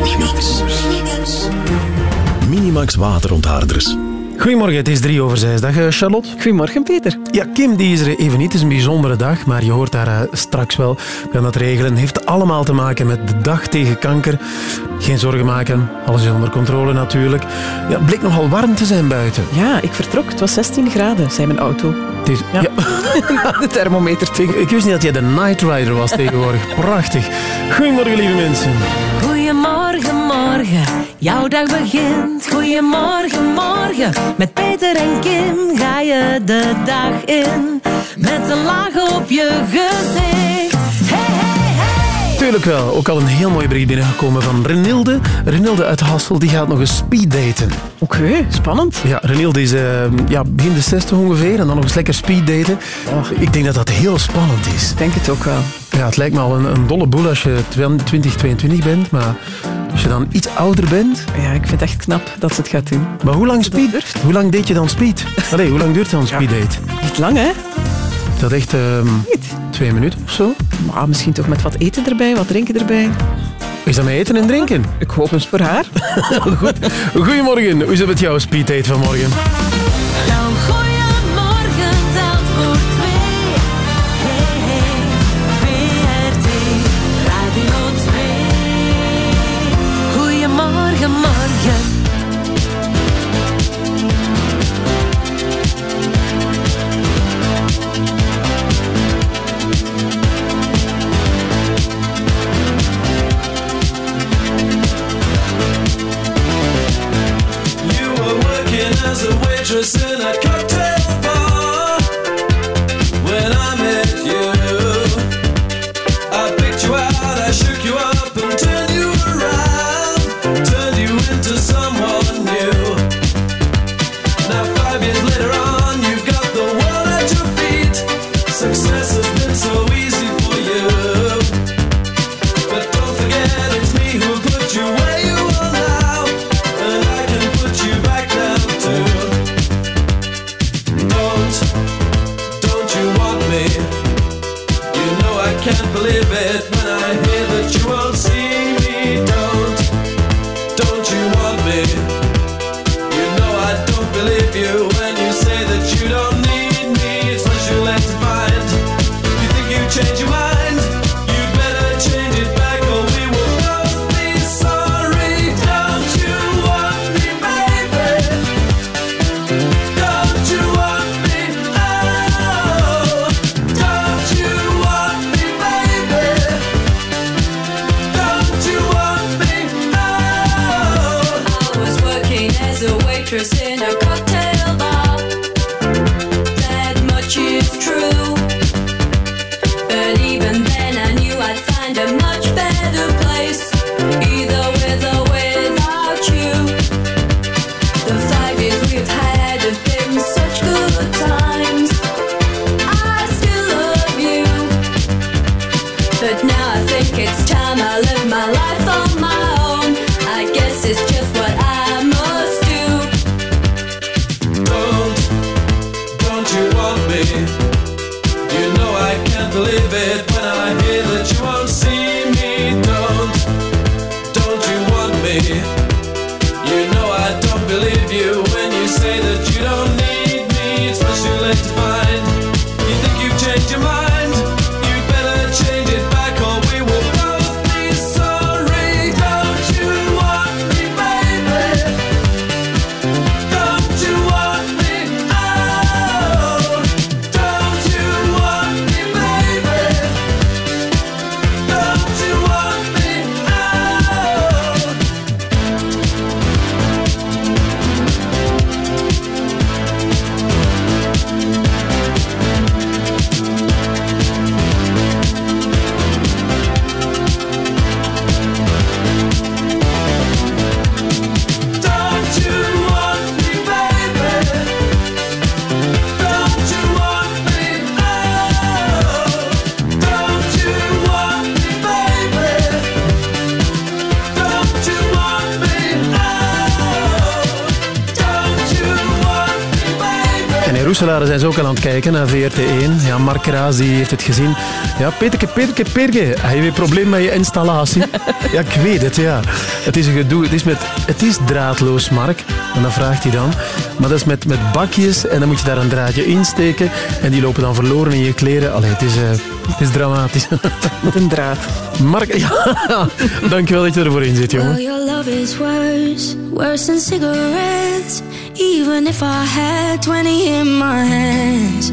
Minimax. Minimax waterontharders. Goedemorgen, het is drie over zes. Dag eh, Charlotte. Goedemorgen, Peter. Ja, Kim die is er even niet. Het is een bijzondere dag, maar je hoort daar eh, straks wel. We gaan dat regelen. Het heeft allemaal te maken met de dag tegen kanker. Geen zorgen maken, alles is onder controle natuurlijk. Ja, het bleek nogal warm te zijn buiten. Ja, ik vertrok. Het was 16 graden, zei mijn auto. Het is, ja. de thermometer. Ik, ik wist niet dat jij de Night Rider was tegenwoordig. Prachtig. Goedemorgen, lieve mensen. Goedemorgen, morgen. Jouw dag begint. Goedemorgen, morgen. Met Peter en Kim ga je de dag in. Met een laag op je gezicht. Tuurlijk wel. Ook al een heel mooie brief binnengekomen van Renilde. Renilde uit Hassel, die gaat nog eens speeddaten. Oké, spannend. Ja, Renilde is uh, ja, begin de 60 ongeveer en dan nog eens lekker speeddaten. Ik denk dat dat heel spannend is. Ik denk het ook wel. Ja, het lijkt me al een, een dolle boel als je 20, 22 bent, maar als je dan iets ouder bent... Ja, ik vind het echt knap dat ze het gaat doen. Maar hoe lang speed? Hoe lang deed je dan speed? Allee, hoe lang duurt dan een speeddate? Niet lang, hè? Dat echt um, twee minuten of zo? Maar misschien toch met wat eten erbij, wat drinken erbij. Is dat met eten en drinken? Ik hoop eens voor haar. Goed. Goedemorgen. Hoe is het met jouw speeddate vanmorgen? Nou, goeiemorgen, dan waitress in a cocktail VRT1. Ja, Mark Raas die heeft het gezien. Ja, Peterke, Peterke, Peterke. Heb je weer een probleem met je installatie? Ja, ik weet het, ja. Het is een gedoe. Het is, met, het is draadloos, Mark. En dat vraagt hij dan. Maar dat is met, met bakjes en dan moet je daar een draadje insteken. En die lopen dan verloren in je kleren. Allee, het is, eh, het is dramatisch. Met een draad. Mark, ja, dankjewel dat je ervoor in zit, jongen. Your love is worse, worse than cigarettes. Even if I had 20 in my hands.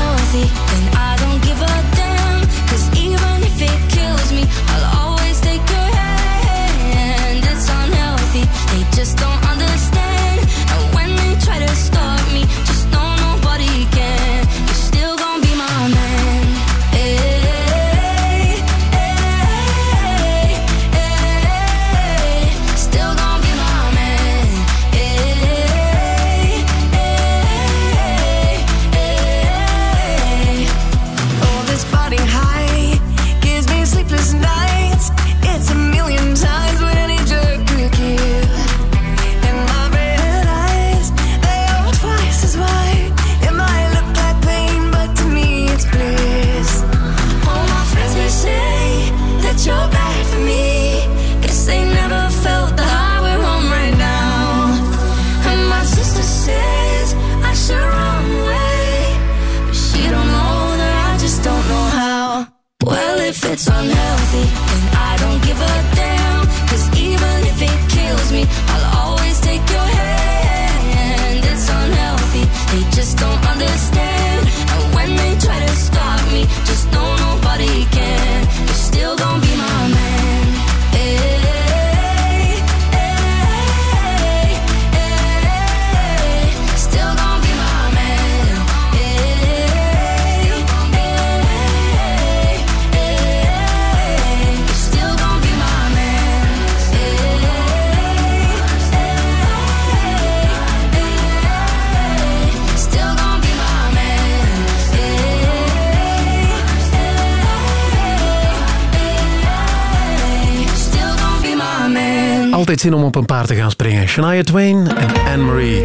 Om op een paard te gaan springen. Shania Twain en Anne-Marie.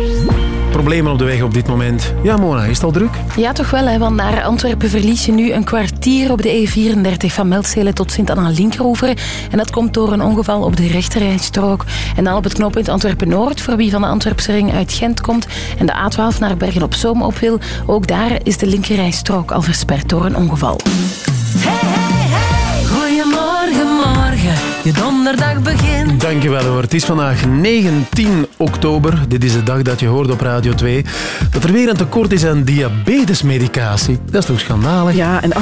Problemen op de weg op dit moment. Ja, Mona, is het al druk? Ja, toch wel, hè, want naar Antwerpen verlies je nu een kwartier op de E34 van Meltzelen tot Sint-Anna-Linkeroveren. En dat komt door een ongeval op de rechterrijstrook. En dan op het knooppunt Antwerpen-Noord, voor wie van de Antwerpse ring uit Gent komt en de A12 naar Bergen-op-Zoom op wil. Ook daar is de linkerrijstrook al versperd door een ongeval. Je donderdag begint. Dankjewel hoor. Het is vandaag 19 oktober. Dit is de dag dat je hoort op Radio 2 dat er weer een tekort is aan diabetesmedicatie. Dat is toch schandalig? Ja, en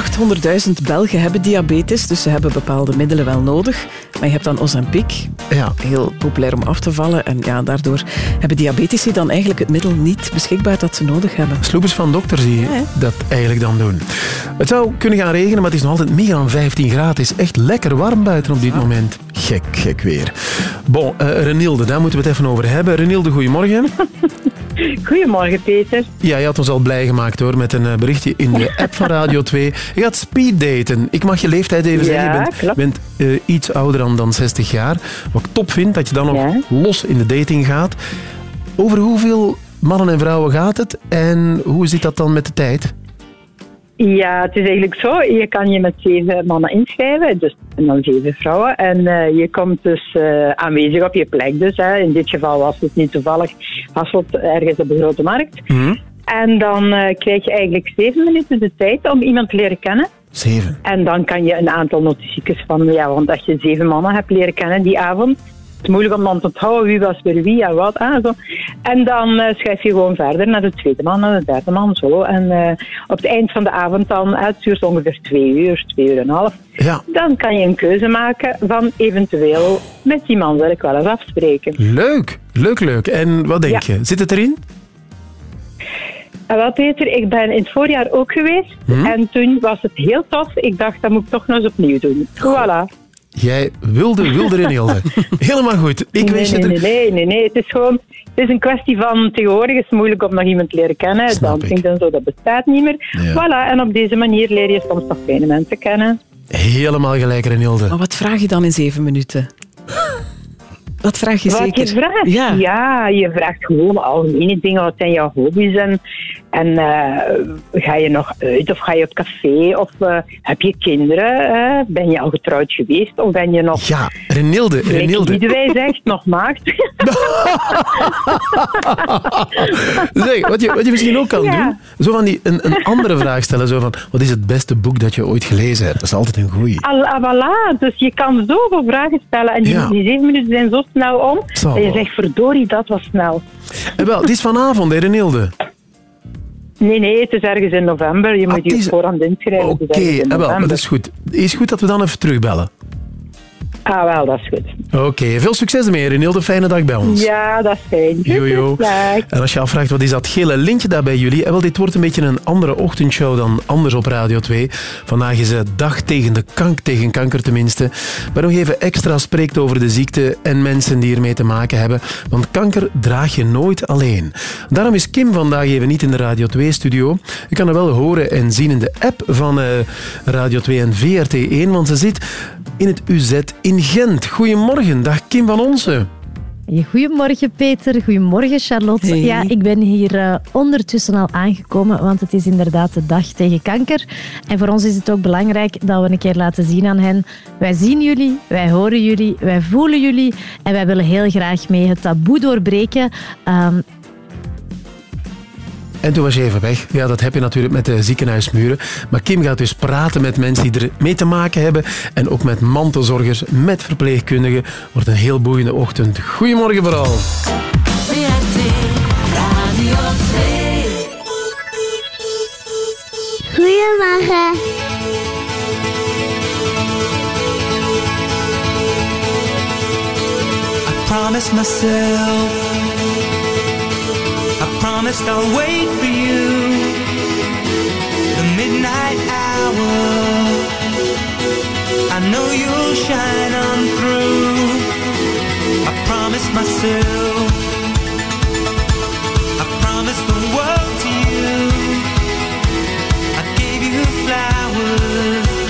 800.000 Belgen hebben diabetes, dus ze hebben bepaalde middelen wel nodig. Maar je hebt dan Ozempic, Ja. heel populair om af te vallen. En ja, daardoor hebben diabetici dan eigenlijk het middel niet beschikbaar dat ze nodig hebben. Sloepers van dokters die dat eigenlijk dan doen. Het zou kunnen gaan regenen, maar het is nog altijd meer dan 15 graden. Het is echt lekker warm buiten op dit moment. Gek, gek weer. Bon, eh Renilde, daar moeten we het even over hebben. Renilde, goedemorgen. Goedemorgen, Peter. Ja, je had ons al blij gemaakt hoor, met een eh, berichtje in de app van Radio 2. Je gaat speeddaten. Ik mag je leeftijd even Ja, zeggen. Je bent, klopt. bent eh, iets ouder dan, dan 60 jaar. Wat ik top vind, dat je dan nog Ja. los in de dating gaat. Over hoeveel mannen en vrouwen gaat het? En hoe zit dat dan met de tijd? Ja, het is eigenlijk zo. Je kan je met zeven mannen inschrijven, dus, en dan zeven vrouwen. En eh, je komt dus eh, aanwezig op je plek. Dus, hè. In dit geval was het niet toevallig Hasselt ergens op de Grote Markt. Hm? En dan eh, krijg je eigenlijk zeven minuten de tijd om iemand te leren kennen. Zeven. En dan kan je een aantal notities van, ja, want als je zeven mannen hebt leren kennen die avond, het moeilijk om dan te onthouden wie was weer wie en wat. Ah, zo. En dan eh, schrijf je gewoon verder naar de tweede man, naar de derde man, zo. En eh, op het eind van de avond dan, eh, het duurt ongeveer twee uur, twee uur en een half, Ja, dan kan je een keuze maken van eventueel met die man wil ik wel eens afspreken. leuk. Leuk, leuk. En wat denk Ja. je? Zit het erin? Ah, wel Peter, ik ben in het voorjaar ook geweest. Hm? En toen was het heel tof. Ik dacht, dat moet ik toch nog eens opnieuw doen. Voilà. Jij wilde, wilde Renilde. Helemaal goed. Ik nee, wens je nee, er... nee, nee, nee, nee. Het is gewoon... Het is een kwestie van tegenwoordig is het moeilijk om nog iemand te leren kennen. Snap Dancing ik. en zo, dat bestaat niet meer. Ja. Voilà, en op deze manier leer je soms nog fijne mensen kennen. Helemaal gelijk, Renilde. Maar wat vraag je dan in zeven minuten? Wat vraag je Wat zeker? je vraagt? Ja. Ja. je vraagt gewoon algemene dingen. Wat zijn jouw hobby's? En, en eh, ga je nog uit of ga je op café? Of eh, heb je kinderen? eh? ben je al getrouwd geweest? Of ben je nog... Ja, Renilde, Renilde. Liedewij zegt, nog maagd. Zeg, wat, je, wat je misschien ook kan Ja. doen, zo van die, een, een andere vraag stellen. Zo van, wat is het beste boek dat je ooit gelezen hebt? Dat is altijd een goeie. Al, ah, voilà, dus je kan zoveel vragen stellen. En die, Ja. die zeven minuten zijn zo snel om. Zal Dat je zegt, verdorie, dat was snel. En wel, het is vanavond, hè, Renilde. Nee, nee, het is ergens in november. Je Ah, moet het je is- voorhand inschrijven. Oké, ergens in eh, wel, maar dat is goed. Is goed dat we dan even terugbellen. Ah, wel, dat is goed. Oké, veel succes ermee, Renilde. Fijne dag bij ons. Ja, dat is fijn. Jojo. En als je afvraagt wat is dat gele lintje daar bij jullie, eh, wel, dit wordt een beetje een andere ochtendshow dan anders op Radio 2. Vandaag is het dag tegen de kank, tegen kanker tenminste. Maar nog even extra spreekt over de ziekte en mensen die ermee te maken hebben. Want kanker draag je nooit alleen. Daarom is Kim vandaag even niet in de Radio 2-studio. Je kan haar wel horen en zien in de app van eh, Radio 2 en VRT1, want ze zit in het UZ in Gent. Goedemorgen, dag Kim van Onsen. Goedemorgen Peter, goedemorgen Charlotte. Hey. Ja, ik ben hier eh, ondertussen al aangekomen, want het is inderdaad de dag tegen kanker. En voor ons is het ook belangrijk dat we een keer laten zien aan hen. Wij zien jullie, wij horen jullie, wij voelen jullie en wij willen heel graag mee het taboe doorbreken. Ehm, En toen was je even weg. Ja, dat heb je natuurlijk met de ziekenhuismuren. Maar Kim gaat dus praten met mensen die er mee te maken hebben. En ook met mantelzorgers, met verpleegkundigen. Wordt een heel boeiende ochtend. Goedemorgen vooral. Goedemorgen. I promised myself, Promised I'll wait for you. The midnight hour, I know you'll shine on through. I promised myself, I promised the world to you. I gave you flowers,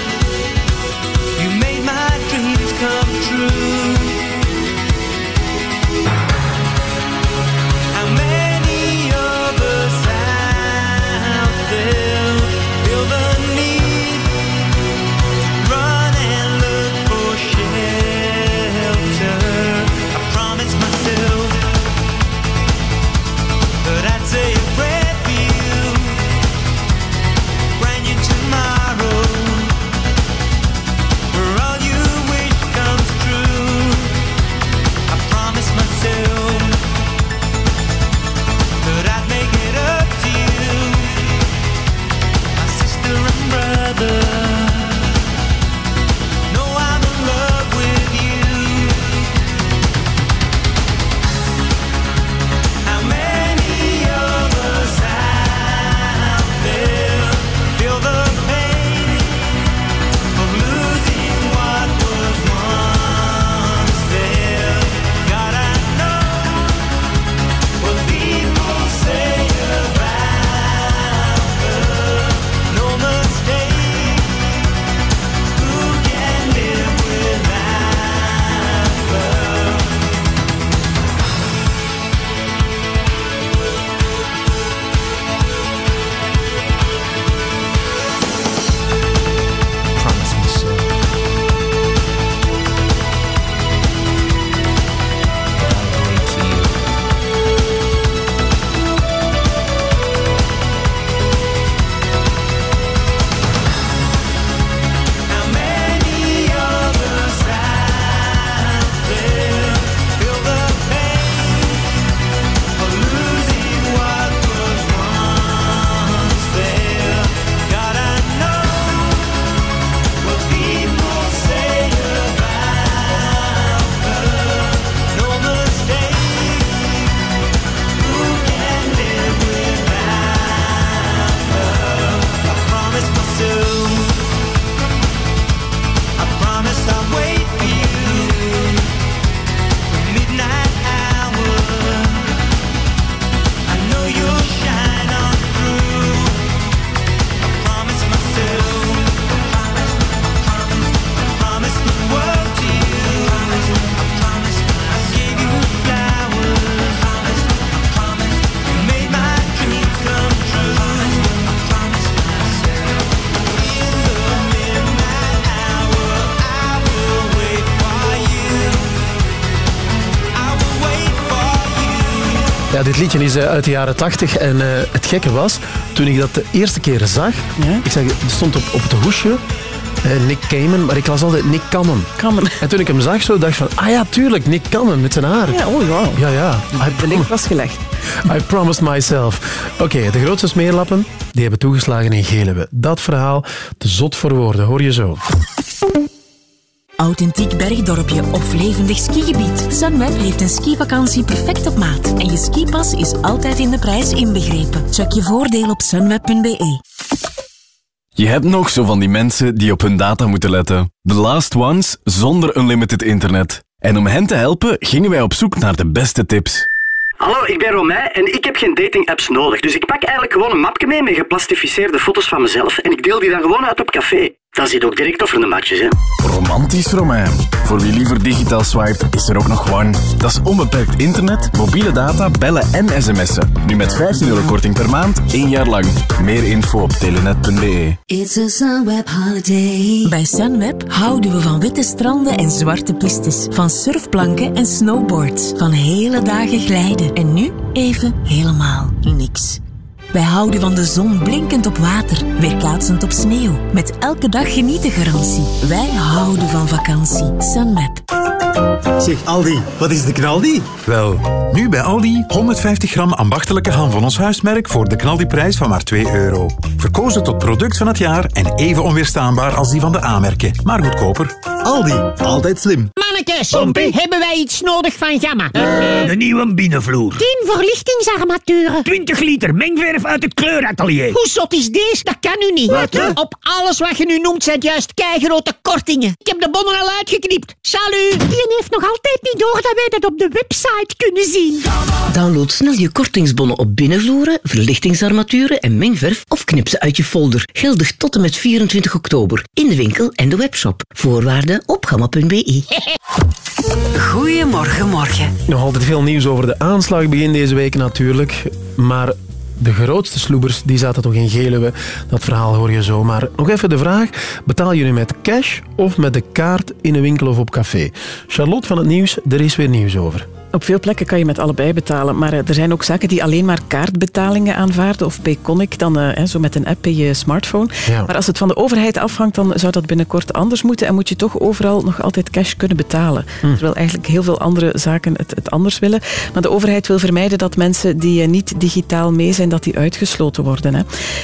dit liedje is eh, uit de jaren 80 en eh, het gekke was, toen ik dat de eerste keer zag, Ja? ik zag, het stond op, op het hoesje, eh, Nick Cayman, maar ik las altijd Nick Cannon. Cannon. En toen ik hem zag, zo dacht ik van, ah ja, tuurlijk, Nick Cannon met zijn haar. Ja, oh ja. Ja, ja. De link was gelegd. I promised myself. Oké, de grootste smeerlappen, die hebben toegeslagen in Geluwe. Dat verhaal, te zot voor woorden, hoor je zo. Authentiek bergdorpje of levendig skigebied. Sunweb heeft een skivakantie perfect op maat. En je skipas is altijd in de prijs inbegrepen. Check je voordeel op sunweb.be. Je hebt nog zo van die mensen die op hun data moeten letten. The last ones zonder unlimited internet. En om hen te helpen gingen wij op zoek naar de beste tips. Hallo, ik ben Romijn en ik heb geen dating-apps nodig. Dus ik pak eigenlijk gewoon een mapje mee met geplastificeerde foto's van mezelf en ik deel die dan gewoon uit op café. Dan zit ook direct over de matches, hè. Romantisch Romein. Voor wie liever digitaal swipet, is er ook nog One. Dat is onbeperkt internet, mobiele data, bellen en sms'en. Nu met 15 euro korting per maand, één jaar lang. Meer info op telenet.be. It's a Sunweb holiday. Bij Sunweb houden we van witte stranden en zwarte pistes. Van surfplanken en snowboards. Van hele dagen glijden. En nu even helemaal niks. Wij houden van de zon blinkend op water, weerkaatsend op sneeuw. Met elke dag genieten garantie. Wij houden van vakantie. Sunweb. Zeg Aldi, wat is de knaldi? Wel, nu bij Aldi 150 gram ambachtelijke ham van ons huismerk voor de knaldiprijs van maar 2 euro. Verkozen tot product van het jaar en even onweerstaanbaar als die van de A-merken, maar goedkoper. Aldi, altijd slim. Mannetjes, hebben wij iets nodig van Gamma? De nieuwe binnenvloer. 10 verlichtingsarmaturen. 20 liter mengverf uit het kleuratelier. Hoe zot is deze? Dat kan u niet. Wat, hè? Op alles wat je nu noemt zijn juist keigrote kortingen. Ik heb de bonnen al uitgeknipt. Salut! Die heeft nog altijd niet door dat wij dat op de website kunnen zien. Download snel je kortingsbonnen op binnenvloeren, verlichtingsarmaturen en mengverf of knip ze uit je folder. Geldig tot en met 24 oktober in de winkel en de webshop. Voorwaarden op gamma.be. Goedemorgen, morgen. Nog altijd veel nieuws over de aanslag begin deze week natuurlijk. Maar de grootste sloebers die zaten toch in Geluwe. Dat verhaal hoor je zo. Maar nog even de vraag. Betaal je nu met cash of met de kaart in een winkel of op café? Charlotte van het Nieuws, er is weer nieuws over. Op veel plekken kan je met allebei betalen, maar eh, er zijn ook zaken die alleen maar kaartbetalingen aanvaarden of Payconic, dan eh, hè, zo met een app in je smartphone. Ja. Maar als het van de overheid afhangt, dan zou dat binnenkort anders moeten en moet je toch overal nog altijd cash kunnen betalen. Hm. Terwijl eigenlijk heel veel andere zaken het, het anders willen. Maar de overheid wil vermijden dat mensen die eh, niet digitaal mee zijn, dat die uitgesloten worden. Hè.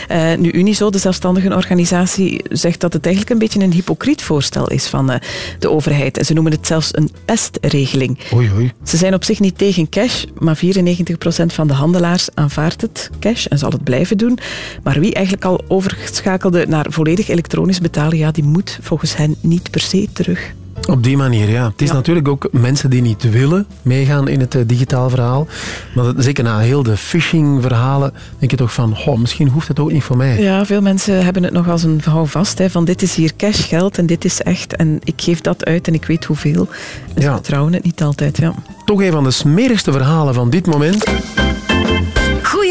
Eh, nu, Unizo, de zelfstandige organisatie, zegt dat het eigenlijk een beetje een hypocriet voorstel is van de overheid. En ze noemen het zelfs een pestregeling. Oei, oei. Ze zijn op zich niet tegen cash, maar 94% van de handelaars aanvaardt het cash en zal het blijven doen. Maar wie eigenlijk al overschakelde naar volledig elektronisch betalen, ja, die moet volgens hen niet per se terug. Op die manier, ja. Het is Ja. natuurlijk ook mensen die niet willen meegaan in het eh, digitaal verhaal. Maar dat- zeker na heel de phishing-verhalen denk je toch van, goh, misschien hoeft het ook niet voor mij. Ja, veel mensen hebben het nog als een houvast, hè, van dit is hier cash geld en dit is echt en ik geef dat uit en ik weet hoeveel. Ze Ja. vertrouwen het niet altijd, ja. Toch een van de smerigste verhalen van dit moment.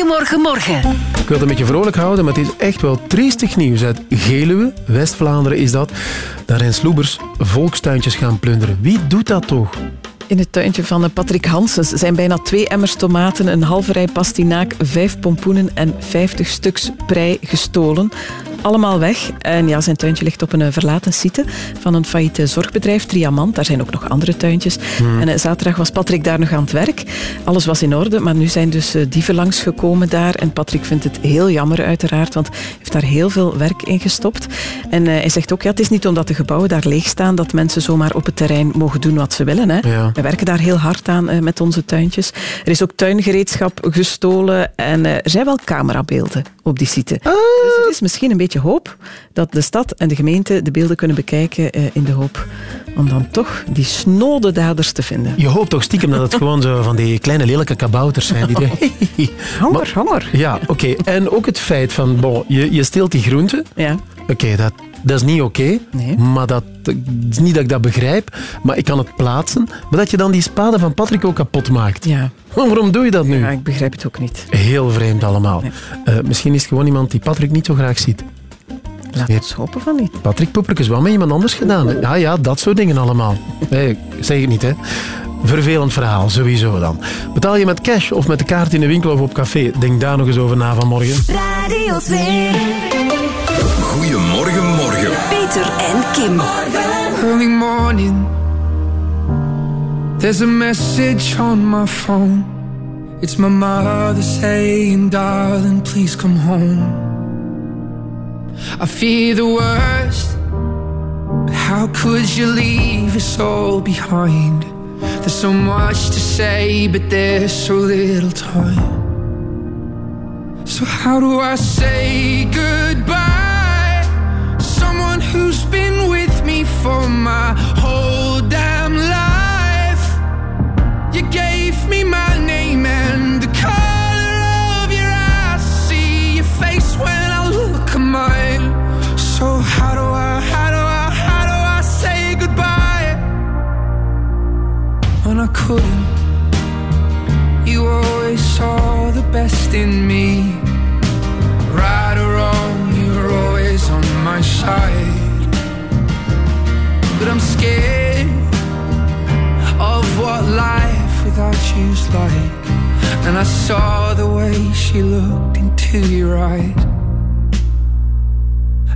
Goedemorgen, morgen. Ik wil het een beetje vrolijk houden, maar het is echt wel triestig nieuws uit Geluwe, West-Vlaanderen is dat. Daar zijn sloebers volkstuintjes gaan plunderen. Wie doet dat toch? In het tuintje van eh, Patrick Hansens zijn bijna twee emmers tomaten, een halve rij pastinaak, vijf pompoenen en vijftig stuks prei gestolen. Allemaal weg. En ja, zijn tuintje ligt op een eh, verlaten site van een failliete zorgbedrijf, Triamant. Daar zijn ook nog andere tuintjes. Hmm. En eh, zaterdag was Patrick daar nog aan het werk. Alles was in orde, maar nu zijn dus eh, dieven langsgekomen daar. En Patrick vindt het heel jammer uiteraard, want hij heeft daar heel veel werk in gestopt. En hij zegt ook, ja, het is niet omdat de gebouwen daar leeg staan dat mensen zomaar op het terrein mogen doen wat ze willen. Hè. Ja. We werken daar heel hard aan met onze tuintjes. Er is ook tuingereedschap gestolen en er zijn wel camerabeelden op die site. Dus er is misschien een beetje hoop dat de stad en de gemeente de beelden kunnen bekijken eh, in de hoop om dan toch die snode daders te vinden. Je hoopt toch stiekem dat het gewoon zo van die kleine lelijke kabouters zijn. Die de... Honger, honger. Ja, oké. En ook het feit van, bon, je, je steelt die groenten. Ja. Oké, dat, dat is niet oké. Maar dat is niet dat ik dat begrijp, maar ik kan het plaatsen. Maar dat je dan die spade van Patrick ook kapot maakt. Ja. Waarom doe je dat nu? Ja, ik begrijp het ook niet. Heel vreemd allemaal. Eh, misschien is het gewoon iemand die Patrick niet zo graag ziet. Laat ons hopen van niet. Patrick Poeperk is wel met iemand anders gedaan. hè. Ja, ja, dat soort dingen allemaal. Nee, ik zeg het niet, hè. vervelend verhaal, sowieso dan. Betaal je met cash of met de kaart in de winkel of op café? Denk daar nog eens over na vanmorgen. Radio 2. Goedemorgen, morgen. Peter en Kim. Early morning, there's a message on my phone. It's my mother saying, darling, please come home. I fear the worst, but how could you leave us all behind? There's so much to say, but there's so little time. So, how do I say goodbye? to Someone who's been with me for my whole damn life. You gave couldn't? You always saw the best in me. Right or wrong, you were always on my side. But I'm scared of what life without you's like. And I saw the way she looked into your eyes.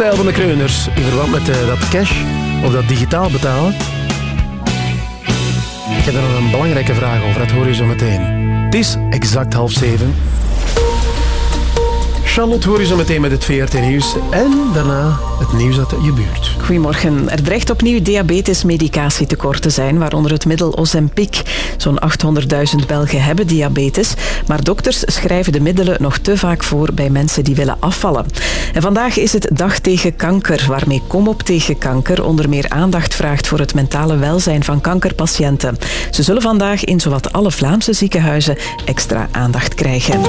stijl van de in verband met eh, dat cash of dat digitaal betalen. Ik heb er nog een belangrijke vraag over, dat hoor je zo meteen. Het is exact half zeven. Charlotte hoor je zo meteen met het VRT Nieuws en daarna het nieuws uit je buurt. Goedemorgen. Er dreigt opnieuw diabetesmedicatie tekort te zijn, waaronder het middel Ozempic. Zo'n 800.000 Belgen hebben diabetes, maar dokters schrijven de middelen nog te vaak voor bij mensen die willen afvallen. En vandaag is het Dag tegen Kanker, waarmee Kom op tegen kanker onder meer aandacht vraagt voor het mentale welzijn van kankerpatiënten. Ze zullen vandaag in zowat alle Vlaamse ziekenhuizen extra aandacht krijgen.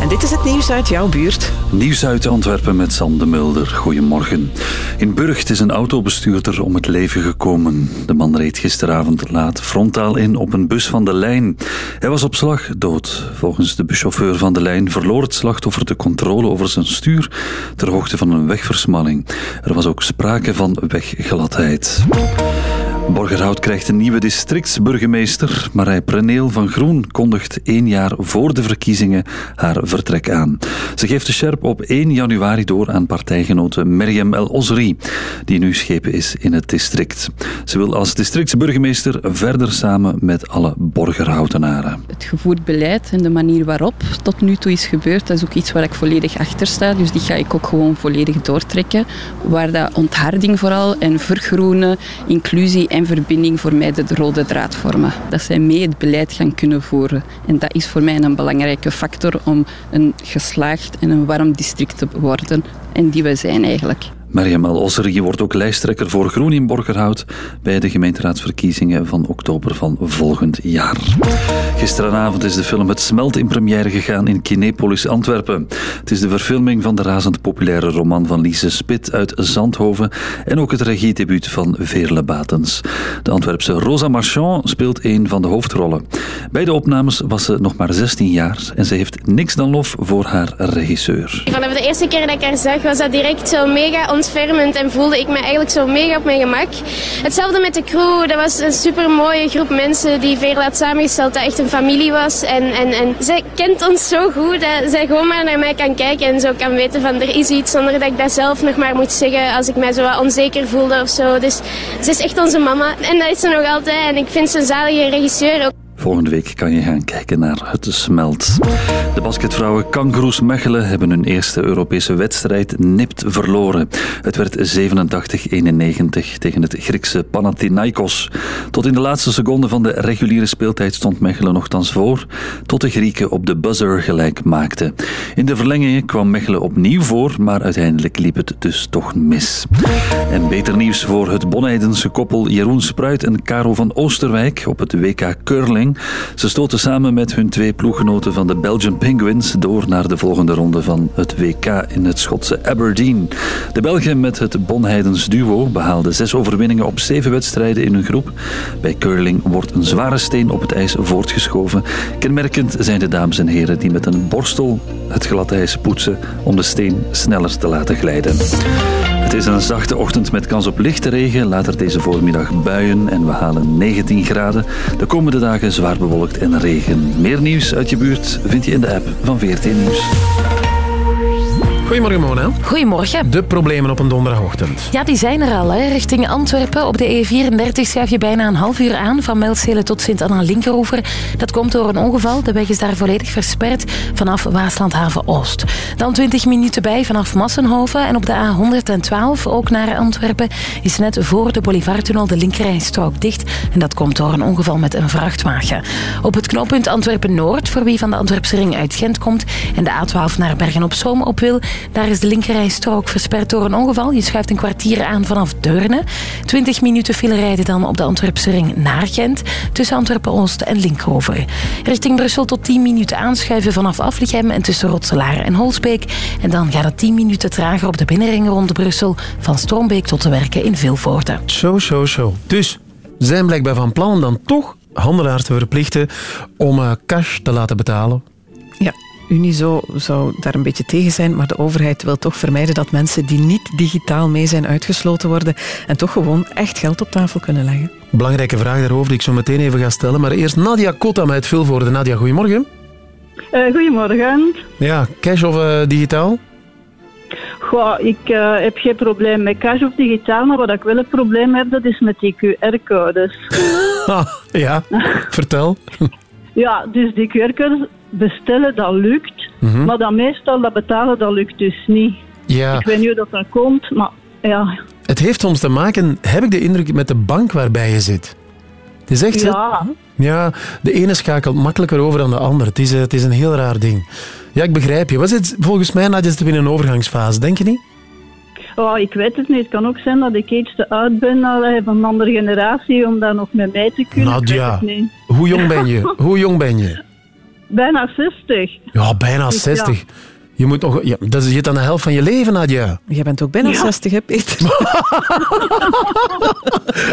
En dit is het nieuws uit jouw buurt. Nieuws uit Antwerpen met Sam de Mulder. Goedemorgen. In Burgt is een autobestuurder om het leven gekomen. De man reed gisteravond laat frontaal in op een bus van de lijn. Hij was op slag dood. Volgens de buschauffeur van de lijn verloor het slachtoffer de controle over zijn stuur ter hoogte van een wegversmalling. Er was ook sprake van weggladheid. Borgerhout krijgt een nieuwe districtsburgemeester. Marij Preneel van Groen kondigt één jaar voor de verkiezingen haar vertrek aan. Ze geeft de sjerp op 1 januari door aan partijgenote Meriem El Osri, die nu schepen is in het district. Ze wil als districtsburgemeester verder samen met alle Borgerhoutenaren. Het gevoerd beleid en de manier waarop tot nu toe is gebeurd, dat is ook iets waar ik volledig achter sta. Dus die ga ik ook gewoon volledig doortrekken. Waar dat ontharding vooral en vergroenen, inclusie en verbinding voor mij de rode draad vormen. Dat zij mee het beleid gaan kunnen voeren. En dat is voor mij een belangrijke factor om een geslaagd en een warm district te worden. En die we zijn eigenlijk. Mariam El wordt ook lijsttrekker voor Groen in Borgerhout bij de gemeenteraadsverkiezingen van oktober van volgend jaar. Gisteravond is de film Het Smelt in première gegaan in Kinepolis Antwerpen. Het is de verfilming van de razend populaire roman van Lise Spit uit Zandhoven en ook het regiedebuut van Veerle Batens. De Antwerpse Rosa Marchand speelt een van de hoofdrollen. Bij de opnames was ze nog maar 16 jaar en ze heeft niks dan lof voor haar regisseur. Vanaf de eerste keer dat ik haar zag, was dat direct zo mega ontfermend en voelde ik me eigenlijk zo mega op mijn gemak. Hetzelfde met de crew, dat was een super mooie groep mensen die Veerle had samengesteld, dat echt een familie was. En, en, en zij kent ons zo goed dat zij gewoon maar naar mij kan kijken en zo kan weten van er is iets zonder dat ik dat zelf nog maar moet zeggen als ik mij zo wat onzeker voelde of zo. Dus ze is echt onze mama en dat is ze nog altijd en ik vind ze een zalige regisseur ook. Volgende week kan je gaan kijken naar Het Smelt. De basketvrouwen Kangaroos Mechelen hebben hun eerste Europese wedstrijd nipt verloren. Het werd 87-91 tegen het Griekse Panathinaikos. Tot in de laatste seconde van de reguliere speeltijd stond Mechelen nogthans voor, tot de Grieken op de buzzer gelijk maakten. In de verlengingen kwam Mechelen opnieuw voor, maar uiteindelijk liep het dus toch mis. En beter nieuws voor het Boneidense koppel Jeroen Spruit en Caro van Oosterwijk op het WK Curling. Ze stoten samen met hun twee ploeggenoten van de Belgian Penguins door naar de volgende ronde van het WK in het Schotse Aberdeen. De Belgen met het Bonheidens duo behaalden zes overwinningen op zeven wedstrijden in hun groep. Bij curling wordt een zware steen op het ijs voortgeschoven. Kenmerkend zijn de dames en heren die met een borstel het gladde ijs poetsen om de steen sneller te laten glijden. Het is een zachte ochtend met kans op lichte regen. Later deze voormiddag buien en we halen 19 graden. De komende dagen zwaar bewolkt en regen. Meer nieuws uit je buurt vind je in de app van VRT Nieuws. Goedemorgen Mona. Goedemorgen. De problemen op een donderdagochtend. Ja, die zijn er al. Hè. Richting Antwerpen op de E34 schuif je bijna een half uur aan van Melzelen tot Sint-Anna Linkeroever. Dat komt door een ongeval. De weg is daar volledig versperd vanaf Waaslandhaven Oost. Dan 20 minuten bij vanaf Massenhoven en op de A112 ook naar Antwerpen is net voor de Boulevardtunnel de linkerrijstrook dicht en dat komt door een ongeval met een vrachtwagen. Op het knooppunt Antwerpen-Noord, voor wie van de Antwerpse ring uit Gent komt en de A12 naar Bergen-op-Zoom op wil, daar is de linkerrijstrook versperd door een ongeval. Je schuift een kwartier aan vanaf Deurne. 20 minuten file rijden dan op de Antwerpse ring naar Gent, tussen Antwerpen-Oost en Linkeroever. Richting Brussel tot 10 minuten aanschuiven vanaf Aflichem en tussen Rotselaar en Holsbeek. En dan gaat het 10 minuten trager op de binnenring rond Brussel, van Stroombeek tot te werken in Vilvoorde. Zo, zo, zo. Dus zijn blijkbaar van plan dan toch handelaars te verplichten om eh, cash te laten betalen. Unizo zou daar een beetje tegen zijn, maar de overheid wil toch vermijden dat mensen die niet digitaal mee zijn uitgesloten worden en toch gewoon echt geld op tafel kunnen leggen. Belangrijke vraag daarover die ik zo meteen even ga stellen. Maar eerst Nadia Kotam uit Vilvoorde. Nadia, goedemorgen. Eh, goedemorgen. Ja, cash of eh, digitaal? Goh, ik eh, heb geen probleem met cash of digitaal, maar wat ik wel een probleem heb, dat is met die QR-codes. Ah, ja, vertel. Ja, dus die QR-codes bestellen, dat lukt. Mhm. Maar dan meestal dat betalen, dat lukt dus niet. Ja. Ik weet niet hoe dat, dat komt, maar ja. Het heeft soms te maken, heb ik de indruk, met de bank waarbij je zit. Het is echt. Ja. Ja, de ene schakelt makkelijker over dan de ander. Het is, eh, het is een heel raar ding. Ja, ik begrijp je. Was het volgens mij Nadja zitten we in een overgangsfase, denk je niet? Oh, ik weet het niet. Het kan ook zijn dat ik iets te oud ben van een andere generatie om dat nog met mij te kunnen. Nadja, hoe jong ben je? Hoe jong ben je? Bijna 60. Ja, bijna Dus ja. 60. Je moet nog... Ja, dat is je aan de helft van je leven, Nadja. Jij bent ook bijna 60, hè, Peter?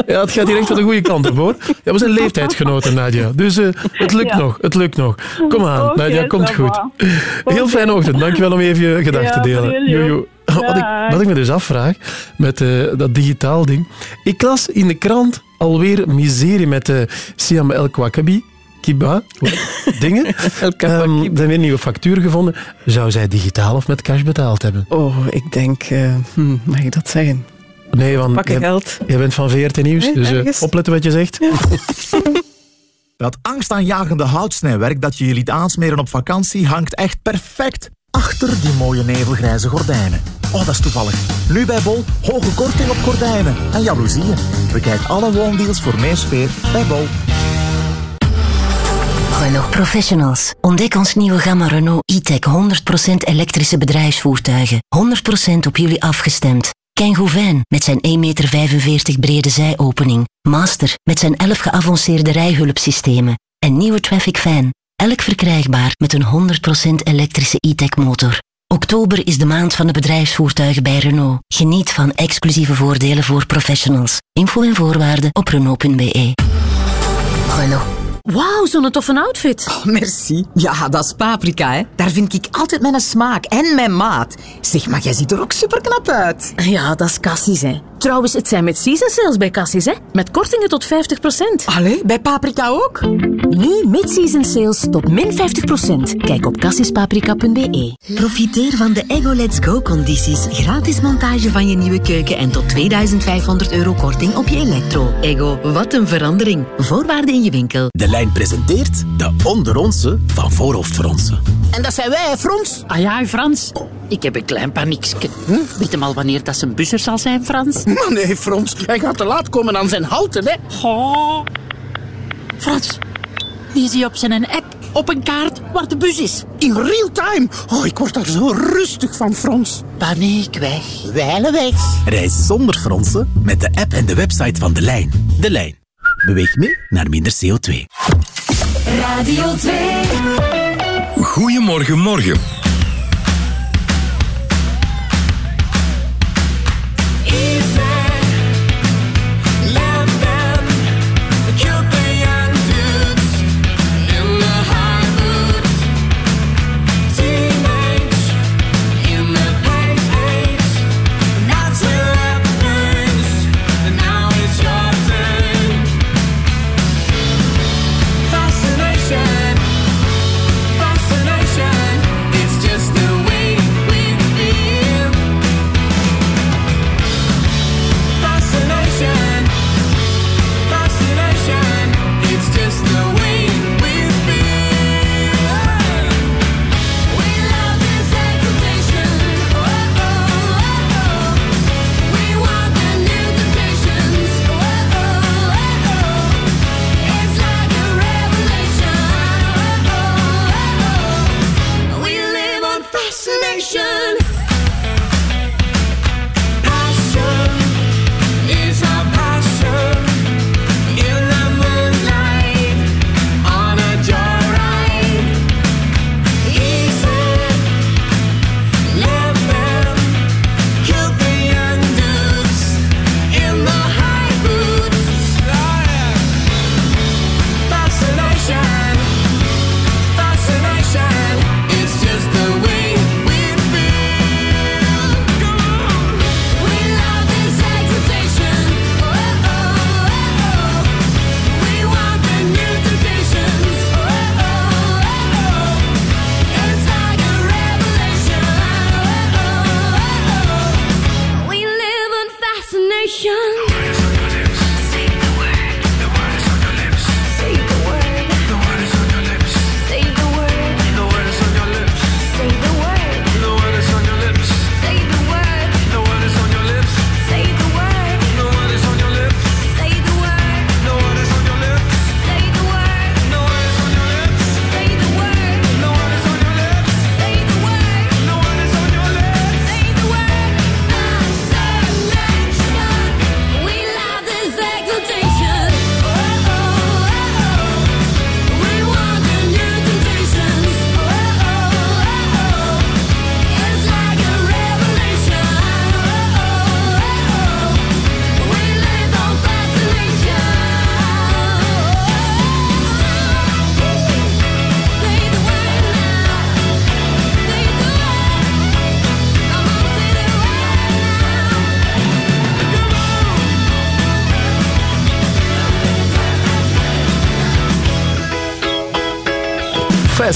Ja, het gaat hier echt van de goede kant op, hoor. Ja, we zijn leeftijdsgenoten, Nadja. Dus eh, het lukt Ja. nog, het lukt nog. Kom aan, Oké, Nadja, komt goed. Heel fijne ochtend. Dankjewel om even je gedachten Ja, te delen. Jojo. Wat ik, wat ik me dus afvraag met eh, dat digitaal ding. Ik las in de krant alweer miserie met de Siam El Kwakabi. Kiba, dingen. Ehm, er zijn weer nieuwe factuur gevonden. Zou zij digitaal of met cash betaald hebben? Oh, ik denk... eh, hm, mag ik dat zeggen? Nee, want Pakken jij, geld. jij bent van VRT Nieuws, Nee, dus eh, opletten wat je zegt. Dat angstaanjagende houtsnijwerk dat je je liet aansmeren op vakantie hangt echt perfect achter die mooie nevelgrijze gordijnen. Oh, dat is toevallig. Nu bij Bol, hoge korting op gordijnen en jaloezieën. Bekijk alle woondeals voor meer sfeer bij Bol. Renault Professionals. Ontdek ons nieuwe gamma Renault e-tech 100% elektrische bedrijfsvoertuigen. 100% op jullie afgestemd. Kangoo Van met zijn 1,45 meter brede zijopening. Master met zijn 11 geavanceerde rijhulpsystemen. En nieuwe Traffic Van. Elk verkrijgbaar met een 100% elektrische e-tech motor. Oktober is de maand van de bedrijfsvoertuigen bij Renault. Geniet van exclusieve voordelen voor professionals. Info en voorwaarden op Renault.be. Renault. Wauw, zo'n toffe outfit. Oh, merci. Ja, dat is paprika, hè. Daar vind ik altijd mijn smaak en mijn maat. Zeg, maar jij ziet er ook super knap uit. Ja, dat is Cassis, hè. Trouwens, het zijn met season sales bij Cassis, hè. Met kortingen tot 50%. Allee, bij paprika ook? Nu mid-season sales tot min 50%. Kijk op cassispaprika.be. Profiteer van de Ego Let's Go condities. Gratis montage van je nieuwe keuken en tot 2500 euro korting op je elektro. Ego, wat een verandering. Voorwaarden in je winkel. De lijn presenteert de onderonsen van voorhoofdfronsen. En dat zijn wij, hè, Frans? Ah ja, Frans. Ik heb een klein paniekje. Hm? Weet hem al wanneer dat zijn busser zal zijn, Frans? Maar nee, Frans. Hij gaat te laat komen aan zijn houten, hè. Oh. Frans, die zie je op zijn app op een kaart waar de bus is. In real time. Oh, ik word daar zo rustig van, Frans. Paniek weg. Wijlen weg. Reis zonder fronsen met de app en de website van De Lijn. De Lijn. Beweeg mee naar minder CO2. Radio 2. Goedemorgen, morgen.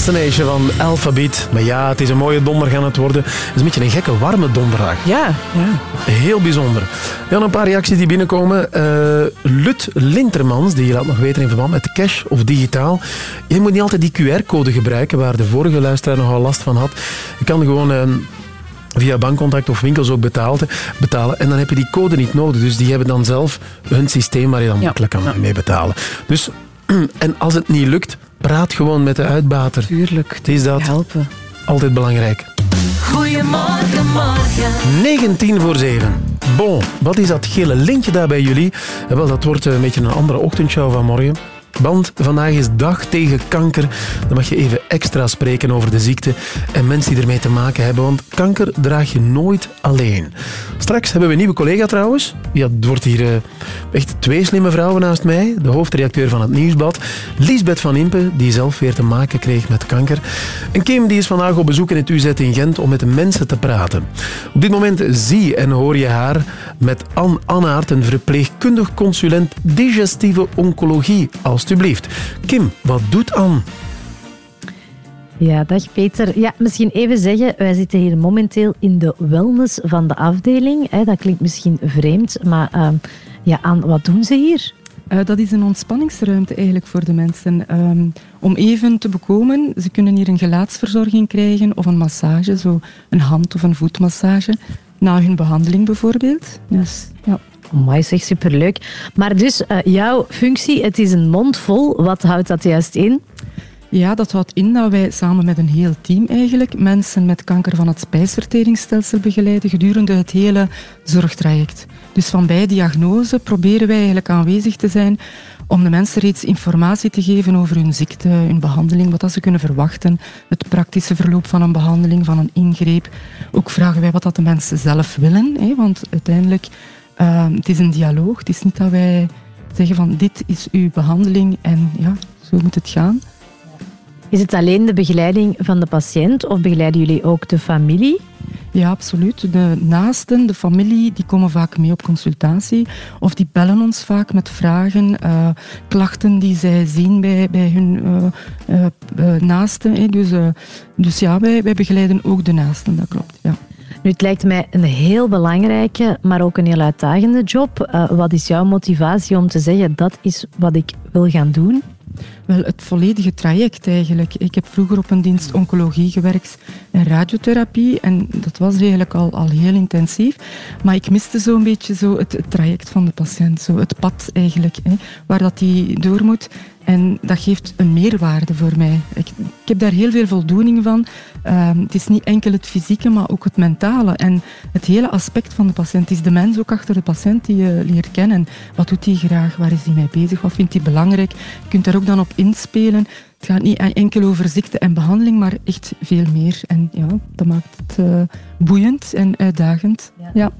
Destination van Alphabet. Maar ja, het is een mooie donderdag aan het worden. Het is een beetje een gekke, warme donderdag. Ja, ja. Heel bijzonder. Ja, een paar reacties die binnenkomen. Eh, Lut Lintermans, die laat nog weten in verband met cash of digitaal. Je moet niet altijd die QR-code gebruiken, waar de vorige luisteraar nogal last van had. Je kan gewoon... eh, via bankcontact of winkels ook betaald, betalen. En dan heb je die code niet nodig. Dus die hebben dan zelf hun systeem waar je dan makkelijk kan mee betalen. Dus, en als het niet lukt, praat gewoon met de uitbater. Tuurlijk. Het is dat. Helpen. Altijd belangrijk. Goedemorgen, morgen. 19 voor 7. Bon, wat is dat gele lintje daar bij jullie? Eh, Wel, dat wordt een beetje een andere ochtendshow van morgen. Want vandaag is dag tegen kanker. Dan mag je even extra spreken over de ziekte en mensen die ermee te maken hebben. Want kanker draag je nooit alleen. Straks hebben we een nieuwe collega trouwens. Ja, het wordt hier eh, echt twee slimme vrouwen naast mij. De hoofdredacteur van het Nieuwsblad. Liesbeth van Impe, die zelf weer te maken kreeg met kanker. En Kim die is vandaag op bezoek in het UZ in Gent om met de mensen te praten. Op dit moment zie en hoor je haar met Anne Annaert, een verpleegkundig consulent digestieve oncologie. Alsjeblieft. Kim, wat doet Anne? Ja, dag Peter. Ja, misschien even zeggen, wij zitten hier momenteel in de wellness van de afdeling. Hè, dat klinkt misschien vreemd, maar ehm, ja, aan, wat doen ze hier? Eh, dat is een ontspanningsruimte eigenlijk voor de mensen. Ehm, om even te bekomen, ze kunnen hier een gelaatsverzorging krijgen of een massage, zo een hand- of een voetmassage, na hun behandeling bijvoorbeeld. Dus, ja. Mooi, zeg superleuk. Maar dus, eh, jouw functie, het is een mond vol. Wat houdt dat juist in? Ja, dat houdt in dat wij samen met een heel team eigenlijk mensen met kanker van het spijsverteringsstelsel begeleiden gedurende het hele zorgtraject. Dus van bij diagnose proberen wij eigenlijk aanwezig te zijn om de mensen reeds informatie te geven over hun ziekte, hun behandeling, wat dat ze kunnen verwachten, het praktische verloop van een behandeling, van een ingreep. Ook vragen wij wat dat de mensen zelf willen, hè, want uiteindelijk uh, het is een dialoog. Het is niet dat wij zeggen van dit is uw behandeling en ja, zo moet het gaan. Is het alleen de begeleiding van de patiënt of begeleiden jullie ook de familie? Ja, absoluut. De naasten, de familie, die komen vaak mee op consultatie. Of die bellen ons vaak met vragen, uh, klachten die zij zien bij, bij hun uh, uh, naasten. Dus, dus ja, wij, wij begeleiden ook de naasten, dat klopt. Ja. Nu, het lijkt mij een heel belangrijke, maar ook een heel uitdagende job. wat is jouw motivatie om te zeggen, dat is wat ik wil gaan doen? Wel, het volledige traject eigenlijk. Ik heb vroeger op een dienst oncologie gewerkt en radiotherapie. En dat was eigenlijk al, al heel intensief. Maar ik miste zo'n beetje zo het, het, traject van de patiënt. Zo het pad eigenlijk, hè, waar dat die door moet. En dat geeft een meerwaarde voor mij. Ik, ik heb daar heel veel voldoening van. Um, het is niet enkel het fysieke, maar ook het mentale. En het hele aspect van de patiënt. Het is de mens ook achter de patiënt die je leert kennen. Wat doet hij graag? Waar is hij mee bezig? Wat vindt hij belangrijk? Je kunt daar ook dan op inspelen. Het gaat niet enkel over ziekte en behandeling, maar echt veel meer. En ja, dat maakt het uh, boeiend en uitdagend. Ja. ja.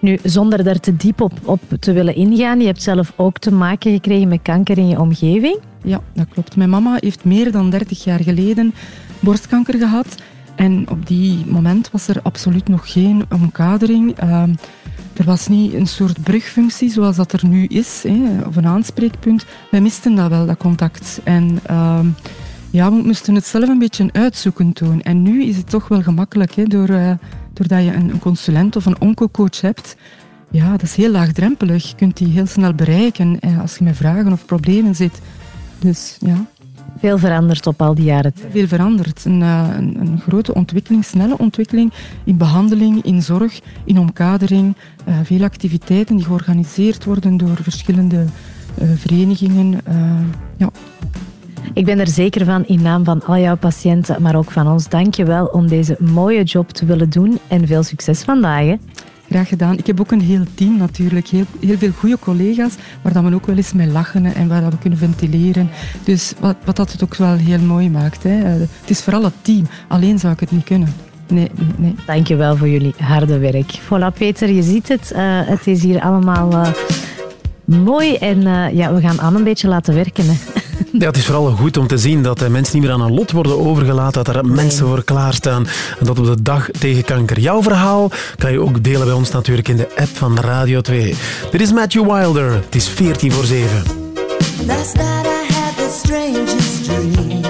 Nu, zonder daar te diep op, op te willen ingaan, je hebt zelf ook te maken gekregen met kanker in je omgeving. Ja, dat klopt. Mijn mama heeft meer dan 30 jaar geleden borstkanker gehad. En op die moment was er absoluut nog geen omkadering. Uh, er was niet een soort brugfunctie zoals dat er nu is, hè, of een aanspreekpunt. Wij misten dat wel, dat contact. En uh, ja, we moesten het zelf een beetje uitzoeken toen. En nu is het toch wel gemakkelijk, hè, door, uh, doordat je een, een consulent of een oncocoach hebt. Ja, dat is heel laagdrempelig. Je kunt die heel snel bereiken eh, als je met vragen of problemen zit. Dus ja. Veel veranderd op al die jaren. Veel veranderd. Een, een, een, grote ontwikkeling, snelle ontwikkeling in behandeling, in zorg, in omkadering. Uh, veel activiteiten die georganiseerd worden door verschillende uh, verenigingen. Uh, ja. Ik ben er zeker van, in naam van al jouw patiënten, maar ook van ons, dank je wel om deze mooie job te willen doen en veel succes vandaag. Hè. Graag gedaan. Ik heb ook een heel team natuurlijk. Heel, heel veel goede collega's waar dat we ook wel eens mee lachen en waar dat we kunnen ventileren. Dus wat, wat dat het ook wel heel mooi maakt. Hè. Het is vooral het team. Alleen zou ik het niet kunnen. Nee, nee, nee. Dank je wel voor jullie harde werk. Voilà, Peter, je ziet het. Uh, het is hier allemaal uh, mooi en ja, we gaan Anne een beetje laten werken. Hè. Ja, het is vooral goed om te zien dat mensen niet meer aan een lot worden overgelaten, dat er nee. mensen voor klaarstaan en dat op de dag tegen kanker. Jouw verhaal kan je ook delen bij ons natuurlijk in de app van Radio 2. Dit is Matthew Wilder. Het is 14 voor 7. Last night I had the strangest dream.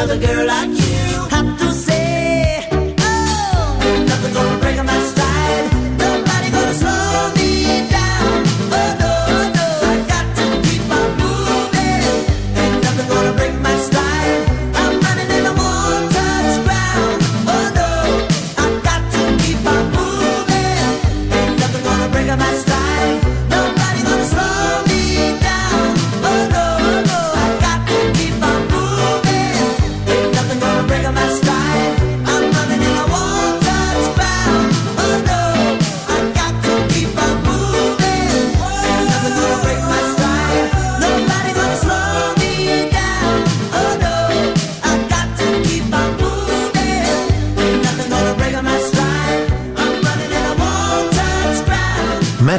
Another girl like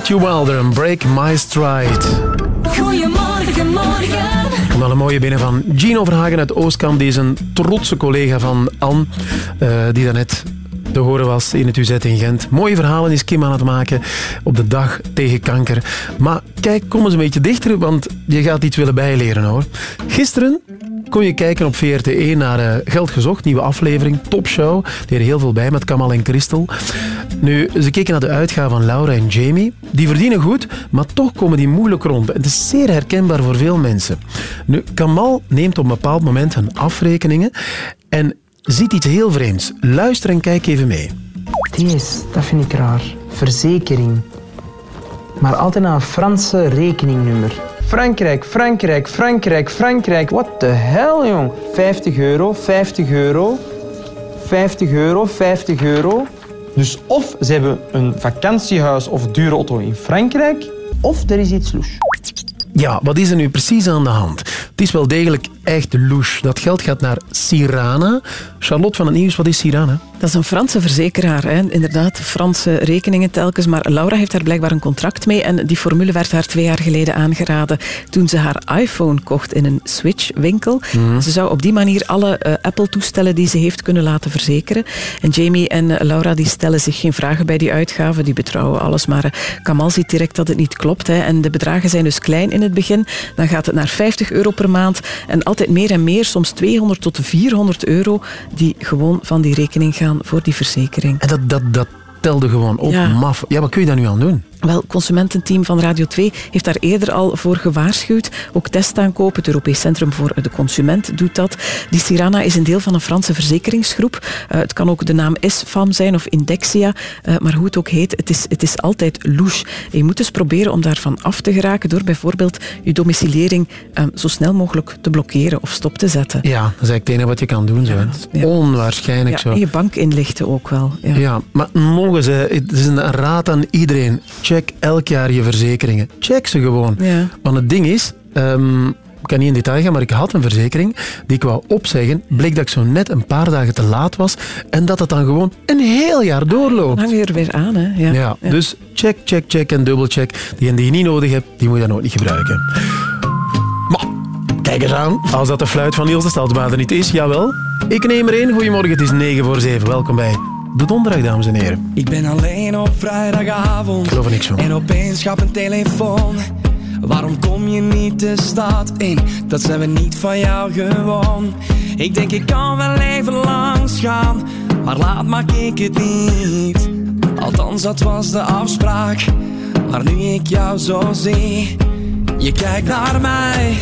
Matthew Wilder en Break My Stride. Goedemorgen, morgen. Komt wel een mooie binnen van Gino Verhagen uit Oostkamp. Die is een trotse collega van Anne, eh, die daarnet te horen was in het UZ in Gent. Mooie verhalen is Kim aan het maken op de dag tegen kanker. Maar kijk, kom eens een beetje dichter, want je gaat iets willen bijleren hoor. Gisteren kon je kijken op VRT1 naar eh, Geld Gezocht, nieuwe aflevering, topshow. Er heel veel bij met Kamal en Christel. Nu, ze keken naar de uitgave van Laura en Jamie. Die verdienen goed, maar toch komen die moeilijk rond. Het is zeer herkenbaar voor veel mensen. Nu, Kamal neemt op een bepaald moment hun afrekeningen en ziet iets heel vreemds. Luister en kijk even mee. Deze, dat vind ik raar. Verzekering. Maar altijd naar een Franse rekeningnummer. Frankrijk, Frankrijk, Frankrijk, Frankrijk. What the hell, jong? 50 euro, 50 euro, 50 euro, 50 euro. Dus of ze hebben een vakantiehuis of dure auto in Frankrijk, of er is iets loes. Ja, wat is er nu precies aan de hand? Het is wel degelijk echt louche. Dat geld gaat naar Sirana. Charlotte van het Nieuws, wat is Sirana? Dat is een Franse verzekeraar, hè. inderdaad. Franse rekeningen telkens. Maar Laura heeft daar blijkbaar een contract mee. En die formule werd haar twee jaar geleden aangeraden toen ze haar iPhone kocht in een Switch-winkel. Mhm. Ze zou op die manier alle eh, Apple-toestellen die ze heeft kunnen laten verzekeren. En Jamie en eh, Laura die stellen zich geen vragen bij die uitgaven. Die betrouwen alles. Maar eh, Kamal ziet direct dat het niet klopt. Hè. En de bedragen zijn dus klein in het begin. Dan gaat het naar 50 euro per maand. En altijd meer en meer, soms 200 tot 400 euro, die gewoon van die rekening gaan voor die verzekering. En dat, dat, dat telde gewoon op, Ja. maf. Ja, wat kun je daar nu aan doen? Wel, consumententeam van Radio 2 heeft daar eerder al voor gewaarschuwd. Ook testaankoop, het Europees Centrum voor de Consument, doet dat. Die Sirana is een deel van een Franse verzekeringsgroep. Eh, het kan ook de naam Isfam zijn of Indexia. eh, maar hoe het ook heet, het is, het is altijd louche. En je moet dus proberen om daarvan af te geraken door bijvoorbeeld je domiciliering eh, zo snel mogelijk te blokkeren of stop te zetten. Ja, dat is eigenlijk het enige wat je kan doen. Zo. Het Onwaarschijnlijk Ja, zo. en je bank inlichten ook wel. Ja. Ja, maar nog eens, hè, het is een raad aan iedereen. Check elk jaar je verzekeringen. Check ze gewoon. Ja. Want het ding is, ehm, ik kan niet in detail gaan, maar ik had een verzekering die ik wou opzeggen. Bleek dat ik zo net een paar dagen te laat was en dat het dan gewoon een heel jaar doorloopt. Dan hang je er weer aan, hè. Ja. Ja, dus check, check, check en dubbelcheck. Die die je niet nodig hebt, die moet je dan ook niet gebruiken. Maar, kijk eens aan. Als dat de fluit van Niels de Stadsbader niet is, jawel. Ik neem er één. Goedemorgen, het is 9 voor 7. Welkom bij De Donderdag, dames en heren. Ik ben alleen op vrijdagavond. Ik geloof er niks van. En opeens gaat mijn telefoon. Waarom kom je niet de stad in? Dat zijn we niet van jou gewoon. Ik denk ik kan wel even langs gaan, maar laat maak ik het niet. Althans, dat was de afspraak. Maar nu ik jou zo zie, je kijkt naar mij,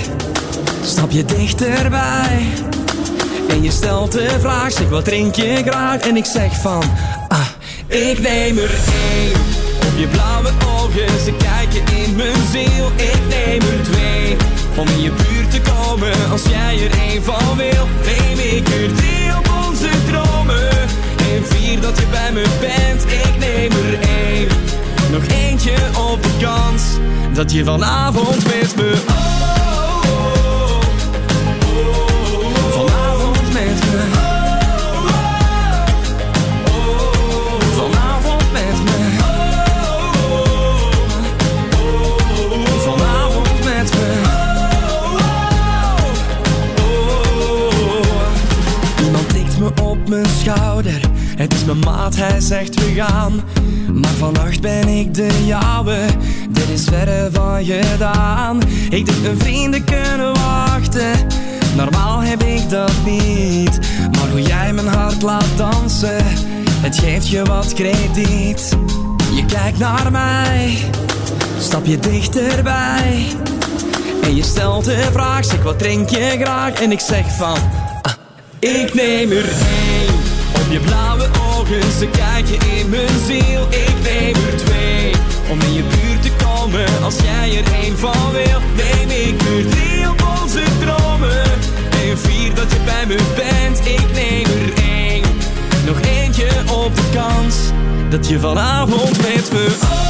stap je dichterbij. En je stelt de vraag, zeg wat drink je graag? En ik zeg van, ah, ik neem er één. Op je blauwe ogen, ze kijken in mijn ziel. Ik neem er twee, om in je buurt te komen. Als jij er één van wil, neem ik er drie op onze dromen. En vier dat je bij me bent, ik neem er één. Nog eentje op de kans, dat je vanavond met me... Het is mijn maat, hij zegt we gaan. Maar vannacht ben ik de jouwe. Dit is verre van gedaan. Ik denk mijn vrienden kunnen wachten. Normaal heb ik dat niet. Maar hoe jij mijn hart laat dansen, het geeft je wat krediet. Je kijkt naar mij, stap je dichterbij. En je stelt de vraag, zeg wat drink je graag? En ik zeg van, ah, ik neem er één. Op je blauwe ogen, ze kijken in mijn ziel. Ik neem er twee, om in je buurt te komen. Als jij er één van wil, neem ik er drie op onze dromen. En vier dat je bij me bent, ik neem er één. Nog eentje op de kans, dat je vanavond met me...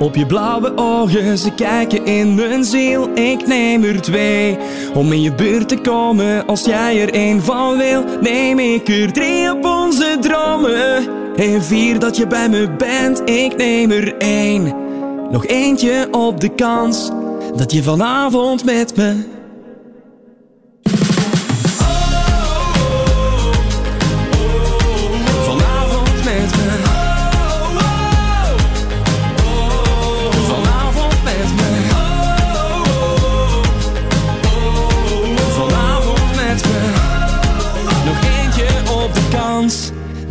Op je blauwe ogen, ze kijken in mijn ziel. Ik neem er twee. Om in je buurt te komen, als jij er één van wil, neem ik er drie op onze dromen. En vier dat je bij me bent, ik neem er één. Nog eentje op de kans, dat je vanavond met me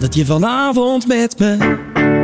dat je vanavond met me.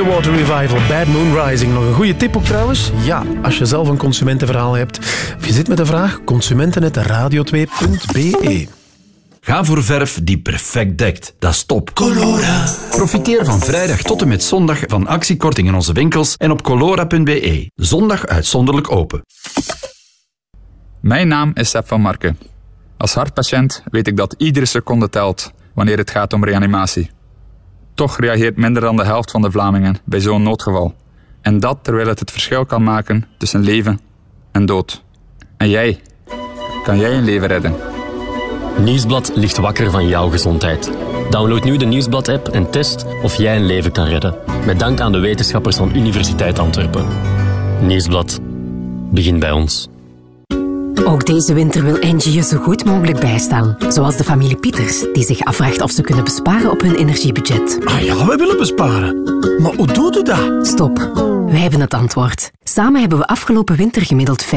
Clearwater Revival, Bad Moon Rising. Nog een goede tip ook trouwens. Ja, als je zelf een consumentenverhaal hebt. Of je zit met een vraag, consumenten.radio2.be. Ga voor verf die perfect dekt. Dat is top. Colora. Profiteer van vrijdag tot en met zondag van actiekorting in onze winkels en op colora.be. Zondag uitzonderlijk open. Mijn naam is Sepp van Marken. Als hartpatiënt weet ik dat iedere seconde telt wanneer het gaat om reanimatie. Toch reageert minder dan de helft van de Vlamingen bij zo'n noodgeval. En dat terwijl het het verschil kan maken tussen leven en dood. En jij? Kan jij een leven redden? Nieuwsblad ligt wakker van jouw gezondheid. Download nu de Nieuwsblad-app en test of jij een leven kan redden. Met dank aan de wetenschappers van Universiteit Antwerpen. Nieuwsblad. Begin bij ons. Ook deze winter wil Engie je zo goed mogelijk bijstaan. Zoals de familie Pieters, die zich afvraagt of ze kunnen besparen op hun energiebudget. Ah ja, we willen besparen. Maar hoe doet u dat? Stop. Wij hebben het antwoord. Samen hebben we afgelopen winter gemiddeld 15%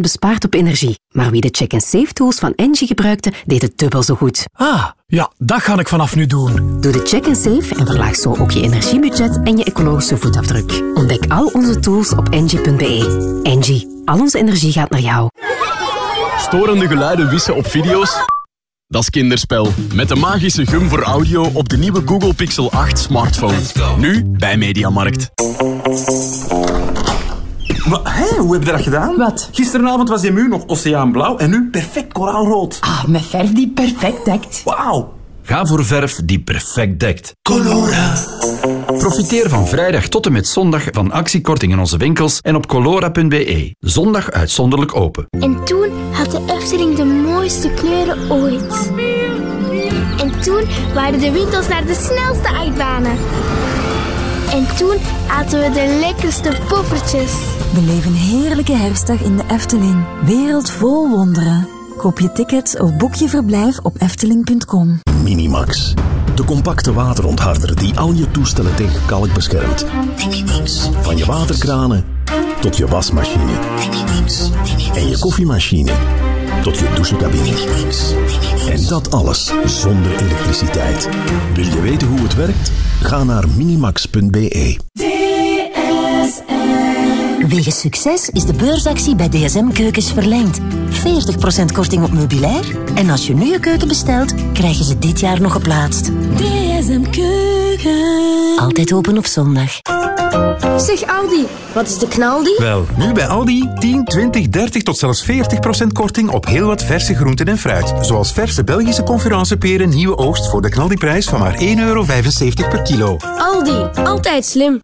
bespaard op energie. Maar wie de check-and-save tools van Engie gebruikte, deed het dubbel zo goed. Ah, ja, dat ga ik vanaf nu doen. Doe de check-and-save en verlaag zo ook je energiebudget en je ecologische voetafdruk. Ontdek al onze tools op engie.be. Engie, al onze energie gaat naar jou. Storende geluiden wissen op video's? Dat is kinderspel. Met de magische gum voor audio op de nieuwe Google Pixel 8 smartphone. Nu bij Mediamarkt. Maar, hé, hoe heb je dat gedaan? Wat? Gisteravond was je muur nog oceaanblauw en nu perfect koraalrood. Ah, met verf die perfect dekt. Wauw. Ga voor verf die perfect dekt. Colora. Profiteer van vrijdag tot en met zondag van actiekorting in onze winkels en op colora.be. Zondag uitzonderlijk open. En toen had de Efteling de mooiste kleuren ooit. En toen waren de winkels naar de snelste achtbanen. En toen aten we de lekkerste poffertjes. Beleef een heerlijke herfstdag in de Efteling. Wereld vol wonderen. Koop je tickets of boek je verblijf op efteling.com. Minimax. De compacte waterontharder die al je toestellen tegen kalk beschermt. Van je waterkranen tot je wasmachine. En je koffiemachine tot je douchecabine. En dat alles zonder elektriciteit. Wil je weten hoe het werkt? Ga naar minimax.be. Wegens succes is de beursactie bij DSM Keukens verlengd. 40% korting op meubilair. En als je nu je keuken bestelt, krijgen ze dit jaar nog geplaatst. DSM Keuken. Altijd open op zondag. Zeg Aldi, wat is de knaldi? Wel, nu bij Aldi 10, 20, 30 tot zelfs 40% korting op heel wat verse groenten en fruit. Zoals verse Belgische conferenceperen nieuwe oogst voor de knaldiprijs van maar 1,75 euro per kilo. Aldi, altijd slim.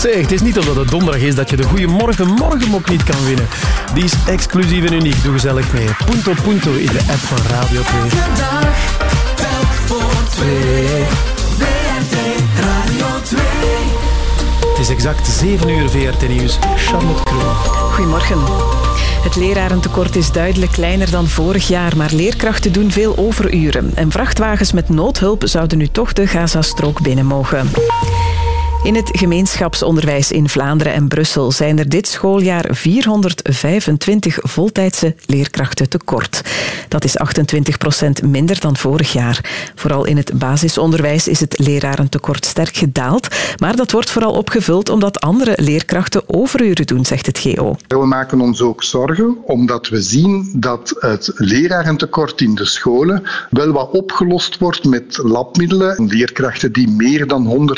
Zeg, het is niet omdat het donderdag is dat je de Goeiemorgen Morgenmok niet kan winnen. Die is exclusief en uniek. Doe gezellig mee. Punto Punto in de app van Radio 2. Dag, telk voor twee. VRT Radio 2. Het is exact 7 uur VRT Nieuws. Charlotte Kroon. Goedemorgen. Het lerarentekort is duidelijk kleiner dan vorig jaar, maar leerkrachten doen veel overuren. En vrachtwagens met noodhulp zouden nu toch de Gazastrook binnen mogen. In het gemeenschapsonderwijs in Vlaanderen en Brussel zijn er dit schooljaar 425 voltijdse leerkrachten tekort. Dat is 28 procent minder dan vorig jaar. Vooral in het basisonderwijs is het lerarentekort sterk gedaald, maar dat wordt vooral opgevuld omdat andere leerkrachten overuren doen, zegt het GO. We maken ons ook zorgen omdat we zien dat het lerarentekort in de scholen wel wat opgelost wordt met labmiddelen. Leerkrachten die meer dan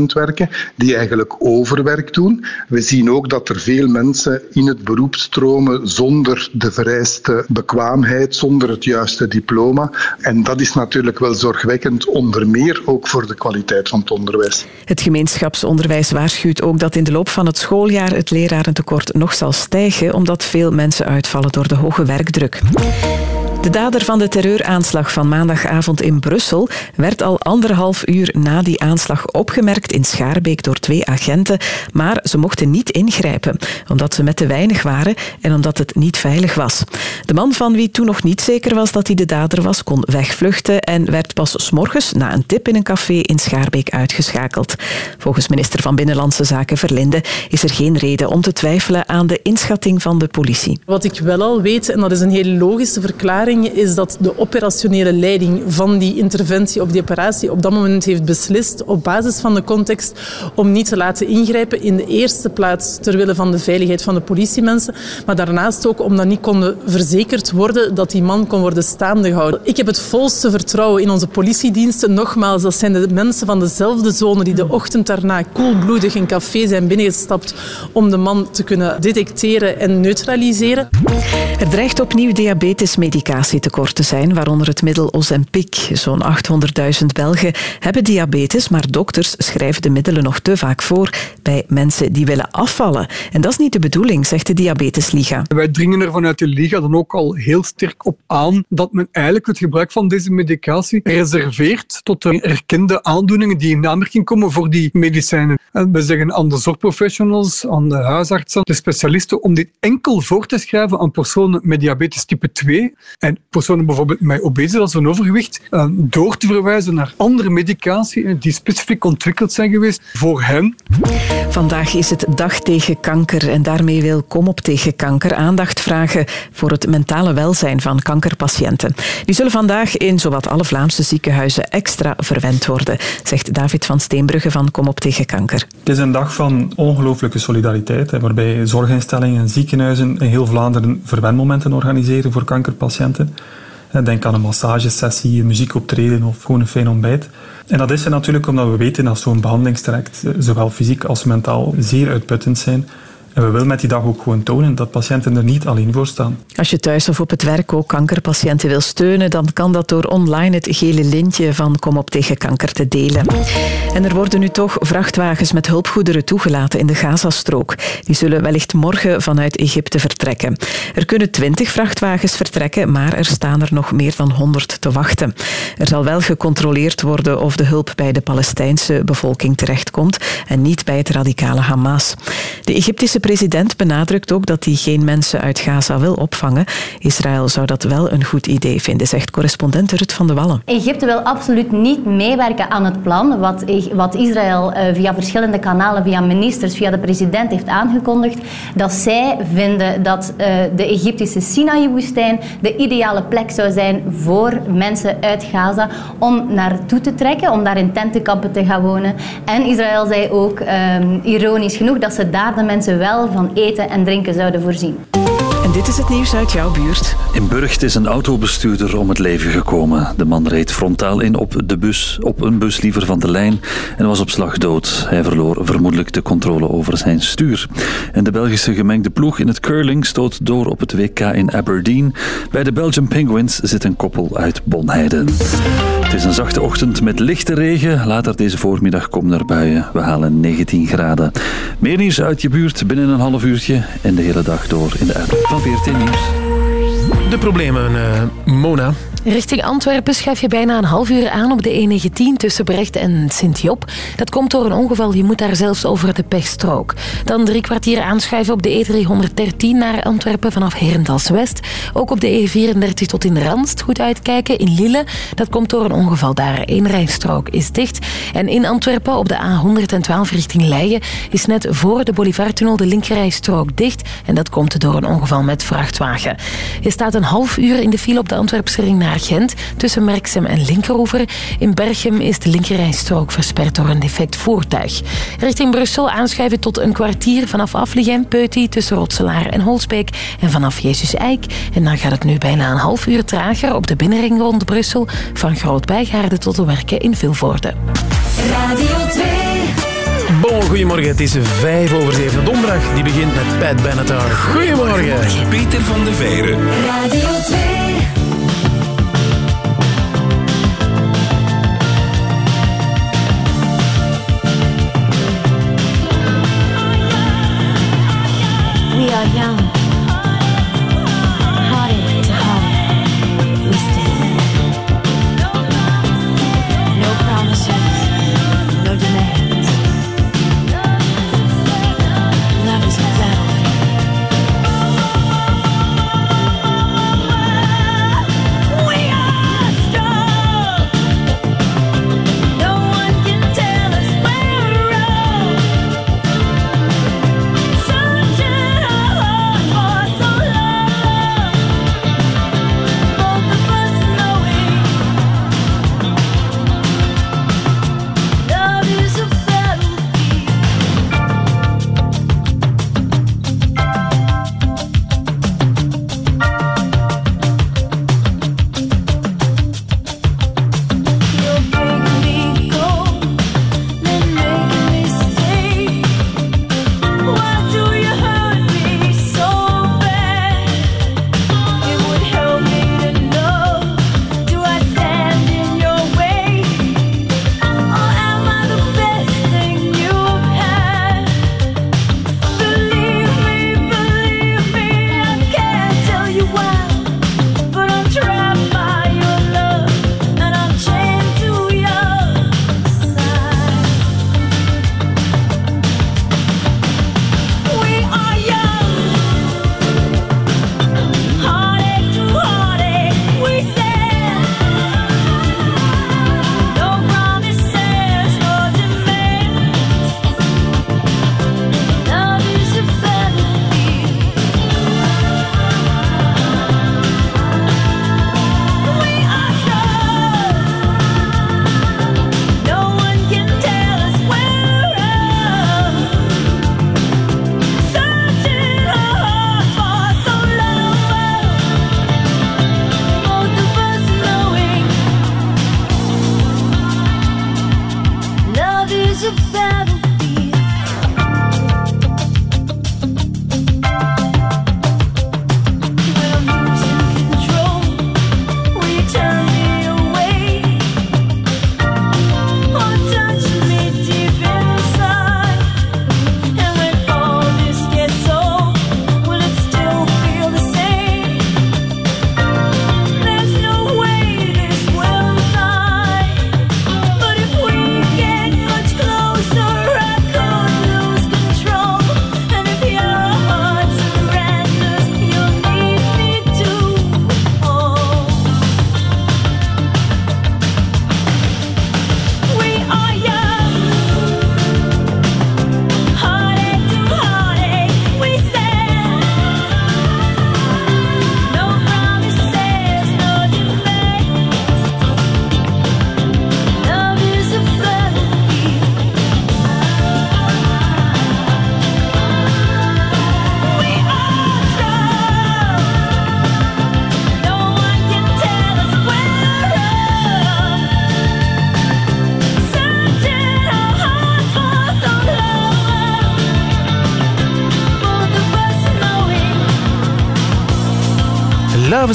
100% werken, die eigenlijk overwerk doen. We zien ook dat er veel mensen in het beroep stromen zonder de vereiste bekwaamheid, zonder het juiste diploma. En dat is natuurlijk wel zorgwekkend, onder meer ook voor de kwaliteit van het onderwijs. Het gemeenschapsonderwijs waarschuwt ook dat in de loop van het schooljaar het lerarentekort nog zal stijgen, omdat veel mensen uitvallen door de hoge werkdruk. De dader van de terreuraanslag van maandagavond in Brussel werd al anderhalf uur na die aanslag opgemerkt in Schaarbeek door twee agenten, maar ze mochten niet ingrijpen, omdat ze met te weinig waren en omdat het niet veilig was. De man van wie toen nog niet zeker was dat hij de dader was, kon wegvluchten en werd pas s'morgens na een tip in een café in Schaarbeek uitgeschakeld. Volgens minister van Binnenlandse Zaken Verlinde is er geen reden om te twijfelen aan de inschatting van de politie. Wat ik wel al weet, en dat is een hele logische verklaring, is dat de operationele leiding van die interventie op die operatie op dat moment heeft beslist op basis van de context om niet te laten ingrijpen. In de eerste plaats ter wille van de veiligheid van de politiemensen, maar daarnaast ook omdat niet kon verzekerd worden dat die man kon worden staande gehouden. Ik heb het volste vertrouwen in onze politiediensten. Nogmaals, dat zijn de mensen van dezelfde zone die de ochtend daarna koelbloedig een café zijn binnengestapt om de man te kunnen detecteren en neutraliseren. Er dreigt opnieuw diabetesmedicatietekort te zijn, waaronder het middel Ozempic. Zo'n 800.000 Belgen hebben diabetes, maar dokters schrijven de middelen nog te vaak voor bij mensen die willen afvallen. En dat is niet de bedoeling, zegt de Diabetesliga. Wij dringen er vanuit de Liga dan ook al heel sterk op aan dat men eigenlijk het gebruik van deze medicatie reserveert tot de erkende aandoeningen die in aanmerking komen voor die medicijnen. En we zeggen aan de zorgprofessionals, aan de huisartsen, de specialisten, om dit enkel voor te schrijven aan personen met diabetes type 2 en personen bijvoorbeeld met obesitas of overgewicht, eh, door te verwijzen naar andere medicatie eh, die specifiek ontwikkeld zijn geweest voor hen. Vandaag is het Dag tegen Kanker en daarmee wil Kom op tegen Kanker aandacht vragen voor het mentale welzijn van kankerpatiënten. Die zullen vandaag in zowat alle Vlaamse ziekenhuizen extra verwend worden, zegt David van Steenbrugge van Kom op tegen Kanker. Het is een dag van ongelooflijke solidariteit, waarbij zorginstellingen en ziekenhuizen in heel Vlaanderen verwenmomenten organiseren voor kankerpatiënten. Denk aan een massagesessie, een muziekoptreden of gewoon een fijn ontbijt. En dat is er natuurlijk omdat we weten dat zo'n behandelingstraject zowel fysiek als mentaal zeer uitputtend zijn. En we willen met die dag ook gewoon tonen dat patiënten er niet alleen voor staan. Als je thuis of op het werk ook kankerpatiënten wil steunen, dan kan dat door online het gele lintje van Kom op tegen kanker te delen. En er worden nu toch vrachtwagens met hulpgoederen toegelaten in de Gazastrook. Die zullen wellicht morgen vanuit Egypte vertrekken. Er kunnen twintig vrachtwagens vertrekken, maar er staan er nog meer dan 100 te wachten. Er zal wel gecontroleerd worden of de hulp bij de Palestijnse bevolking terechtkomt en niet bij het radicale Hamas. De Egyptische president benadrukt ook dat hij geen mensen uit Gaza wil opvangen. Israël zou dat wel een goed idee vinden, zegt correspondent Rut van de Wallen. Egypte wil absoluut niet meewerken aan het plan wat, wat Israël eh, via verschillende kanalen, via ministers, via de president heeft aangekondigd. Dat zij vinden dat eh, de Egyptische Sinaï-woestijn de ideale plek zou zijn voor mensen uit Gaza om naartoe te trekken, om daar in tentenkampen te gaan wonen. En Israël zei ook, ehm, ironisch genoeg, dat ze daar de mensen wel van eten en drinken zouden voorzien. En dit is het nieuws uit jouw buurt. In Burgt is een autobestuurder om het leven gekomen. De man reed frontaal in op, de bus, op een bus liever van de lijn en was op slag dood. Hij verloor vermoedelijk de controle over zijn stuur. En de Belgische gemengde ploeg in het curling stoot door op het WK in Aberdeen. Bij de Belgian Penguins zit een koppel uit Bonheiden. Het is een zachte ochtend met lichte regen. Later deze voormiddag komen er buien. We halen 19 graden. Meer nieuws uit je buurt binnen een half uurtje en de hele dag door in de app van VRT Nieuws. De problemen, uh, Mona. Richting Antwerpen schuif je bijna een half uur aan op de E19 tussen Brecht en Sint-Job. Dat komt door een ongeval, je moet daar zelfs over de pechstrook. Dan drie kwartier aanschuiven op de E313 naar Antwerpen vanaf Herentals-West. Ook op de E34 tot in Randst goed uitkijken. In Lille, dat komt door een ongeval daar. Eén rijstrook is dicht. En in Antwerpen op de A112 richting Leien is net voor de Boulevardtunnel de linkerrijstrook dicht. En dat komt door een ongeval met vrachtwagen. Je staat een half uur in de file op de Antwerpse ring naar Gent tussen Merksem en Linkeroever. In Berchem is de linkerrijstrook versperd door een defect voertuig. Richting Brussel aanschuiven tot een kwartier vanaf Afligem, Peuty tussen Rotselaar en Holsbeek en vanaf Jezus Eik. En dan gaat het nu bijna een half uur trager op de binnenring rond Brussel van Groot-Bijgaarde tot de werken in Vilvoorde. Radio 2. Bon, goedemorgen. Het is vijf over zeven. Donderdag, die begint met Pat Benatar. Goedemorgen. Peter van de Veire. Radio 2. We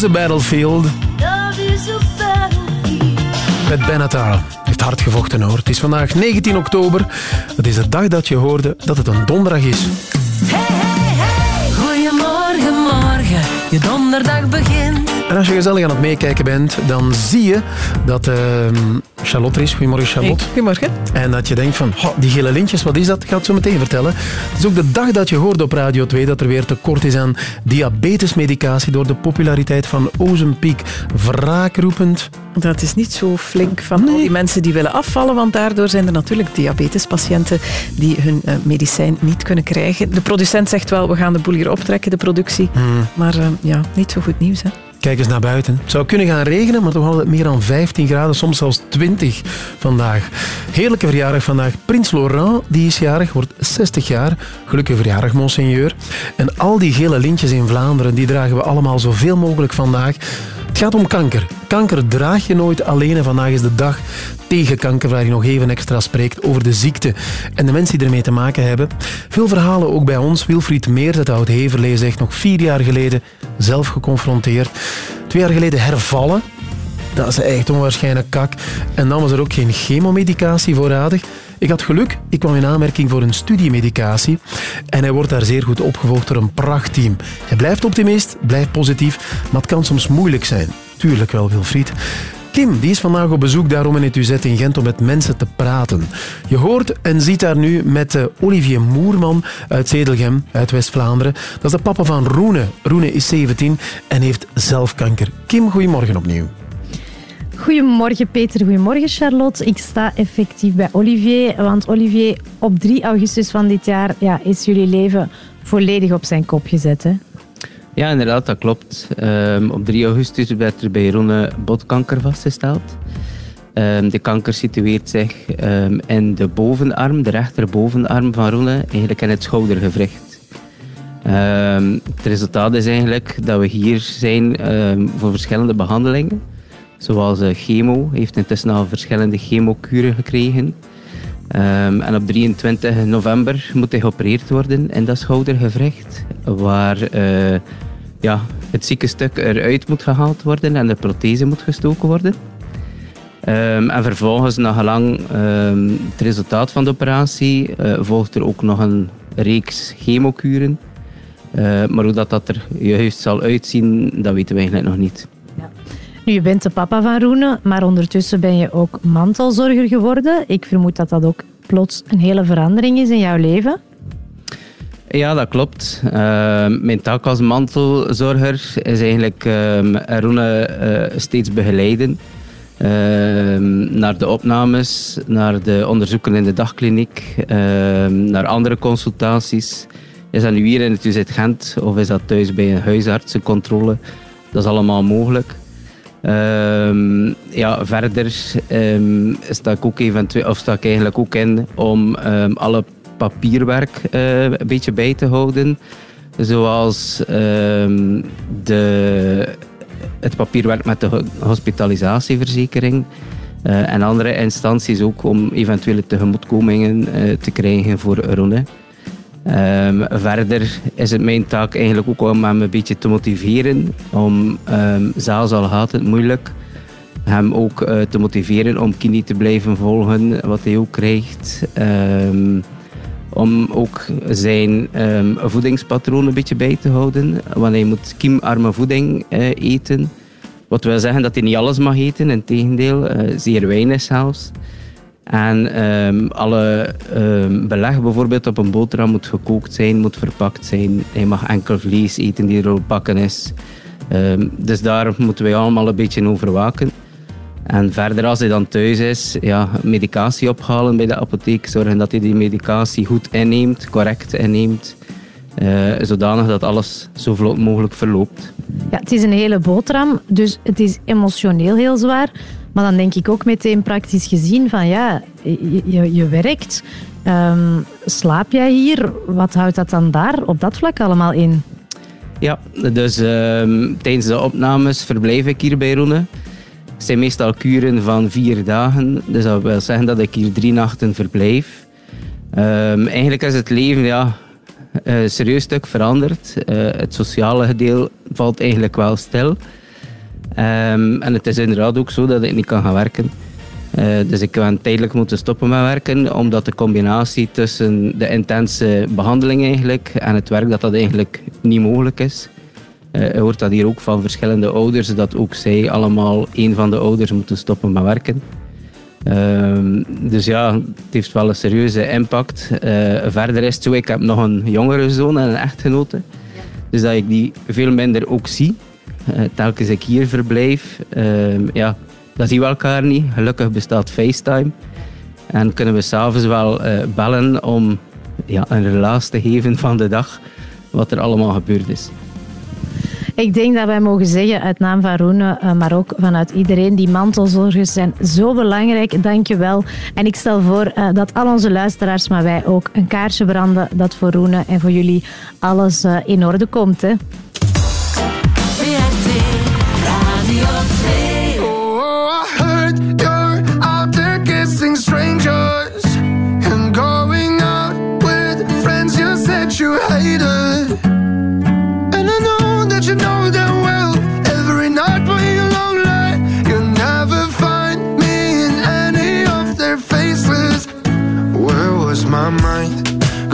is a Battlefield. Met Benatar. Heeft hard gevochten hoor. Het is vandaag 19 oktober. Het is de dag dat je hoorde dat het een donderdag is. Goedemorgen, morgen, je donderdag begint. En als je gezellig aan het meekijken bent, dan zie je dat ehm, Charlotte is. Goedemorgen Charlotte. Goedemorgen. En dat je denkt van, "Goh, die gele lintjes, wat is dat? Ik ga het zo meteen vertellen. Het is ook de dag dat je hoorde op Radio 2 dat er weer tekort is aan diabetesmedicatie door de populariteit van Ozempiek. Wraakroepend. Dat is niet zo flink van al die mensen die willen afvallen, want daardoor zijn er natuurlijk diabetespatiënten die hun eh, medicijn niet kunnen krijgen. De producent zegt wel, we gaan de boel hier optrekken, de productie. Hmm. Maar eh, ja, niet zo goed nieuws. Hè? Kijk eens naar buiten. Het zou kunnen gaan regenen, maar toch altijd meer dan 15 graden, soms zelfs 20 vandaag. Heerlijke verjaardag vandaag. Prins Laurent, die is jarig, wordt 60 jaar. Gelukkige verjaardag, monseigneur. En al die gele lintjes in Vlaanderen, die dragen we allemaal zoveel mogelijk vandaag. Het gaat om kanker. Kanker draag je nooit alleen en vandaag is de dag tegen kanker waar je nog even extra spreekt over de ziekte en de mensen die ermee te maken hebben. Veel verhalen ook bij ons. Wilfried Meers uit Oud-Heverlee zegt nog vier jaar geleden zelf geconfronteerd. Twee jaar geleden hervallen. Dat is echt onwaarschijnlijk kak. En dan was er ook geen chemomedicatie voorradig. Ik had geluk, ik kwam in aanmerking voor een studiemedicatie. En hij wordt daar zeer goed opgevolgd door een prachtteam. Hij blijft optimist, blijft positief, maar het kan soms moeilijk zijn. Tuurlijk wel, Wilfried. Kim, die is vandaag op bezoek daarom in het UZ in Gent om met mensen te praten. Je hoort en ziet daar nu met eh, Olivier Moerman uit Zedelgem, uit West-Vlaanderen. Dat is de papa van Roene. Roene is 17 en heeft zelf kanker. Kim, goedemorgen opnieuw. Goedemorgen Peter, goedemorgen Charlotte. Ik sta effectief bij Olivier, want Olivier, op 3 augustus van dit jaar ja, is jullie leven volledig op zijn kop gezet. Hè? Ja, inderdaad, dat klopt. Ehm, op 3 augustus werd er bij Ronne botkanker vastgesteld. Ehm, de kanker situeert zich ehm, in de bovenarm, de rechterbovenarm van Ronne, eigenlijk in het schoudergewricht. Het resultaat is eigenlijk dat we hier zijn voor verschillende behandelingen. Zoals eh, chemo, heeft intussen al verschillende chemokuren gekregen. Ehm, en op 23 november moet hij geopereerd worden in dat schoudergewricht, waar eh, ja, het zieke stuk eruit moet gehaald worden en de prothese moet gestoken worden. Ehm, en vervolgens, na gelang ehm, het resultaat van de operatie, eh, volgt er ook nog een reeks chemokuren. Eh, maar hoe dat, dat er juist zal uitzien, dat weten we eigenlijk nog niet. Je bent de papa van Roene, maar ondertussen ben je ook mantelzorger geworden. Ik vermoed dat dat ook plots een hele verandering is in jouw leven. Ja, dat klopt. Ehm, mijn taak als mantelzorger is eigenlijk um, Roene eh, steeds begeleiden. Ehm, naar de opnames, naar de onderzoeken in de dagkliniek, ehm, naar andere consultaties. Is dat nu hier in het UZ Gent of is dat thuis bij een huisartsencontrole? Dat is allemaal mogelijk. Ehm, ja, verder ehm, sta, ik ook eventueel, of sta ik eigenlijk ook in om ehm, alle papierwerk eh, een beetje bij te houden. Zoals de, het papierwerk met de ho- hospitalisatieverzekering. eh, en andere instanties ook om eventuele tegemoetkomingen eh, te krijgen voor Ronne. Ehm, verder is het mijn taak eigenlijk ook om hem een beetje te motiveren. Om, um, zelfs al gaat het moeilijk, hem ook eh, te motiveren om kine te blijven volgen, wat hij ook krijgt. Ehm, om ook zijn ehm, voedingspatroon een beetje bij te houden. Want hij moet kiemarme voeding eh, eten. Wat wil zeggen dat hij niet alles mag eten, in tegendeel, eh, zeer weinig zelfs. En ehm, alle ehm, beleg bijvoorbeeld op een boterham moet gekookt zijn, moet verpakt zijn. Hij mag enkel vlees eten die er bakken is. Ehm, dus daar moeten wij allemaal een beetje over waken. En verder, als hij dan thuis is, ja, medicatie ophalen bij de apotheek. Zorgen dat hij die medicatie goed inneemt, correct inneemt. eh, zodanig dat alles zo vlot mogelijk verloopt. Ja, het is een hele boterham, dus het is emotioneel heel zwaar. Maar dan denk ik ook meteen praktisch gezien van ja, je, je, je werkt. Ehm, slaap jij hier? Wat houdt dat dan daar op dat vlak allemaal in? Ja, dus ehm, tijdens de opnames verblijf ik hier bij Roene. Het zijn meestal kuren van vier dagen. Dus dat wil zeggen dat ik hier drie nachten verblijf. Ehm, eigenlijk is het leven ja, uh, serieus stuk veranderd. Uh, het sociale gedeelte valt eigenlijk wel stil. Um, en het is inderdaad ook zo dat ik niet kan gaan werken. Uh, dus ik ben tijdelijk moeten stoppen met werken, omdat de combinatie tussen de intense behandeling eigenlijk en het werk dat dat eigenlijk niet mogelijk is. Uh, je hoort dat hier ook van verschillende ouders, dat ook zij allemaal een van de ouders moeten stoppen met werken. Uh, dus ja, het heeft wel een serieuze impact. Uh, verder is het zo, ik heb nog een jongere zoon en een echtgenote. Dus dat ik die veel minder ook zie. Uh, telkens ik hier verblijf, ehm, ja, dat zien we elkaar niet. Gelukkig bestaat FaceTime. En kunnen we s'avonds wel uh, bellen om ja, een relaas te geven van de dag, wat er allemaal gebeurd is. Ik denk dat wij mogen zeggen, uit naam van Roene, eh, maar ook vanuit iedereen, die mantelzorgers zijn zo belangrijk. Dank je wel. En ik stel voor eh, dat al onze luisteraars, maar wij ook, een kaarsje branden dat voor Roene en voor jullie alles in orde komt. Hè.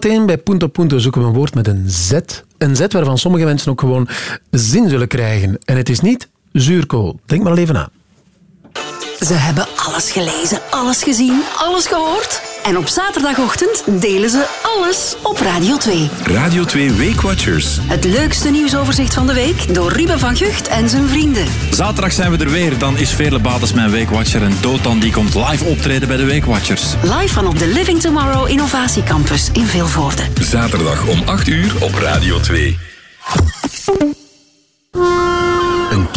Zometeen bij Punto Punto zoeken we een woord met een Z. Een Z waarvan sommige mensen ook gewoon zin zullen krijgen. En het is niet zuurkool. Denk maar even na. Ze hebben alles gelezen, alles gezien, alles gehoord. En op zaterdagochtend delen ze alles op Radio 2. Radio 2 Weekwatchers. Het leukste nieuwsoverzicht van de week door Ruben van Gucht en zijn vrienden. Zaterdag zijn we er weer. Dan is Veerle Bades mijn Weekwatcher. En Dotan die komt live optreden bij de Weekwatchers. Live van op de Living Tomorrow Innovatiecampus in Vilvoorde. Zaterdag om 8 uur op Radio 2.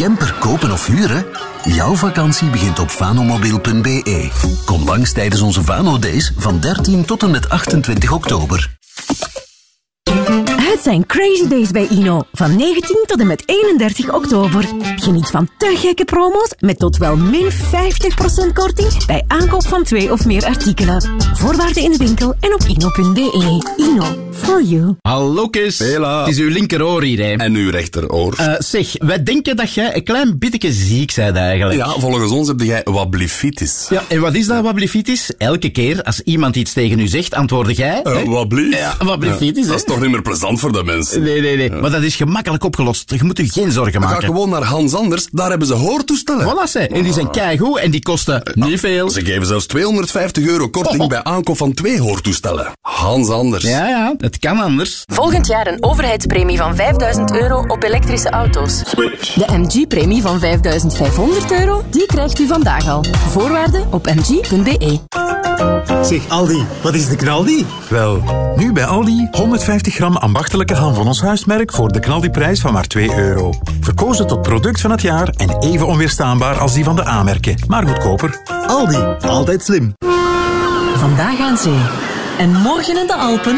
Camper kopen of huren? Jouw vakantie begint op vanomobiel.be. Kom langs tijdens onze Vano Days van 13 tot en met 28 oktober. Het zijn Crazy Days bij Ino. Van 19 tot en met 31 oktober. Geniet van te gekke promo's met tot wel min 50% korting bij aankoop van twee of meer artikelen. Voorwaarden in de winkel en op ino.be. Ino. For you. Hallo Kees. Hela. Het is uw linkeroor hier, hè. En uw rechteroor. Eh, zeg, wij denken dat jij een klein beetje ziek bent eigenlijk. Ja, volgens ons heb jij wablifitis. Ja, en wat is dat wablifitis? Elke keer als iemand iets tegen u zegt, antwoordde jij... Uh, hè? wablief? Ja, wablifitis, Dat is toch niet meer plezant voor de mensen? Nee, nee, nee. Maar dat is gemakkelijk opgelost. Je moet u geen zorgen Ga maken. gewoon naar Hans Anders, daar hebben ze hoortoestellen. Voilà, ze. En die zijn keigoed en die kosten niet veel. Ze geven zelfs 250 euro korting bij aankoop van twee hoortoestellen. Hans Anders. Ja, ja, het kan anders. Volgend jaar een overheidspremie van 5000 euro op elektrische auto's. De MG-premie van 5500 euro, die krijgt u vandaag al. Voorwaarden op mg.be. Zeg Aldi, wat is de knaldi? Wel, nu bij Aldi 150 gram ambachtelijke ham van ons huismerk voor de knaldiprijs van maar 2 euro. Verkozen tot product van het jaar en even onweerstaanbaar als die van de A-merken, maar goedkoper. Aldi, altijd slim. Vandaag aan zee. En morgen in de Alpen.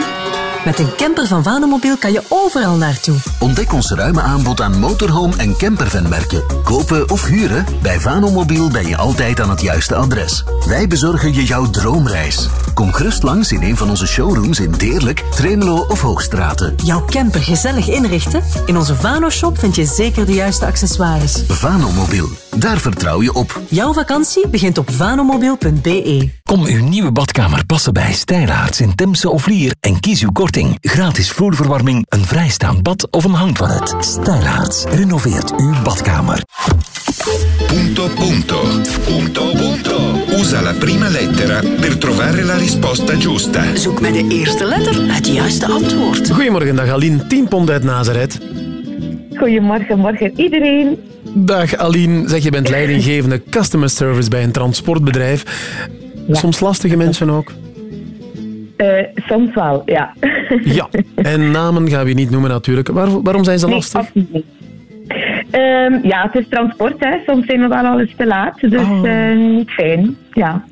Met een camper van Vanomobiel kan je overal naartoe. Ontdek ons ruime aanbod aan motorhome en campervanmerken. Kopen of huren? Bij Vanomobiel ben je altijd aan het juiste adres. Wij bezorgen je jouw droomreis. Kom gerust langs in een van onze showrooms in Deerlijk, Tremelo of Hoogstraten. Jouw camper gezellig inrichten? In onze Vano-shop vind je zeker de juiste accessoires. Vanomobiel, daar vertrouw je op. Jouw vakantie begint op vanomobiel.be. Kom uw nieuwe badkamer passen bij Stijlaarts in Temse of Lier en kies uw korting. Gratis vloerverwarming, een vrijstaand bad of een hangtoilet. Stijlaarts renoveert uw badkamer. Punto punto. Punto punto. Usa la prima lettera per trovare la risposta giusta. Zoek met de eerste letter het juiste antwoord. Goedemorgen, dag Aline. 10 pond uit Nazareth. Goedemorgen, morgen iedereen. Dag Aline, zeg je bent leidinggevende customer service bij een transportbedrijf. Soms lastige mensen ook. Eh, soms wel, ja. Ja, en namen gaan we niet noemen natuurlijk. Waar- waarom zijn ze Nee, lastig? absoluut. Ehm, ja, het is transport, hè. Soms zijn we wel al eens te laat, dus eh, niet fijn. Ja.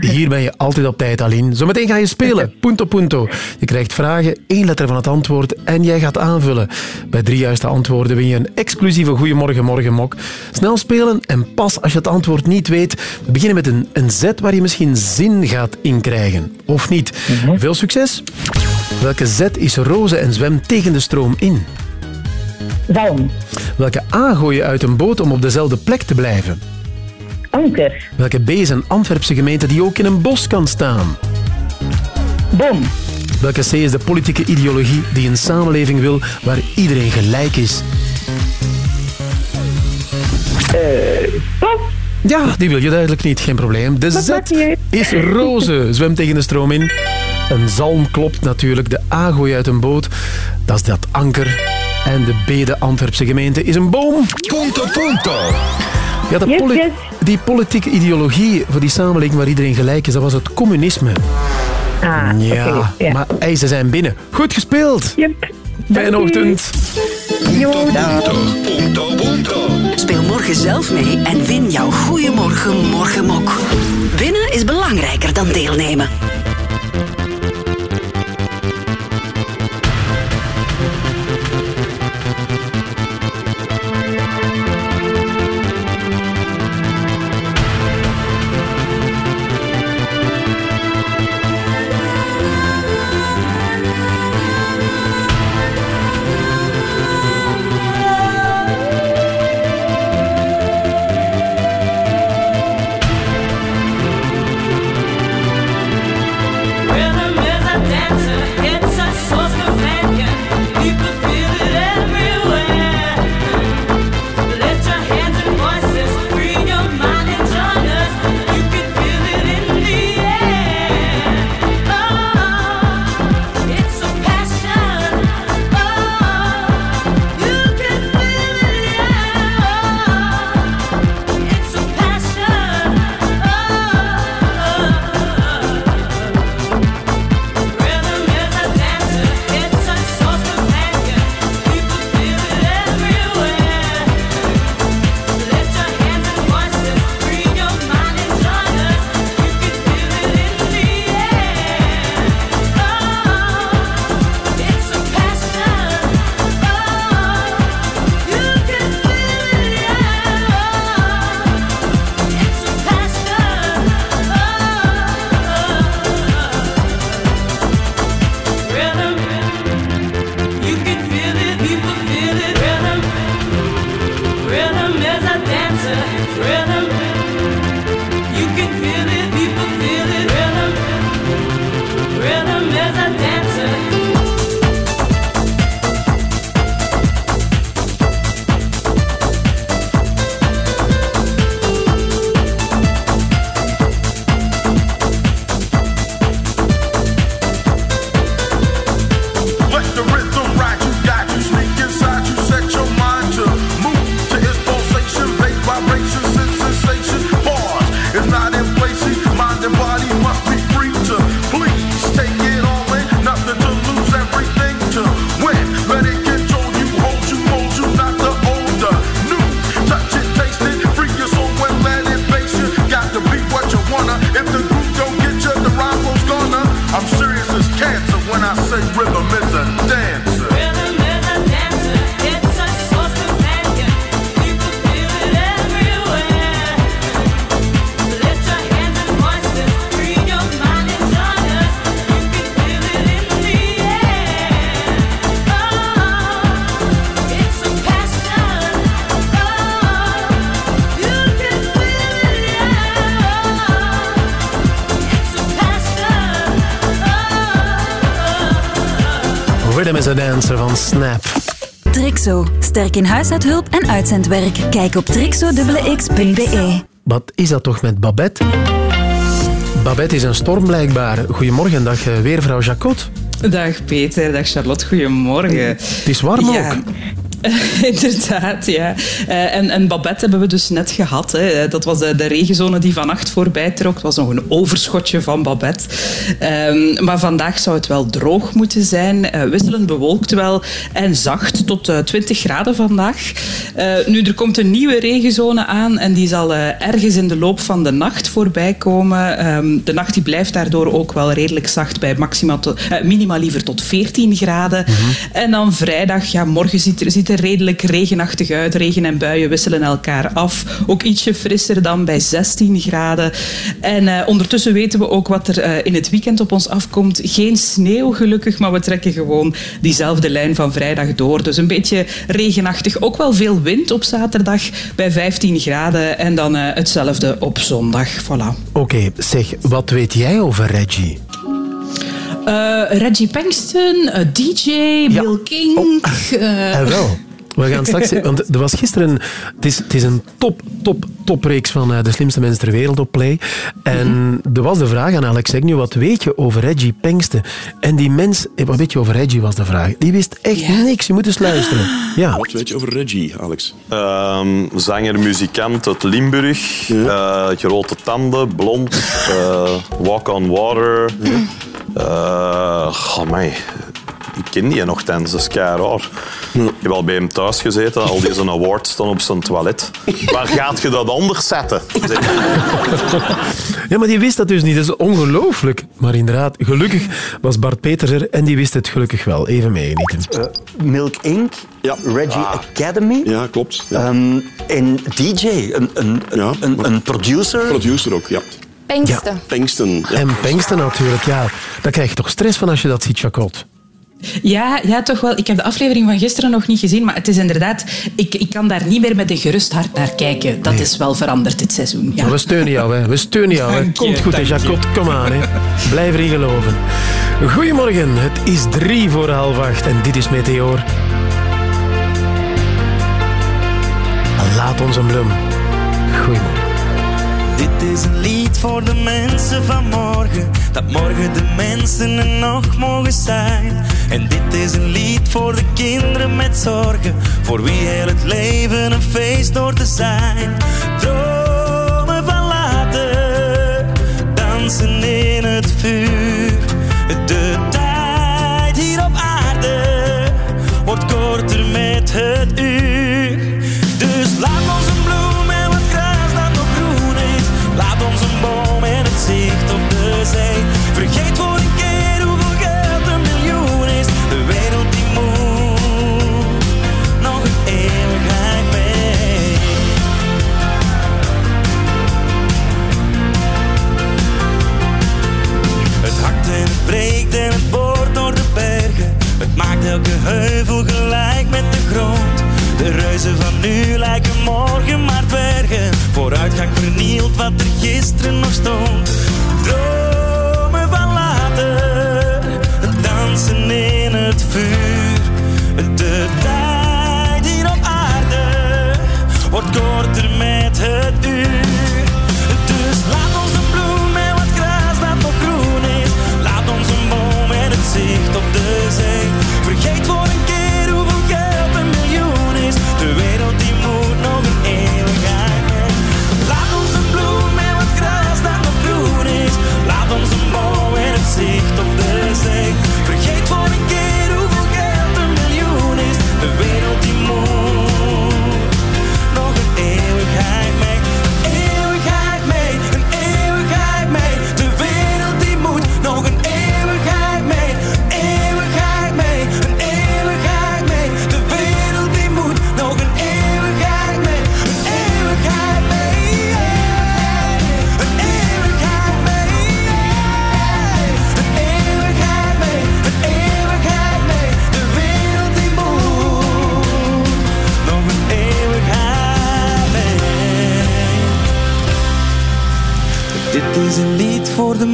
Hier ben je altijd op tijd, Aline. Zometeen ga je spelen. Punto punto. Je krijgt vragen, één letter van het antwoord en jij gaat aanvullen. Bij drie juiste antwoorden win je een exclusieve Goeiemorgen Morgen mok. Snel spelen en pas als je het antwoord niet weet. We beginnen met een, een zet waar je misschien zin gaat inkrijgen. Of niet. Veel succes. Welke zet is roze en zwemt tegen de stroom in? Zalm. Welke A gooi je uit een boot om op dezelfde plek te blijven? Anker. Welke B is een Antwerpse gemeente die ook in een bos kan staan? Bom. Welke C is de politieke ideologie die een samenleving wil waar iedereen gelijk is? Ja, die wil je duidelijk niet, geen probleem. De Z is roze, zwemt tegen de stroom in. Een zalm klopt natuurlijk. De A gooi uit een boot, dat is dat anker. En de B, de Antwerpse gemeente, is een boom. Punto punto. Ja, de poli- die politieke ideologie voor die samenleving waar iedereen gelijk is, dat was het communisme. Ah, ja, maar eisen zijn binnen. Goed gespeeld. Yep. Fijne ochtend. Speel morgen zelf mee en win jouw Goeiemorgen Morgenmok. Winnen is belangrijker dan deelnemen. Van Snap. Trixo. Sterk in huishoudhulp en uitzendwerk. Kijk op trixo.x.be. Wat is dat toch met Babette? Babette is een storm blijkbaar. Goedemorgen, dag eh, weervrouw Jacot. Dag Peter, dag Charlotte, goedemorgen. Het is warm Ja. ook. Inderdaad, ja. Eh, en, en Babette hebben we dus net gehad. Hè. Dat was de, de regenzone die vannacht voorbij trok. Het was nog een overschotje van Babette. Ehm, maar vandaag zou het wel droog moeten zijn. Eh, wisselend bewolkt wel en zacht tot eh, 20 graden vandaag. Nu, er komt een nieuwe regenzone aan en die zal ergens in de loop van de nacht voorbij komen. Ehm, de nacht die blijft daardoor ook wel redelijk zacht bij maxima tot, eh, minima liever tot 14 graden. En dan vrijdag, ja, morgen ziet er, ziet er redelijk regenachtig uit. Regen en buien wisselen elkaar af. Ook ietsje frisser dan bij 16 graden. En eh, ondertussen weten we ook wat er eh, in het weekend op ons afkomt. Geen sneeuw gelukkig, maar we trekken gewoon diezelfde lijn van vrijdag door. Dus een beetje regenachtig. Ook wel veel wind op zaterdag bij 15 graden. En dan hetzelfde op zondag. Voilà. Oké, zeg, wat weet jij over Reggie? Eh, Reggie Pangston, eh, DJ, Bill King. eh, Eh, wel. We gaan straks... Want er was gisteren... Het is, het is een top, top, topreeks van eh, de slimste mensen ter wereld op Play. En er was de vraag aan Alex Agnew, wat weet je over Reggie Pengsten? En die mens... eh, Wat weet je over Reggie, was de vraag. Die wist echt niks. Je moet eens luisteren. Ja. Wat weet je over Reggie, Alex? Ehm, zanger, muzikant uit Limburg. Eh, grote tanden, blond. eh, walk on water. Eh, oh, mij. Ik ken die nog tijdens, dat is kei raar. Ik heb al bij hem thuis gezeten, al die zijn awards staan op zijn toilet. Waar gaat je dat anders zetten? Ja, maar die wist dat dus niet. Dat is ongelooflijk. Maar inderdaad, gelukkig was Bart Peters er en die wist het gelukkig wel. Even meegenieten. Milk Inc., Reggie Academy. Ja, klopt. Ehm, en DJ, een, een, een, een producer. Producer ook, ja. Pengsten. Pengsten. Ja. En Pengsten natuurlijk, ja. Daar krijg je toch stress van als je dat ziet, Jacot? Ja, ja, toch wel. Ik heb de aflevering van gisteren nog niet gezien, maar het is inderdaad... Ik, ik kan daar niet meer met een gerust hart naar kijken. Dat is wel veranderd dit seizoen. Ja. Maar we steunen jou, hè. We steunen jou, hè. Komt goed, hè. Jacot. Kom aan, hè. Blijf erin geloven. Goedemorgen. Het is drie voor half acht en dit is Meteor. Laat ons een bloem. Goedemorgen. Dit is een lied voor de mensen van morgen. Dat morgen de mensen er nog mogen zijn. En dit is een lied voor de kinderen met zorgen. Voor wie heel het leven een feest door te zijn. Dromen van later. Dansen in het vuur. De tijd hier op aarde wordt korter met het uur. Maakt elke heuvel gelijk met de grond. De reuzen van nu lijken morgen maar dwergen. Vooruitgang vernielt wat er gisteren nog stond. Dromen van later, dansen in het vuur.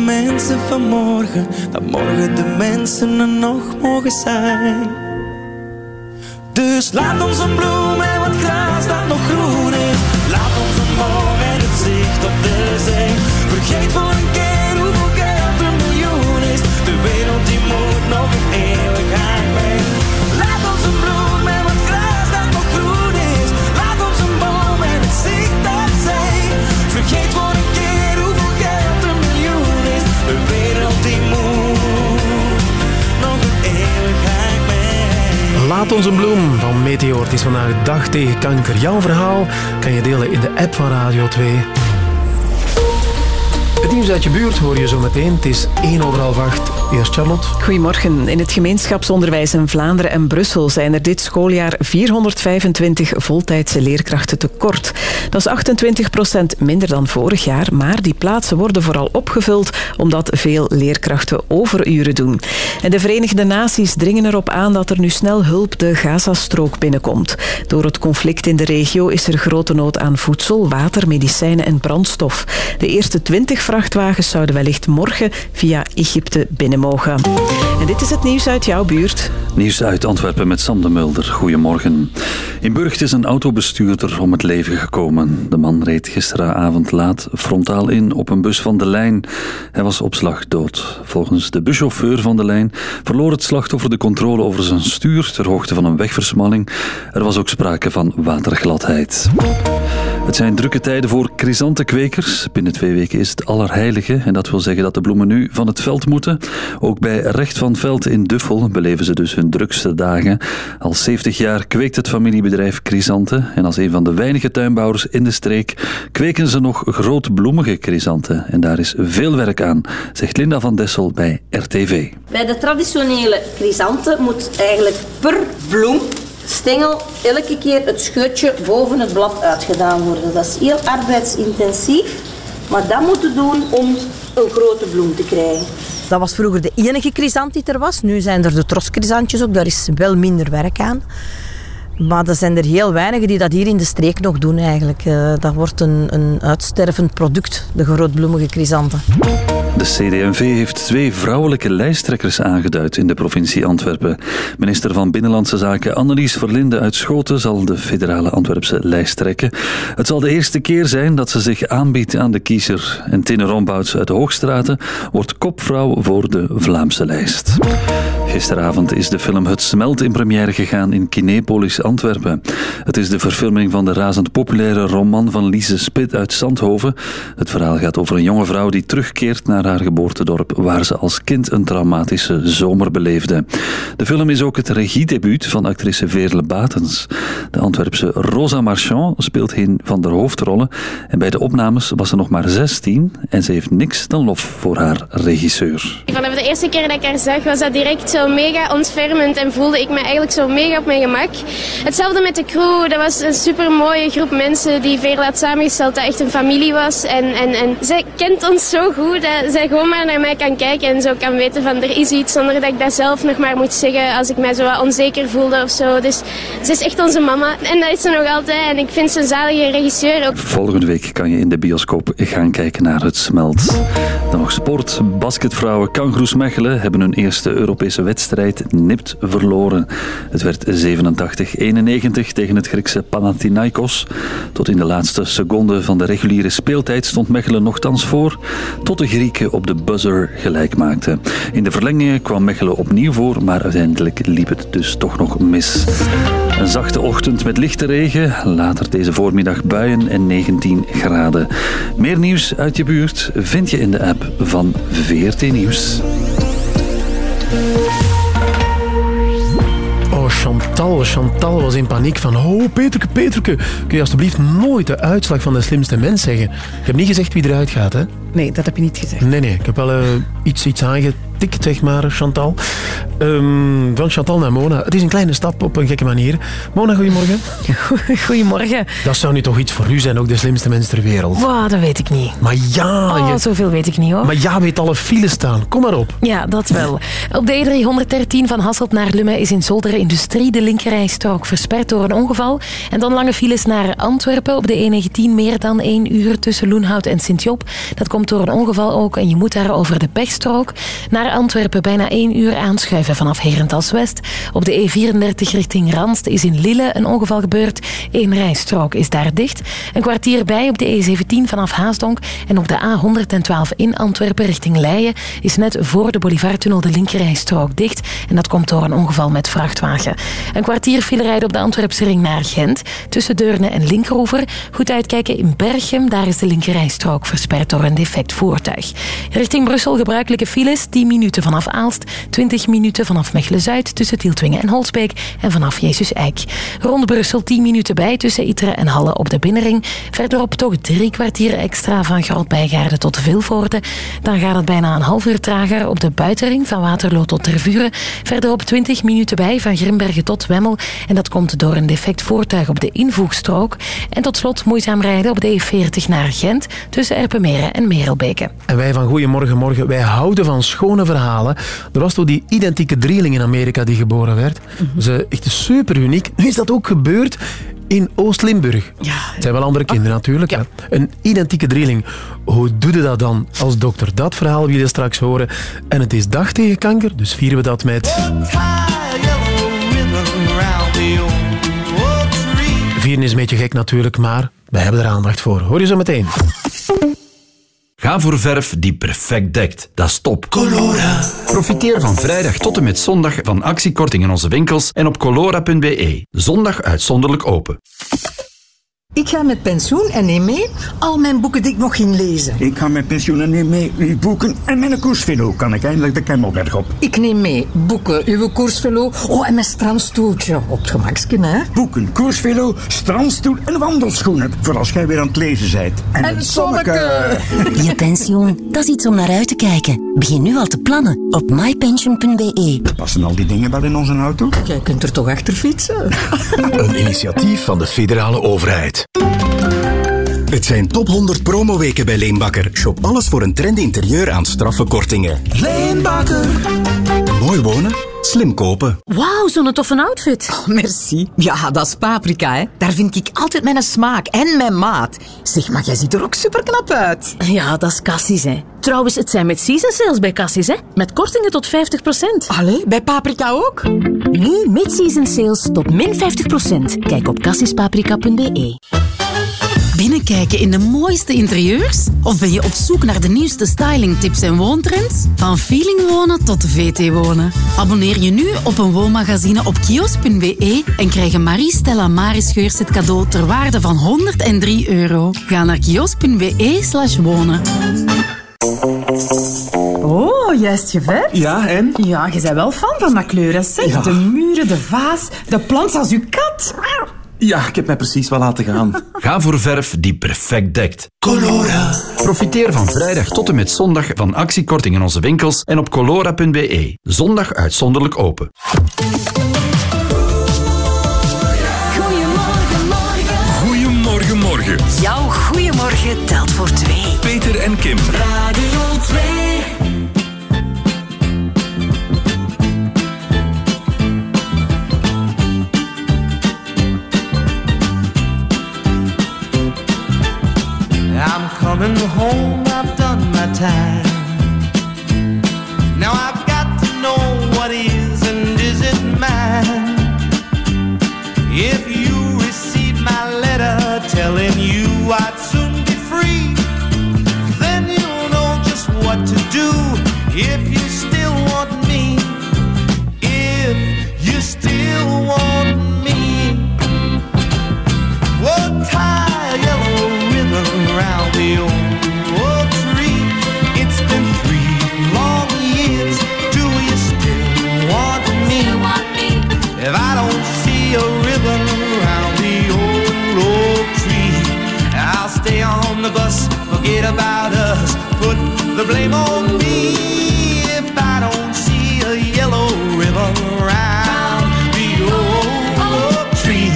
Mensen van morgen, dat morgen de mensen er nog mogen zijn. Dus laat ons een bloem Laat ons een bloem van Meteor. Het is vandaag dag tegen kanker. Jouw verhaal kan je delen in de app van Radio 2. Het nieuws uit je buurt hoor je zo meteen. Het is 1 over half 8. Eerst. Goedemorgen. In het gemeenschapsonderwijs in Vlaanderen en Brussel zijn er dit schooljaar 425 voltijdse leerkrachten tekort. Dat is 28 procent minder dan vorig jaar, maar die plaatsen worden vooral opgevuld omdat veel leerkrachten overuren doen. En de Verenigde Naties dringen erop aan dat er nu snel hulp de Gazastrook binnenkomt. Door het conflict in de regio is er grote nood aan voedsel, water, medicijnen en brandstof. De eerste 20 vrachtwagens zouden wellicht morgen via Egypte binnen mogen. En dit is het nieuws uit jouw buurt. Nieuws uit Antwerpen met Sam de Mulder. Goedemorgen. In Burgt is een autobestuurder om het leven gekomen. De man reed gisteravond laat frontaal in op een bus van de lijn. Hij was op slag dood. Volgens de buschauffeur van de lijn verloor het slachtoffer de controle over zijn stuur ter hoogte van een wegversmalling. Er was ook sprake van watergladheid. Het zijn drukke tijden voor chrysantenkwekers. Binnen twee weken is het Allerheilige en dat wil zeggen dat de bloemen nu van het veld moeten. Ook bij Recht van Veld in Duffel beleven ze dus hun drukste dagen. Al 70 jaar kweekt het familiebedrijf chrysanten en als een van de weinige tuinbouwers in de streek kweken ze nog grootbloemige chrysanten. En daar is veel werk aan, zegt Linda van Dessel bij RTV. Bij de traditionele chrysanten moet eigenlijk per bloem stengel elke keer het scheutje boven het blad uitgedaan worden. Dat is heel arbeidsintensief, maar dat moeten doen om een grote bloem te krijgen. Dat was vroeger de enige chrysant die er was. Nu zijn er de troskrisantjes ook, daar is wel minder werk aan. Maar er zijn er heel weinigen die dat hier in de streek nog doen eigenlijk. Uh, dat wordt een, een uitstervend product, de grootbloemige chrysanten. De CD&V heeft twee vrouwelijke lijsttrekkers aangeduid in de provincie Antwerpen. Minister van Binnenlandse Zaken Annelies Verlinde uit Schoten zal de federale Antwerpse lijst trekken. Het zal de eerste keer zijn dat ze zich aanbiedt aan de kiezer. En Tine Rombouts uit de Hoogstraten wordt kopvrouw voor de Vlaamse lijst. Gisteravond is de film Het Smelt in première gegaan in Kinepolis Antwerpen. Het is de verfilming van de razend populaire roman van Lise Spit uit Zandhoven. Het verhaal gaat over een jonge vrouw die terugkeert naar haar geboortedorp, waar ze als kind een traumatische zomer beleefde. De film is ook het regiedebuut van actrice Veerle Batens. De Antwerpse Rosa Marchand speelt een van de hoofdrollen en bij de opnames was ze nog maar 16 en ze heeft niks dan lof voor haar regisseur. Vanaf de eerste keer dat ik haar zag, was dat direct zo mega ontfermend en voelde ik me eigenlijk zo mega op mijn gemak. Hetzelfde met de crew, dat was een super mooie groep mensen die Veerle had samengesteld, dat echt een familie was. En, en, en zij kent ons zo goed dat zij gewoon maar naar mij kan kijken en zo kan weten van er is iets zonder dat ik dat zelf nog maar moet zeggen als ik mij zo wat onzeker voelde of zo. Dus ze is echt onze mama en dat is ze nog altijd en ik vind ze een zalige regisseur. Ook. Volgende week kan je in de bioscoop gaan kijken naar Het Smelt. Dan nog sport. Basketvrouwen Kangroes Mechelen hebben hun eerste Europese wedstrijd nipt verloren. Het werd 87-91 tegen het Griekse Panathinaikos. Tot in de laatste seconde van de reguliere speeltijd stond Mechelen nogthans voor, tot de Grieken op de buzzer gelijk maakten. In de verlengingen kwam Mechelen opnieuw voor, maar uiteindelijk liep het dus toch nog mis. Een zachte ochtend met lichte regen, later deze voormiddag buien en 19 graden. Meer nieuws uit je buurt vind je in de app van VRT Nieuws. Chantal. Chantal was in paniek van... Oh, Peterke, Peterke. Kun je alsjeblieft nooit de uitslag van de slimste mens zeggen? Je hebt niet gezegd wie eruit gaat, hè? Nee, dat heb je niet gezegd. Nee, nee. Ik heb wel uh, iets, iets tikt, zeg maar, Chantal. Ehm, van Chantal naar Mona. Het is een kleine stap op een gekke manier. Mona, goedemorgen. Goedemorgen. Dat zou nu toch iets voor u zijn, ook de slimste mens ter wereld. Wow, dat weet ik niet. Maar ja... Oh, je- zoveel weet ik niet hoor. Maar ja, weet alle files staan. Kom maar op. Ja, dat wel. Op de E313 van Hasselt naar Lummen is in Zolder Industrie de linkerrijstrook versperd door een ongeval. En dan lange files naar Antwerpen op de E19 meer dan één uur tussen Loenhout en Sint-Job. Dat komt door een ongeval ook en je moet daar over de pechstrook. Naar Antwerpen bijna één uur aanschuiven vanaf Herentals West. Op de E34 richting Randst is in Lille een ongeval gebeurd. Eén rijstrook is daar dicht. Een kwartier bij op de E17 vanaf Haasdonk. En op de A112 in Antwerpen richting Leijen is net voor de Boulevardtunnel de linkerrijstrook dicht. En dat komt door een ongeval met vrachtwagen. Een kwartier file rijden op de Antwerpse ring naar Gent. Tussen Deurne en Linkeroever. Goed uitkijken in Berchem. Daar is de linkerrijstrook versperd door een defect voertuig. Richting Brussel gebruikelijke files. 10 minuten vanaf Aalst. 20 minuten vanaf Mechelen-Zuid tussen Tieltwingen en Holsbeek. En vanaf Jezus Eik. Rond Brussel 10 minuten bij tussen Itteren en Halle op de binnenring. Verderop toch drie kwartier extra van Grootbijgaarden tot Vilvoorde. Dan gaat het bijna een half uur trager op de buitenring van Waterloo tot Tervuren. Verderop 20 minuten bij van Grimbergen tot Wemmel. En dat komt door een defect voertuig op de invoegstrook. En tot slot moeizaam rijden op de E40 naar Gent tussen Erpenmeren en Merelbeke. En wij van Goedemorgen Morgen, wij houden van schone verhalen. Er was toch die identieke drieling in Amerika die geboren werd. Ze echt super uniek. Nu is dat ook gebeurd in Oost-Limburg. Het zijn wel andere kinderen natuurlijk. Een identieke drieling. Hoe doe je dat dan als dokter? Dat verhaal wil je straks horen. En het is dag tegen kanker, dus vieren we dat met... Vieren is een beetje gek natuurlijk, maar wij hebben er aandacht voor. Hoor je zo meteen. Ga voor verf die perfect dekt. Dat is top. Colora. Profiteer van vrijdag tot en met zondag van actiekorting in onze winkels en op colora.be. Zondag uitzonderlijk open. Ik ga met pensioen en neem mee al mijn boeken die ik nog ging lezen. Ik ga met pensioen en neem mee uw boeken en mijn koersvelo. Kan ik eindelijk de Kemmelberg op. Ik neem mee boeken, uw koersvelo, oh en mijn strandstoeltje. Op het gemaksken, hè? Boeken, koersvelo, strandstoel en wandelschoenen. Voor als jij weer aan het lezen bent. En, En het zonneke. Je pensioen, dat is iets om naar uit te kijken. Begin nu al te plannen op mypension.be. Passen al die dingen wel in onze auto? Jij kunt er toch achter fietsen? Een initiatief van de federale overheid. Het zijn top 100 promoweken bij Leenbakker. Shop alles voor een trendy interieur aan straffe kortingen. Leenbakker. Mooi wonen, slim kopen. Wauw, zo'n toffe outfit. Oh, merci. Ja, dat is paprika, hè. Daar vind ik altijd mijn smaak en mijn maat. Zeg, maar jij ziet er ook super knap uit. Ja, dat is Cassis, hè. Trouwens, het zijn met season sales bij Cassis, hè. Met kortingen tot 50%. Allee, bij paprika ook? Nu met season sales tot min 50%. Kijk op cassispaprika.be. Binnenkijken in de mooiste interieurs? Of ben je op zoek naar de nieuwste stylingtips en woontrends? Van feeling wonen tot VT wonen. Abonneer je nu op een woonmagazine op kiosk.be en krijg een Marie-Stella Maris het cadeau ter waarde van 103 euro. Ga naar kiosk.be slash wonen. Oh, juist geverfd. Ja, en? Ja, je bent wel fan van dat kleuren. Zeg, Ja. de muren, de vaas, de plant als uw kat. Ja, ik heb mij precies wel laten gaan. Ga voor verf die perfect dekt. Colora. Profiteer van vrijdag tot en met zondag van actiekorting in onze winkels en op colora.be. Zondag uitzonderlijk open. Goedemorgen, morgen. Jouw goeiemorgen telt voor twee. Peter en Kim. Radio Coming home, I've done my time. Now I've got to know what is and isn't mine. If you receive my letter telling you I'd soon be free, then you'll know just what to do if you Forget about us. Put the blame on me if I don't see a yellow ribbon around the old oak tree.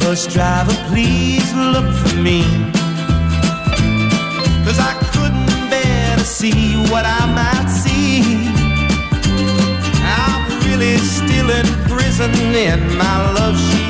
Bus driver, please look for me. Cause I couldn't bear to see what I might see. I'm really still in prison in my love sheet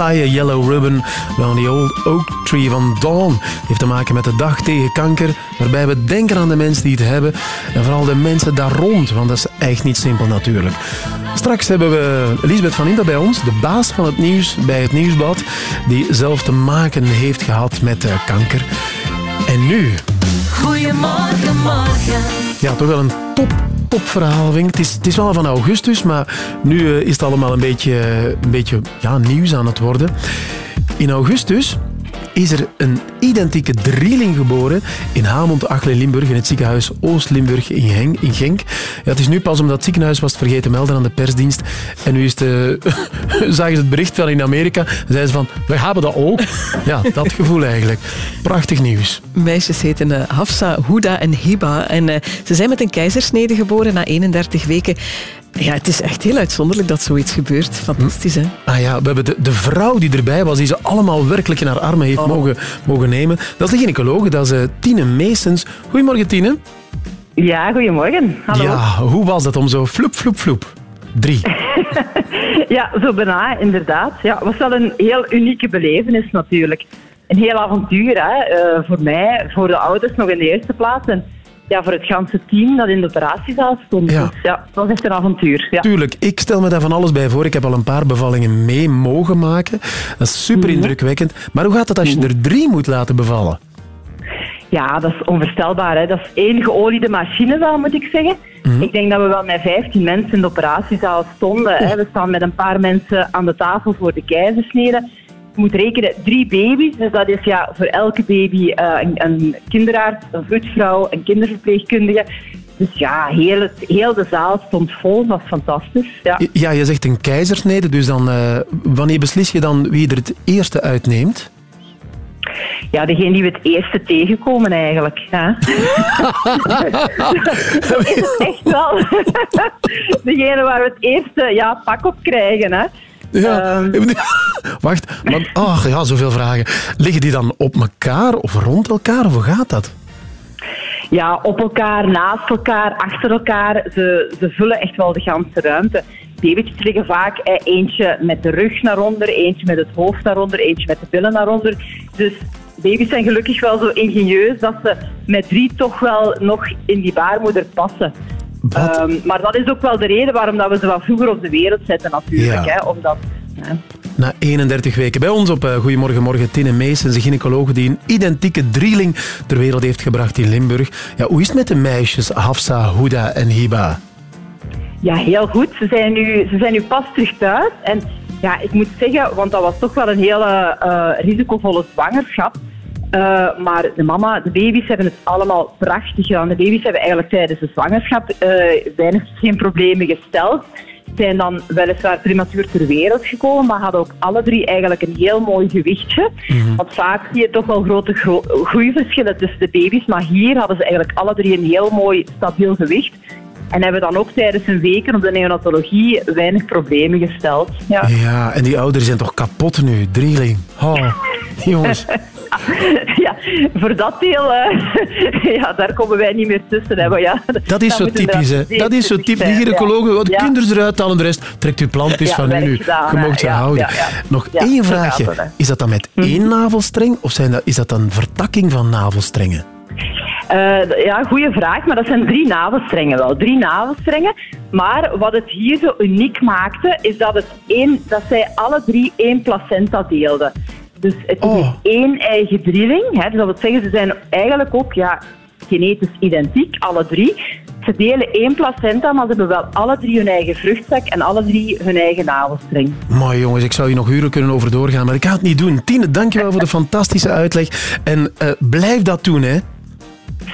A yellow ribbon round the old oak tree van Dawn. Heeft te maken met de dag tegen kanker, waarbij we denken aan de mensen die het hebben en vooral de mensen daar rond, want dat is echt niet simpel natuurlijk. Straks hebben we Lisbeth van bij ons, de baas van het nieuws bij het Nieuwsblad, die zelf te maken heeft gehad met eh, kanker. En nu... Goedemorgen, morgen. Ja, toch wel een top, top verhaal, vind ik. Het is, het is wel van augustus, maar nu eh, is het allemaal een beetje, een beetje ja, nieuws aan het worden. In augustus is er een identieke drieling geboren in Hamond, Achel in Limburg, in het ziekenhuis Oost-Limburg in, Genk- in Genk. Ja, het is nu pas omdat het ziekenhuis was vergeten te melden aan de persdienst. En nu is de, zagen ze het bericht wel in Amerika en zeiden ze van, we hebben dat ook. Ja, dat gevoel eigenlijk. Prachtig nieuws. Meisjes heten eh, Hafsa, Huda en Hiba. En eh, ze zijn met een keizersnede geboren na 31 weken. Ja, het is echt heel uitzonderlijk dat zoiets gebeurt. Fantastisch, hè? Ah ja, we hebben de, de vrouw die erbij was, die ze allemaal werkelijk in haar armen heeft mogen, mogen nemen. Dat is de gynaecologe, dat is eh, Tine Meestens. Goedemorgen, Tine. Ja, goedemorgen. Hallo. Ja, hoe was dat om zo floep, floep, floep? Drie. Ja, zo bijna, inderdaad. Ja, het was wel een heel unieke belevenis natuurlijk. Een heel avontuur, hè. Eh, voor mij, voor de ouders nog in de eerste plaats. En ja, voor het ganse team dat in de operatiezaal stond. Ja. Dus ja, het was echt een avontuur. Ja. Tuurlijk, ik stel me daar van alles bij voor. Ik heb al een paar bevallingen mee mogen maken. Dat is super Mhm. indrukwekkend. Maar hoe gaat het als je er drie moet laten bevallen? Ja, dat is onvoorstelbaar. Hè. Dat is één geoliede machinezaal, moet ik zeggen. Mhm. Ik denk dat we wel met 15 mensen in de operatiezaal stonden. Hè. We staan met een paar mensen aan de tafel voor de keizersnede. Je moet rekenen, drie baby's. Dus dat is ja, voor elke baby eh, een, een kinderarts, een vroedvrouw, een kinderverpleegkundige. Dus ja, heel, het, heel de zaal stond vol. Dat was fantastisch. Ja. Ja, je zegt een keizersnede, dus dan, eh, wanneer beslis je dan wie er het eerste uitneemt? Ja, degene die we het eerste tegenkomen eigenlijk. Ja. dat is echt wel degene waar we het eerste ja, pak op krijgen. Hè. Ja. Wacht, want, ach ja, zoveel vragen. Liggen die dan op elkaar of rond elkaar? Of hoe gaat dat? Ja, op elkaar, naast elkaar, achter elkaar. Ze, ze vullen echt wel de ganse ruimte. Babytjes liggen vaak eh, eentje met de rug naar onder, eentje met het hoofd naar onder, eentje met de billen naar onder. Dus baby's zijn gelukkig wel zo ingenieus dat ze met drie toch wel nog in die baarmoeder passen. Ehm, maar dat is ook wel de reden waarom dat we ze wat vroeger op de wereld zetten natuurlijk. Ja. Hè, omdat, ja. Na 31 weken bij ons op eh, Goedemorgen Morgen, Tine Meestens, een gynaecoloog die een identieke drieling ter wereld heeft gebracht in Limburg. Ja, hoe is het met de meisjes Hafsa, Huda en Hiba? Ja, heel goed. Ze zijn nu, ze zijn nu pas terug thuis. En ja, ik moet zeggen, want dat was toch wel een hele eh, risicovolle zwangerschap. Eh, maar de mama, de baby's hebben het allemaal prachtig gedaan. De baby's hebben eigenlijk tijdens de zwangerschap eh, weinig geen problemen gesteld. zijn dan weliswaar prematuur ter wereld gekomen, maar hadden ook alle drie eigenlijk een heel mooi gewichtje. Want vaak zie je toch wel grote gro- groeiverschillen tussen de baby's, maar hier hadden ze eigenlijk alle drie een heel mooi stabiel gewicht. En hebben dan ook tijdens hun weken op de neonatologie weinig problemen gesteld. Ja. Ja, en die ouderen zijn toch kapot nu, drieling. Oh, jongens. ja, voor dat deel, eh, ja, daar komen wij niet meer tussen. Hè, maar ja, Dat is zo typisch, hè. Dat is zo typisch. Die gynaecologen, wat de kinderen eruit halen, de rest trekt uw plant is Ja, van u nu. Je mocht ze houden. Nog één vraagje. Is dat dan met één navelstreng of zijn dat, is dat dan vertakking van navelstrengen? Eh, ja, goede vraag, maar dat zijn drie navelstrengen wel. Drie navelstrengen. Maar wat het hier zo uniek maakte, is dat, het één, dat zij alle drie één placenta deelden. Dus het is Oh. één eigen drieling. Hè. Dus dat wil zeggen, ze zijn eigenlijk ook ja, genetisch identiek, alle drie. Ze delen één placenta, maar ze hebben wel alle drie hun eigen vruchtzak en alle drie hun eigen navelstreng. Mooi jongens, ik zou hier nog uren kunnen over doorgaan, maar ik ga het niet doen. Tine, dankjewel voor de fantastische uitleg. En eh, blijf dat doen, hè.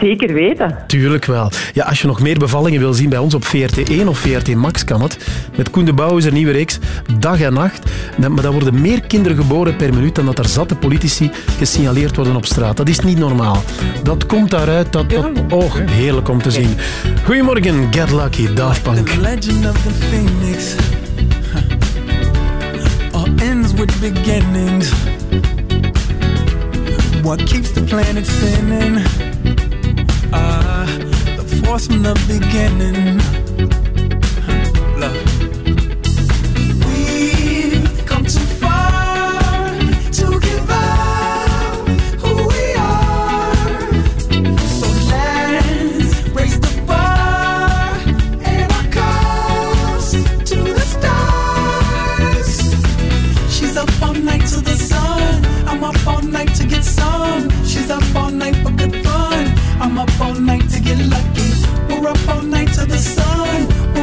Zeker weten. Tuurlijk wel. Ja, als je nog meer bevallingen wil zien bij ons op VRT1 of VRT Max kan het. Met Koen de Bouw is er een nieuwe reeks, dag en nacht. Maar dan worden meer kinderen geboren per minuut dan dat er zatte politici gesignaleerd worden op straat. Dat is niet normaal. Dat komt daaruit. Dat, dat, oh, heerlijk om te zien. Goedemorgen, Get Lucky, Daft Punk. The legend of the phoenix all ends with beginnings. What keeps the planet spinning? Ah, the force from the beginning. Love.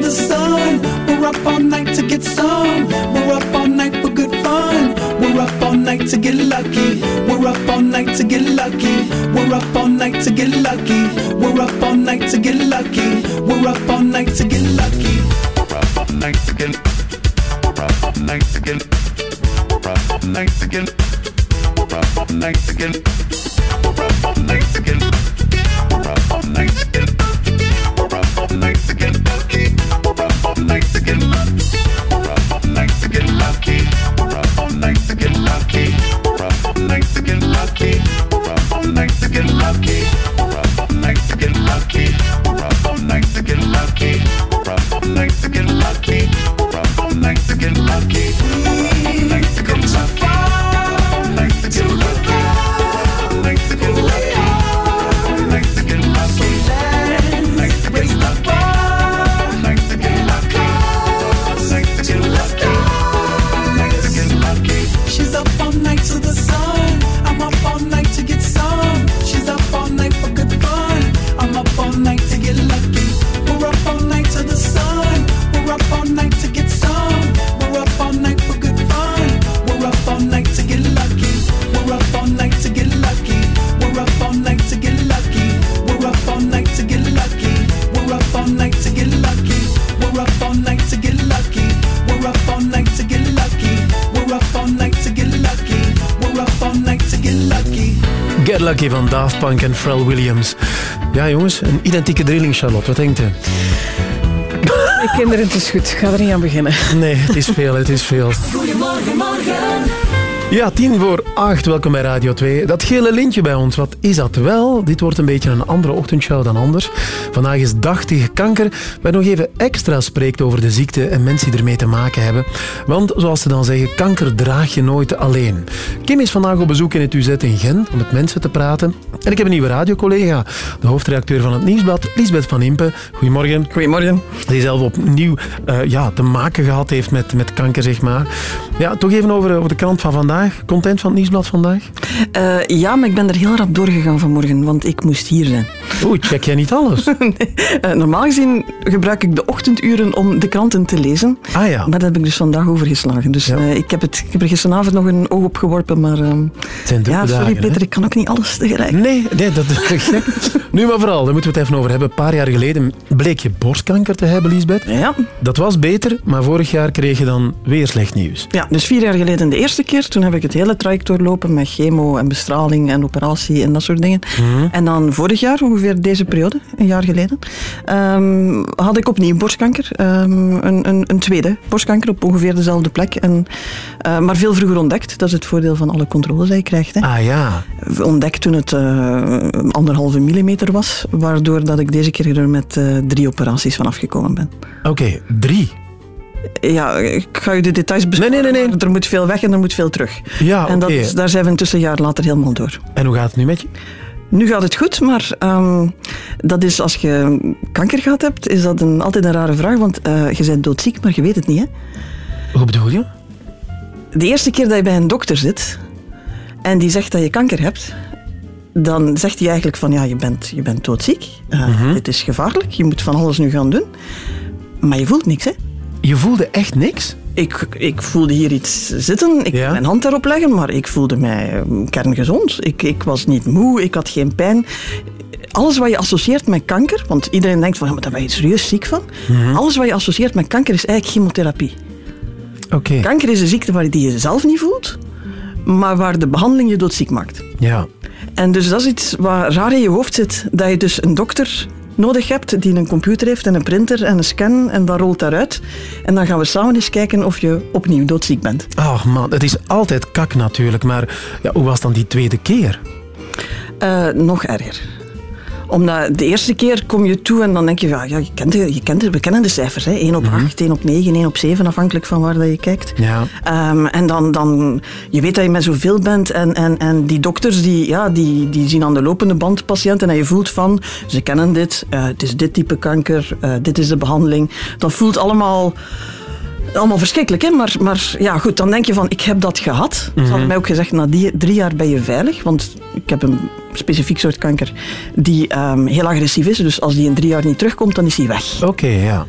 The sun. We're up all night to get some. We're up all night for good fun. We're up all night to get lucky. We're up all night to get lucky. We're up all night to get lucky. We're up all night to get lucky. We're up all night to get lucky. We're up all night to get. We're up all night to get. We're up all night to get. We're up all night to get. We're up all night to get. We're up all night to get. making love. Lucky van Daft Punk en Pharrell Williams. Ja, jongens, een identieke drilling, Charlotte. Wat denkt u? Ik kinderen, het is goed. Ik ga er niet aan beginnen. Nee, het is veel, het is veel. Goedemorgen, morgen. Ja, tien voor acht. Welkom bij Radio 2. Dat gele lintje bij ons, wat is dat wel? Dit wordt een beetje een andere ochtendshow dan anders. Vandaag is dag tegen kanker, waar nog even extra spreekt over de ziekte en mensen die ermee te maken hebben. Want, zoals ze dan zeggen, kanker draag je nooit alleen. Kim is vandaag op bezoek in het UZ in Gent om met mensen te praten. En ik heb een nieuwe radiocollega, de hoofdredacteur van het Nieuwsblad, Lisbeth van Impe. Goedemorgen. Goedemorgen. Die zelf opnieuw uh, ja, te maken gehad heeft met, met kanker, zeg maar. Ja, toch even over, over de krant van vandaag. Content van het Nieuwsblad vandaag? Uh, ja, maar ik ben er heel rap doorgegaan vanmorgen, want ik moest hier zijn. Oeh, check jij niet alles? nee. uh, normaal gezien gebruik ik de ochtenduren om de kranten te lezen. Ah ja. Maar dat heb ik dus vandaag overgeslagen. Dus ja. uh, ik, heb het, ik heb er gisteravond nog een oog op geworpen, maar... ja, sorry dagen, Peter, hè? ik kan ook niet alles tegelijk. Nee, nee dat is gek. nu maar vooral, daar moeten we het even over hebben. Een paar jaar geleden bleek je borstkanker te hebben, Lisbeth. Ja. Dat was beter, maar vorig jaar kreeg je dan weer slecht nieuws. Ja, dus vier jaar geleden de eerste keer. Toen heb ik het hele traject doorlopen met chemo en bestraling en operatie en dat soort dingen. Mhm. En dan vorig jaar, ongeveer deze periode, een jaar geleden, um, had ik opnieuw borstkanker. Um, een, een, een, tweede borstkanker op ongeveer dezelfde plek. En, uh, maar veel vroeger ontdekt. Dat is het voordeel van alle controles die je krijgt. Hè. Ah ja. Ontdekt toen het uh, anderhalve millimeter was, waardoor dat ik deze keer er met uh, drie operaties van afgekomen ben. Oké, okay, drie? Ja, ik ga je de details bespreken. Nee, nee, nee, nee. Er moet veel weg en er moet veel terug. Ja, En okay. dat, daar zijn we intussen een jaar later helemaal door. En hoe gaat het nu met je? Nu gaat het goed, maar um, dat is als je kanker gehad hebt, is dat een, altijd een rare vraag, want uh, je bent doodziek, maar je weet het niet. Hè? Hoe bedoel je? De eerste keer dat je bij een dokter zit en die zegt dat je kanker hebt, dan zegt hij eigenlijk van ja, je bent, je bent doodziek, uh, Mhm. mm -hmm. dit is gevaarlijk, je moet van alles nu gaan doen, maar je voelt niks. Hè? Je voelde echt niks? Ik, ik voelde hier iets zitten, ik Ja. kon mijn hand daarop leggen, maar ik voelde mij eh, kerngezond. Ik, ik was niet moe, ik had geen pijn. Alles wat je associeert met kanker, want iedereen denkt van ja, maar daar ben je serieus ziek van. Mhm. Alles wat je associeert met kanker is eigenlijk chemotherapie. Oké. Kanker is een ziekte waar die je zelf niet voelt, maar waar de behandeling je doodziek maakt. Ja. En dus dat is iets wat raar in je hoofd zit, dat je dus een dokter nodig hebt die een computer heeft en een printer en een scan en dat rolt daaruit. En dan gaan we samen eens kijken of je opnieuw doodziek bent. Ach man, het is altijd kak natuurlijk, maar ja, hoe was dan die tweede keer? Uh, nog erger omdat de eerste keer kom je toe en dan denk je, ja, ja je kent, je kent, we kennen de cijfers. Hè. 1 op 8, mm -hmm. 1 op 9, 1 op 7, afhankelijk van waar dat je kijkt. Ja. Um, en dan, dan, je weet dat je met zoveel bent en, en, en die dokters die, ja, die, die zien aan de lopende band patiënten en je voelt van, ze kennen dit, uh, het is dit type kanker, uh, dit is de behandeling. Dat voelt allemaal allemaal verschrikkelijk, hè? Maar, maar ja, goed, dan denk je van, ik heb dat gehad. Mm -hmm. Ze hadden mij ook gezegd, na die, drie jaar ben je veilig, want ik heb een specifiek soort kanker die um, heel agressief is. Dus als die in drie jaar niet terugkomt, dan is hij weg. Oké, okay, ja.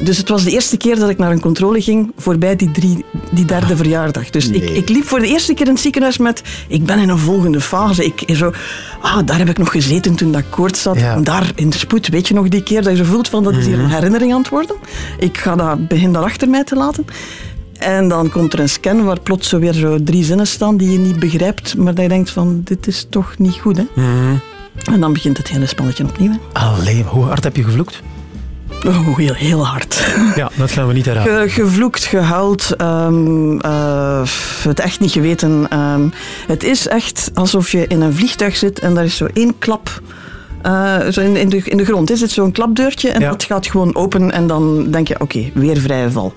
Dus het was de eerste keer dat ik naar een controle ging voorbij die, drie, die derde ah, verjaardag. Dus nee. ik, ik liep voor de eerste keer in het ziekenhuis met ik ben in een volgende fase. Ik, zo, ah, daar heb ik nog gezeten toen dat koorts zat. Ja. Daar in de spoed, weet je nog die keer dat je zo voelt van dat is hier een herinnering aan het worden. Ik ga dat, begin dat achter mij te laten. En dan komt er een scan waar plots zo weer zo drie zinnen staan die je niet begrijpt, maar dat je denkt van dit is toch niet goed. Hè? Mm -hmm. En dan begint het hele spannetje opnieuw. Hè? Allee, hoe hard heb je gevloekt? Oh, heel, heel hard. Ja, dat gaan we niet herhalen. Ge, gevloekt, gehuild, um, uh, het echt niet geweten. Um, het is echt alsof je in een vliegtuig zit en daar is zo één klap. Uh, zo in, in, de, in de grond is het zo'n klapdeurtje en Ja. dat gaat gewoon open en dan denk je, oké, weer vrije val.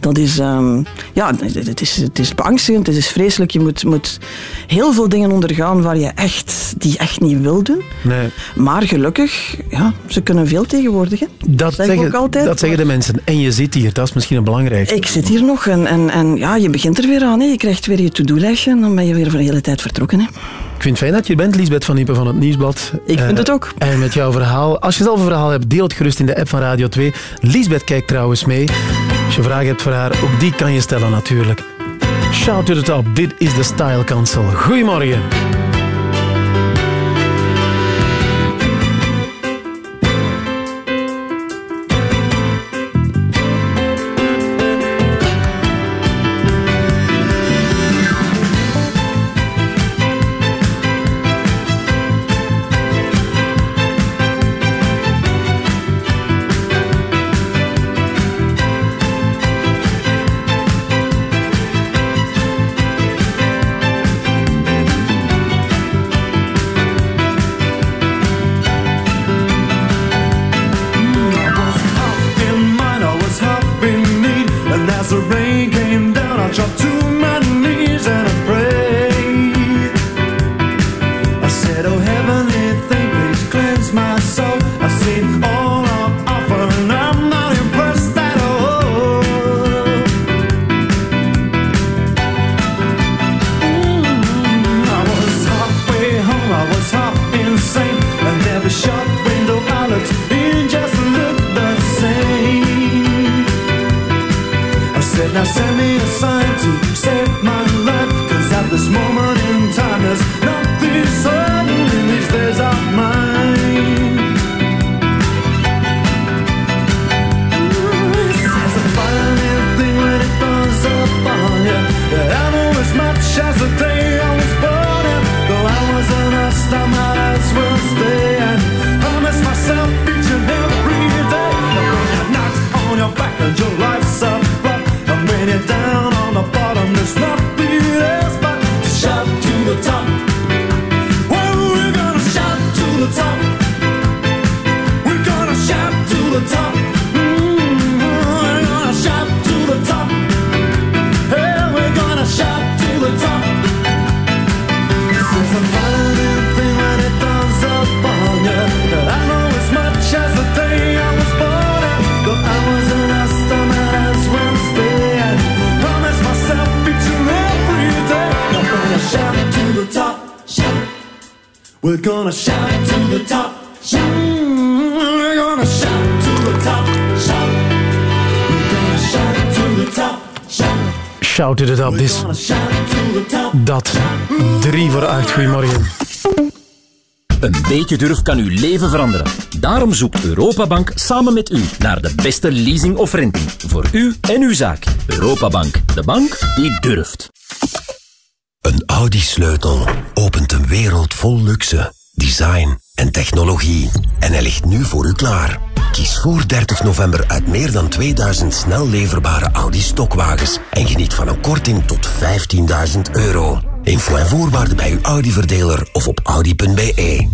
Dat is, um, ja, het, is, het is beangstigend, het is vreselijk. Je moet, moet heel veel dingen ondergaan waar je echt, die je echt niet wil doen. Nee. Maar gelukkig, ja, ze kunnen veel tegenwoordig. Hè. Dat, zeg zeggen, ook altijd. dat zeggen de mensen. En je zit hier, dat is misschien het belangrijkste. Ik zit hier nog en, en, en ja, je begint er weer aan. Hè. Je krijgt weer je to-do-lijstje en dan ben je weer voor de hele tijd vertrokken. Hè. Ik vind het fijn dat je bent, Lisbeth van Iepen van het Nieuwsblad. Ik vind Uh, het ook. En met jouw verhaal. Als je zelf een verhaal hebt, deel het gerust in de app van Radio 2. Lisbeth kijkt trouwens mee. Als je vragen hebt voor haar, ook die kan je stellen natuurlijk. Shout to the top, dit is de Style Council. Goedemorgen. Dat. Drie voor acht, goedemorgen. Een beetje durf kan uw leven veranderen. Daarom zoekt Europabank samen met u naar de beste leasing of renting. Voor u en uw zaak. Europabank, de bank die durft. Een Audi-sleutel opent een wereld vol luxe, design en technologie. En hij ligt nu voor u klaar. Kies voor 30 november uit meer dan 2000 snel leverbare Audi-stokwagens en geniet van een korting tot 15.000 euro. Info en voorwaarden bij uw Audi-verdeler of op audi.be.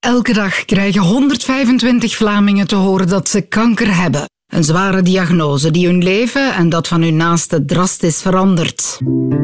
Elke dag krijgen 125 Vlamingen te horen dat ze kanker hebben. Een zware diagnose die hun leven en dat van hun naasten drastisch verandert.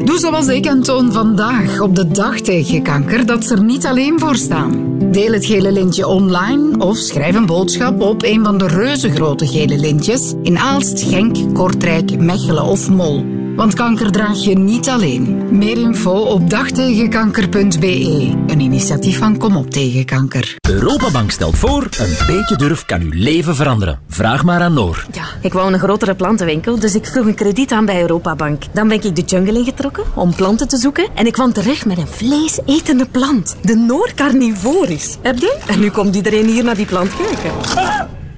Doe zoals ik en toon vandaag op de dag tegen kanker dat ze er niet alleen voor staan. Deel het gele lintje online of schrijf een boodschap op een van de reuzengrote gele lintjes in Aalst, Genk, Kortrijk, Mechelen of Mol. Want kanker draag je niet alleen. Meer info op dagtegenkanker.be. Een initiatief van Kom op tegen kanker. Europabank stelt voor, een beetje durf kan uw leven veranderen. Vraag maar aan Noor. Ja, ik wou een grotere plantenwinkel, dus ik vroeg een krediet aan bij Europabank. Dan ben ik de jungle ingetrokken om planten te zoeken en ik kwam terecht met een vleesetende plant. De Noor carnivoris. Heb je? En nu komt iedereen hier naar die plant kijken.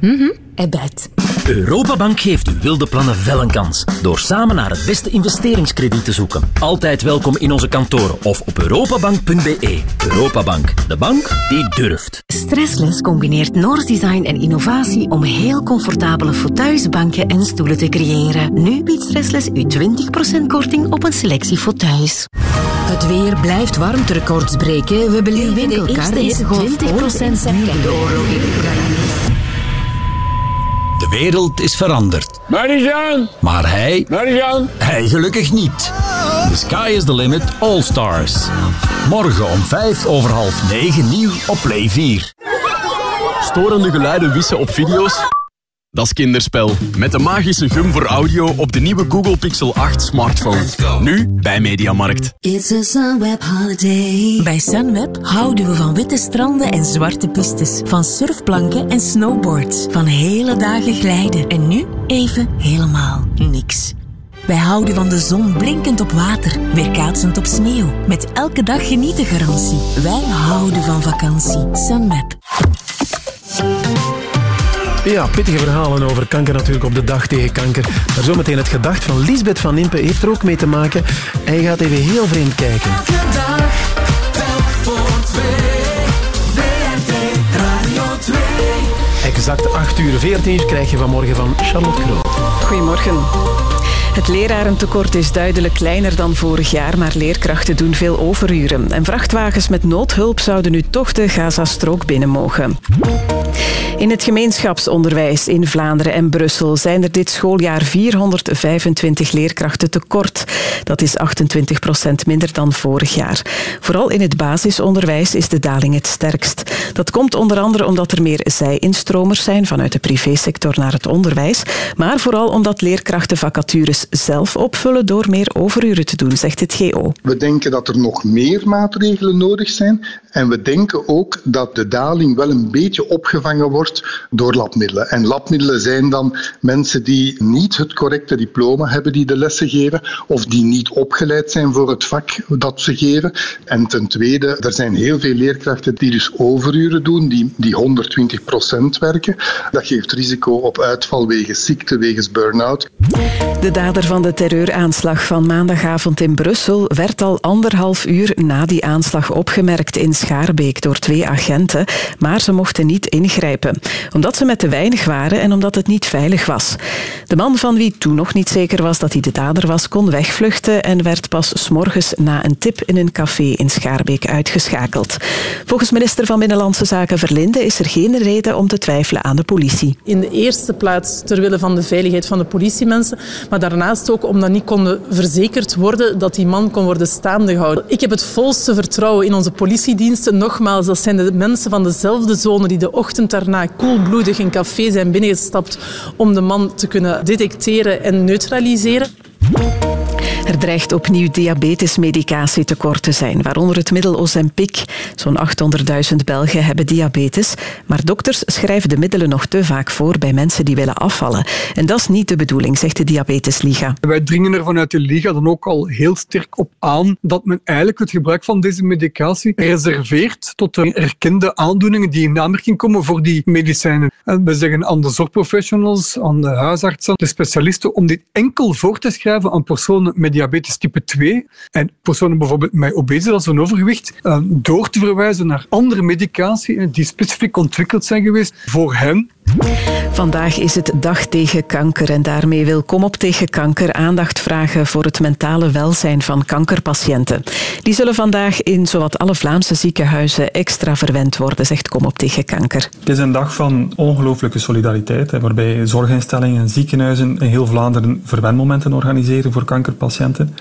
Mhm, hij bijt. Europabank geeft uw wilde plannen wel een kans. Door samen naar het beste investeringskrediet te zoeken. Altijd welkom in onze kantoren of op europabank.be. Europabank, de bank die durft. Stressless combineert Noors design en innovatie om heel comfortabele fauteuils, banken en stoelen te creëren. Nu biedt Stressless u 20% korting op een selectie fauteuils. Het weer blijft warmterecords breken. We beleven hittegolf 20% september. De wereld is veranderd. Marijan! Maar hij... Marijan! Hij gelukkig niet. The sky is the limit All Stars. Morgen om vijf over half negen nieuw op Play 4. Storende geluiden wissen op video's? Dat is kinderspel. Met de magische gum voor audio op de nieuwe Google Pixel 8 smartphone. Nu bij Mediamarkt. It's a Sunweb holiday. Bij Sunweb houden we van witte stranden en zwarte pistes. Van surfplanken en snowboards. Van hele dagen glijden. En nu even helemaal niks. Wij houden van de zon blinkend op water, weerkaatsend op sneeuw. Met elke dag genieten garantie. Wij houden van vakantie. Sunweb. Ja, pittige verhalen over kanker natuurlijk op de dag tegen kanker. Maar zometeen het gedacht van Lisbeth van Impe heeft er ook mee te maken. En je gaat even heel vreemd kijken. Exact 8 uur 14 uur krijg je vanmorgen van Charlotte Kroon. Goedemorgen. Het lerarentekort is duidelijk kleiner dan vorig jaar, maar leerkrachten doen veel overuren. En vrachtwagens met noodhulp zouden nu toch de Gazastrook binnen mogen. In het gemeenschapsonderwijs in Vlaanderen en Brussel zijn er dit schooljaar 425 leerkrachten tekort. Dat is 28 procent minder dan vorig jaar. Vooral in het basisonderwijs is de daling het sterkst. Dat komt onder andere omdat er meer zij-instromers zijn vanuit de privésector naar het onderwijs, maar vooral omdat leerkrachten zelf opvullen door meer overuren te doen, zegt het GO. We denken dat er nog meer maatregelen nodig zijn en we denken ook dat de daling wel een beetje opgevangen wordt door labmiddelen. En labmiddelen zijn dan mensen die niet het correcte diploma hebben die de lessen geven of die niet opgeleid zijn voor het vak dat ze geven. En ten tweede, er zijn heel veel leerkrachten die dus overuren doen, die, die 120% werken. Dat geeft risico op uitval wegens ziekte, wegens burn-out. De dader van de terreuraanslag van maandagavond in Brussel werd al anderhalf uur na die aanslag opgemerkt in Schaarbeek door twee agenten, maar ze mochten niet ingrijpen, omdat ze met te weinig waren en omdat het niet veilig was. De man van wie toen nog niet zeker was dat hij de dader was, kon wegvluchten en werd pas s'morgens na een tip in een café in Schaarbeek uitgeschakeld. Volgens minister van Binnenlandse Zaken Verlinde is er geen reden om te twijfelen aan de politie. In de eerste plaats ter wille van de veiligheid van de politiemensen, maar daarnaast ook omdat niet kon verzekerd worden dat die man kon worden staande gehouden. Ik heb het volste vertrouwen in onze politiediensten. Nogmaals, dat zijn de mensen van dezelfde zone die de ochtend daarna koelbloedig in café zijn binnengestapt om de man te kunnen detecteren en neutraliseren. Er dreigt opnieuw diabetesmedicatietekort te zijn, waaronder het middel Ozempic. Zo'n 800.000 Belgen hebben diabetes, maar dokters schrijven de middelen nog te vaak voor bij mensen die willen afvallen. En dat is niet de bedoeling, zegt de Diabetesliga. Wij dringen er vanuit de Liga dan ook al heel sterk op aan dat men eigenlijk het gebruik van deze medicatie reserveert tot de erkende aandoeningen die in aanmerking komen voor die medicijnen. En we zeggen aan de zorgprofessionals, aan de huisartsen, de specialisten, om dit enkel voor te schrijven aan personen met diabetes type 2 en personen bijvoorbeeld met obesitas of overgewicht, eh, door te verwijzen naar andere medicatie die specifiek ontwikkeld zijn geweest voor hen. Vandaag is het Dag tegen Kanker en daarmee wil Kom op tegen Kanker aandacht vragen voor het mentale welzijn van kankerpatiënten. Die zullen vandaag in zowat alle Vlaamse ziekenhuizen extra verwend worden, zegt Kom op tegen Kanker. Het is een dag van ongelooflijke solidariteit, waarbij zorginstellingen en ziekenhuizen in heel Vlaanderen verwenmomenten organiseren voor kankerpatiënten.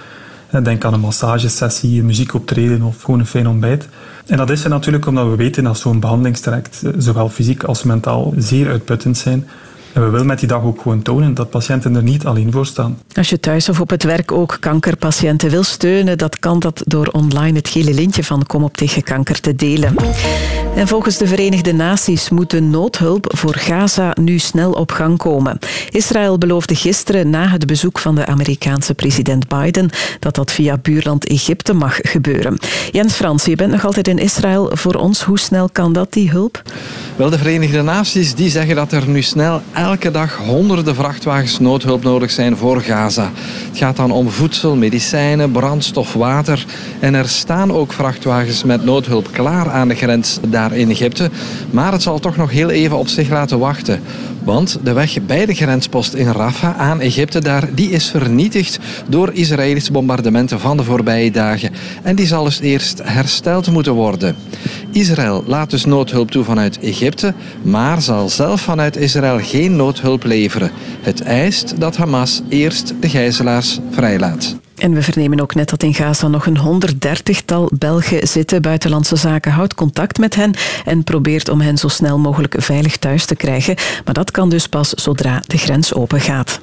Denk aan een massagesessie, een muziekoptreden of gewoon een fijn ontbijt. En dat is er natuurlijk omdat we weten dat zo'n behandelingstraject zowel fysiek als mentaal zeer uitputtend zijn. En we willen met die dag ook gewoon tonen dat patiënten er niet alleen voor staan. Als je thuis of op het werk ook kankerpatiënten wil steunen, dat kan dat door online het gele lintje van Kom op tegen kanker te delen. En volgens de Verenigde Naties moet de noodhulp voor Gaza nu snel op gang komen. Israël beloofde gisteren na het bezoek van de Amerikaanse president Biden dat dat via buurland Egypte mag gebeuren. Jens Frans, je bent nog altijd in Israël. Voor ons, hoe snel kan dat, die hulp? Wel, de Verenigde Naties die zeggen dat er nu snel elke dag honderden vrachtwagens noodhulp nodig zijn voor Gaza. Het gaat dan om voedsel, medicijnen, brandstof, water. En er staan ook vrachtwagens met noodhulp klaar aan de grens daar in Egypte. Maar het zal toch nog heel even op zich laten wachten. Want de weg bij de grenspost in Rafah aan Egypte daar, die is vernietigd door Israëlische bombardementen van de voorbije dagen. En die zal dus eerst hersteld moeten worden. Israël laat dus noodhulp toe vanuit Egypte, maar zal zelf vanuit Israël geen noodhulp leveren. Het eist dat Hamas eerst de gijzelaars vrijlaat. En we vernemen ook net dat in Gaza nog een 130-tal Belgen zitten. Buitenlandse Zaken houdt contact met hen en probeert om hen zo snel mogelijk veilig thuis te krijgen. Maar dat kan dus pas zodra de grens open gaat.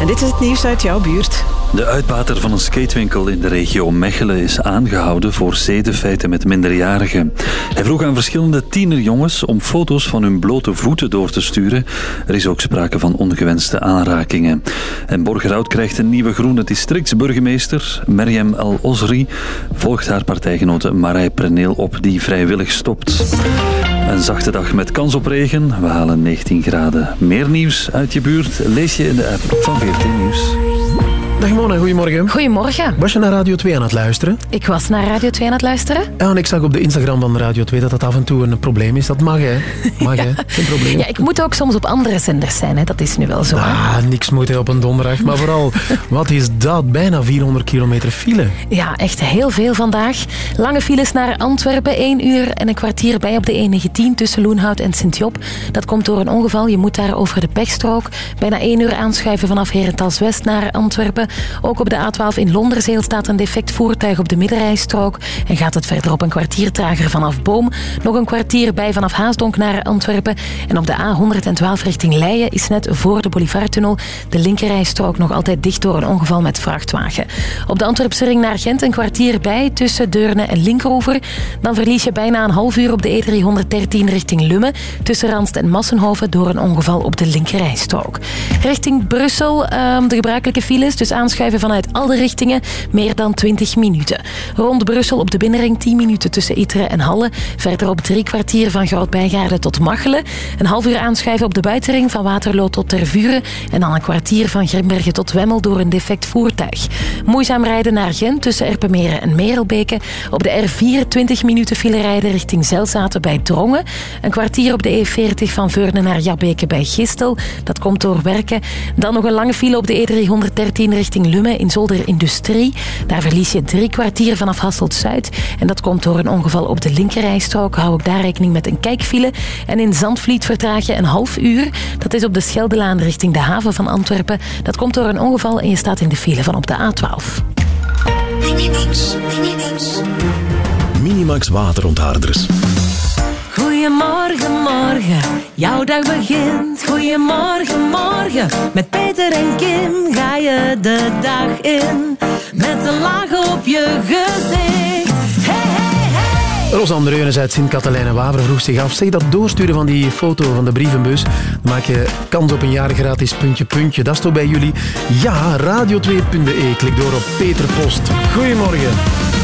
En dit is het nieuws uit jouw buurt. De uitbater van een skatewinkel in de regio Mechelen is aangehouden voor zedenfeiten met minderjarigen. Hij vroeg aan verschillende tienerjongens om foto's van hun blote voeten door te sturen. Er is ook sprake van ongewenste aanrakingen. En Borgerhout krijgt een nieuwe groene districtsburgemeester. Meriem Al-Osri volgt haar partijgenote Marij Preneel op, die vrijwillig stopt. Een zachte dag met kans op regen. We halen 19 graden. Meer nieuws uit je buurt lees je in de app van 14 Nieuws. Dag Mona, goedemorgen. Goedemorgen. Was je naar Radio 2 aan het luisteren? Ik was naar Radio 2 aan het luisteren. Ja, en ik zag op de Instagram van Radio 2 dat dat af en toe een probleem is. Dat mag, hè? Mag, hè? Geen probleem. Ja, ik moet ook soms op andere zenders zijn, hè. dat is nu wel zo. Ah, niks moet hè, op een donderdag. Maar vooral, wat is dat? Bijna 400 kilometer file. Ja, echt heel veel vandaag. Lange files naar Antwerpen, 1 uur en een kwartier bij op de E19 tussen Loenhout en Sint-Job. Dat komt door een ongeval. Je moet daar over de pechstrook. Bijna 1 uur aanschuiven vanaf Herentals West naar Antwerpen. Ook op de A12 in Londerzeel staat een defect voertuig op de middenrijstrook. En gaat het verder op een kwartier trager vanaf Boom. Nog een kwartier bij vanaf Haasdonk naar Antwerpen. En op de A112 richting Leijen is net voor de Boulevardtunnel de linkerrijstrook nog altijd dicht door een ongeval met vrachtwagen. Op de Antwerpse ring naar Gent een kwartier bij tussen Deurne en Linkeroever. Dan verlies je bijna een half uur op de E313 richting Lummen. Tussen Randst en Massenhoven door een ongeval op de linkerrijstrook. Richting Brussel ehm, de gebruikelijke files. Dus aanschuiven vanuit alle richtingen. Meer dan 20 minuten. Rond Brussel op de binnenring 10 minuten tussen Iteren en Halle. Verder op drie kwartier van Groot-Bijgaarde tot Machelen. Een half uur aanschuiven op de buitenring van Waterloo tot Tervuren. En dan een kwartier van Grimbergen tot Wemmel door een defect voertuig. Moeizaam rijden naar Gent tussen Erpenmeren en Merelbeke. Op de R4 20 minuten file rijden richting Zelzaten bij Drongen. Een kwartier op de E40 van Veurne naar Jabbeke bij Gistel. Dat komt door werken. Dan nog een lange file op de E313 richting Lummen in Zolder Industrie. Daar verlies je drie kwartier vanaf Hasselt-Zuid. En dat komt door een ongeval op de linkerrijstrook. Hou ook daar rekening met een kijkfile. En in Zandvliet vertraag je een half uur. Dat is op de Scheldelaan richting de haven van Antwerpen. Dat komt door een ongeval en je staat in de file van op de A12. Minimax. Minimax waterontharders. Goedemorgen, morgen, jouw dag begint. Goedemorgen, morgen, met Peter en Kim ga je de dag in. Met een laag op je gezicht. Hey, hey, hey. Rosanne Reunes uit Sint-Katelijne Waver vroeg zich af. Zeg, dat doorsturen van die foto van de brievenbus, dan maak je kans op een jaar gratis puntje puntje. Dat is toch bij jullie? Ja, radio2.be. Klik door op Peter Post. Goedemorgen.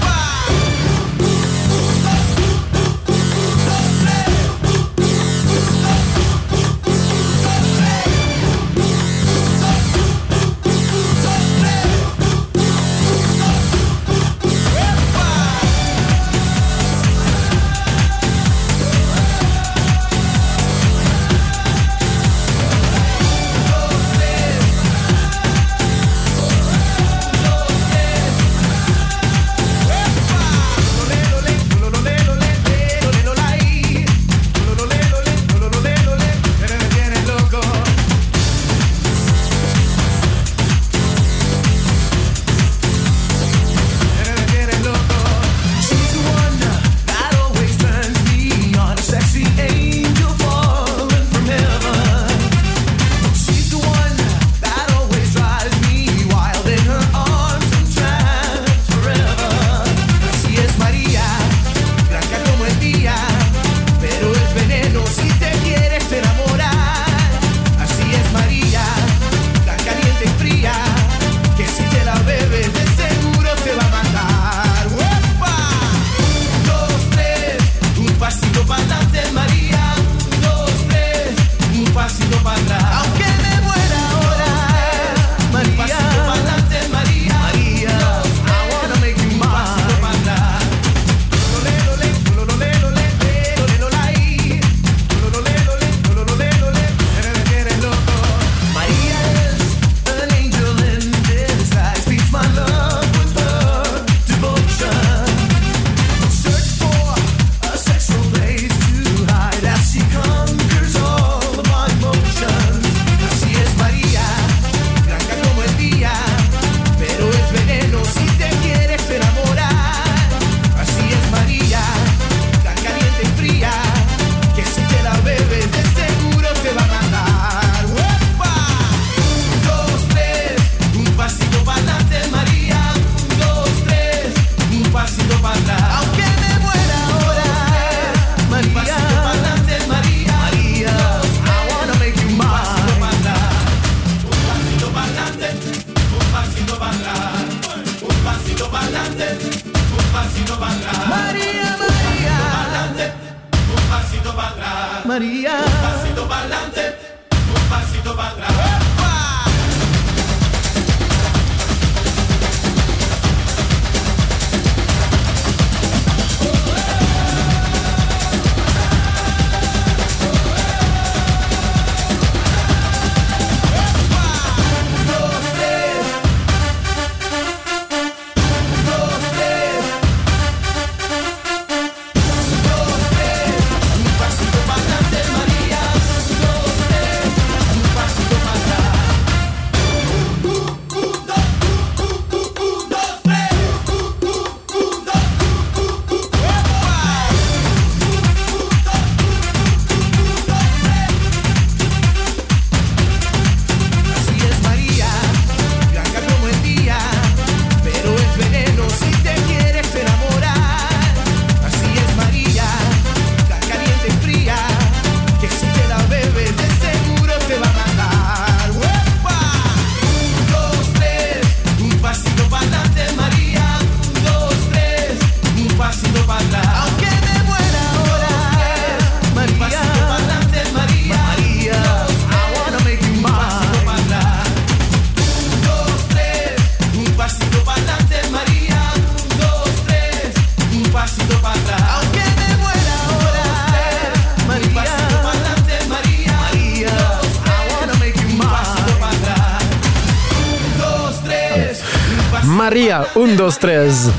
Dos, tres.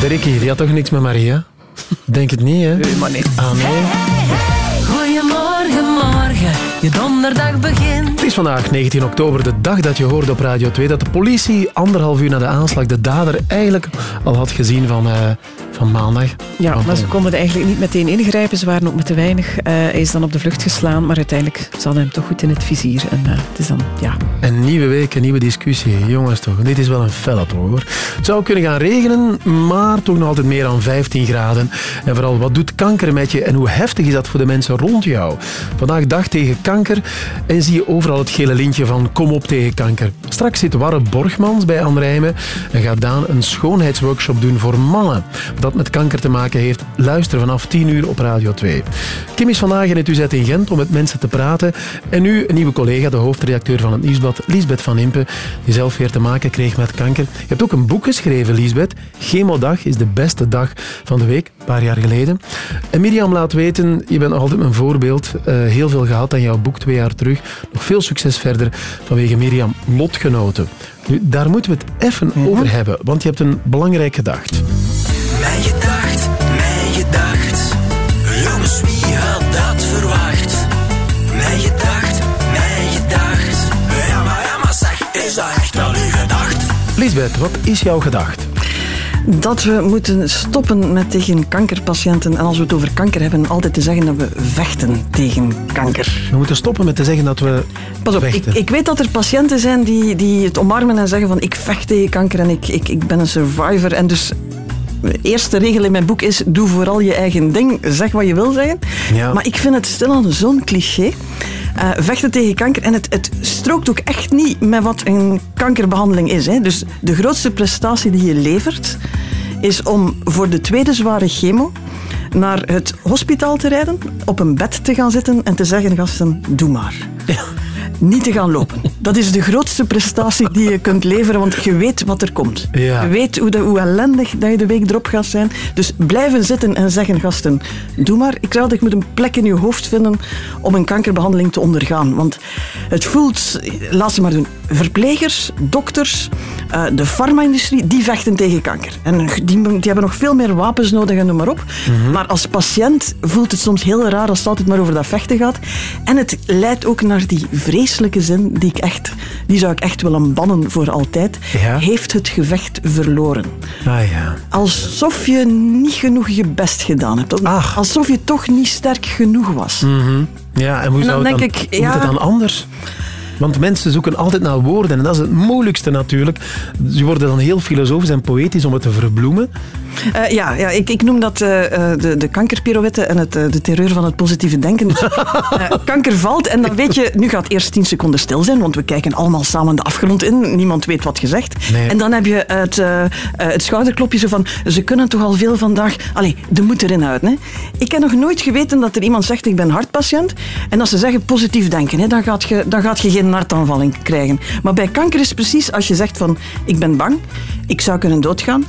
De Ricky, die had toch niks met Maria? Denk het niet, hè? Nee, maar nee. Ah, nee. Goedemorgen, morgen, je donderdag begint. Het is vandaag 19 oktober, de dag dat je hoorde op Radio 2 dat de politie anderhalf uur na de aanslag de dader eigenlijk al had gezien van, eh, van maandag. Ja, maar ze eh, konden eigenlijk niet meteen ingrijpen. Ze waren ook met te weinig. Eh, hij is dan op de vlucht geslaan, maar uiteindelijk hadden hem toch goed in het vizier. En eh, het is dan, ja, Een nieuwe week, een nieuwe discussie. Jongens toch, dit is wel een felle hoor. Het zou kunnen gaan regenen, maar toch nog altijd meer dan 15 graden. En vooral, wat doet kanker met je en hoe heftig is dat voor de mensen rond jou? Vandaag dag tegen kanker en zie je overal het gele lintje van kom op tegen kanker. Straks zit Warre Borgmans bij Anne Rijmen en gaat Daan een schoonheidsworkshop doen voor mannen. Dat met kanker te maken heeft, luister vanaf 10 uur op Radio 2. Kim is vandaag in het UZ in Gent om met mensen te praten. En nu een nieuwe collega, de hoofdredacteur van het Nieuwsblad, Liesbeth van Impe, die zelf weer te maken kreeg met kanker. Je hebt ook een boek geschreven, Liesbeth. Chemodag is de beste dag van de week, een paar jaar geleden. En Mirjam laat weten, je bent altijd mijn voorbeeld. Eh, heel veel gehad aan jouw boek twee jaar terug. Veel succes verder vanwege Mirjam Lotgenoten. Nu, daar moeten we het even over hebben, want je hebt een belangrijk gedacht. Mijn gedacht, mijn gedacht. Jongens, wie had dat verwacht? Mijn gedacht, mijn gedacht. Ja, maar, ja, maar zeg, is dat echt wel uw gedacht? Lisbeth, wat is jouw gedacht? Dat we moeten stoppen met tegen kankerpatiënten, en als we het over kanker hebben, altijd te zeggen dat we vechten tegen kanker. We moeten stoppen met te zeggen dat we Pas op, ik, ik weet dat er patiënten zijn die, die het omarmen en zeggen van ik vecht tegen kanker en ik, ik, ik ben een survivor. En dus de eerste regel in mijn boek is doe vooral je eigen ding, zeg wat je wil zeggen. Ja. Maar ik vind het stilaan zo'n cliché. Eh, vechten tegen kanker. En het, het strookt ook echt niet met wat een kankerbehandeling is. Hè. Dus de grootste prestatie die je levert, is om voor de tweede zware chemo naar het hospitaal te rijden, op een bed te gaan zitten en te zeggen, gasten, doe maar. Niet te gaan lopen. Dat is de grootste prestatie die je kunt leveren, want je weet wat er komt. Ja. Je weet hoe, de, hoe ellendig dat je de week erop gaat zijn. Dus blijven zitten en zeggen, gasten, doe maar. Ik zou dat ik moet een plek in je hoofd vinden om een kankerbehandeling te ondergaan. Want het voelt, laat ze maar doen, verplegers, dokters, eh, de farma-industrie, die vechten tegen kanker. En die, die hebben nog veel meer wapens nodig en noem maar op. Maar als patiënt voelt het soms heel raar als het altijd maar over dat vechten gaat. En het leidt ook naar die vreselijke zin, die, ik echt, die zou ik echt willen bannen voor altijd. Ja? Heeft het gevecht verloren. Ah ja. Alsof je niet genoeg je best gedaan hebt. Alsof je toch niet sterk genoeg was. Mhm. Ja, en hoe, En dan zou het denk dan, ik, hoe moet ja. het dan anders? Want mensen zoeken altijd naar woorden en dat is het moeilijkste natuurlijk. Ze worden dan heel filosofisch en poëtisch om het te verbloemen. Eh, ja, ja ik, ik noem dat eh, eh, de, de kankerpirouette en het, de terreur van het positieve denken. Dus, kanker valt en dan weet je, nu gaat eerst 10 seconden stil zijn, want we kijken allemaal samen de afgrond in. Niemand weet wat gezegd. Nee. En dan heb je het, het schouderklopje zo van, ze kunnen toch al veel vandaag. Allee, de moed erin houden. Hè. Ik heb nog nooit geweten dat er iemand zegt, ik ben hartpatiënt. En als ze zeggen positief denken, hè, dan, gaat je, dan gaat je geen hartaanvalling krijgen. Maar bij kanker is precies als je zegt van, ik ben bang, ik zou kunnen doodgaan.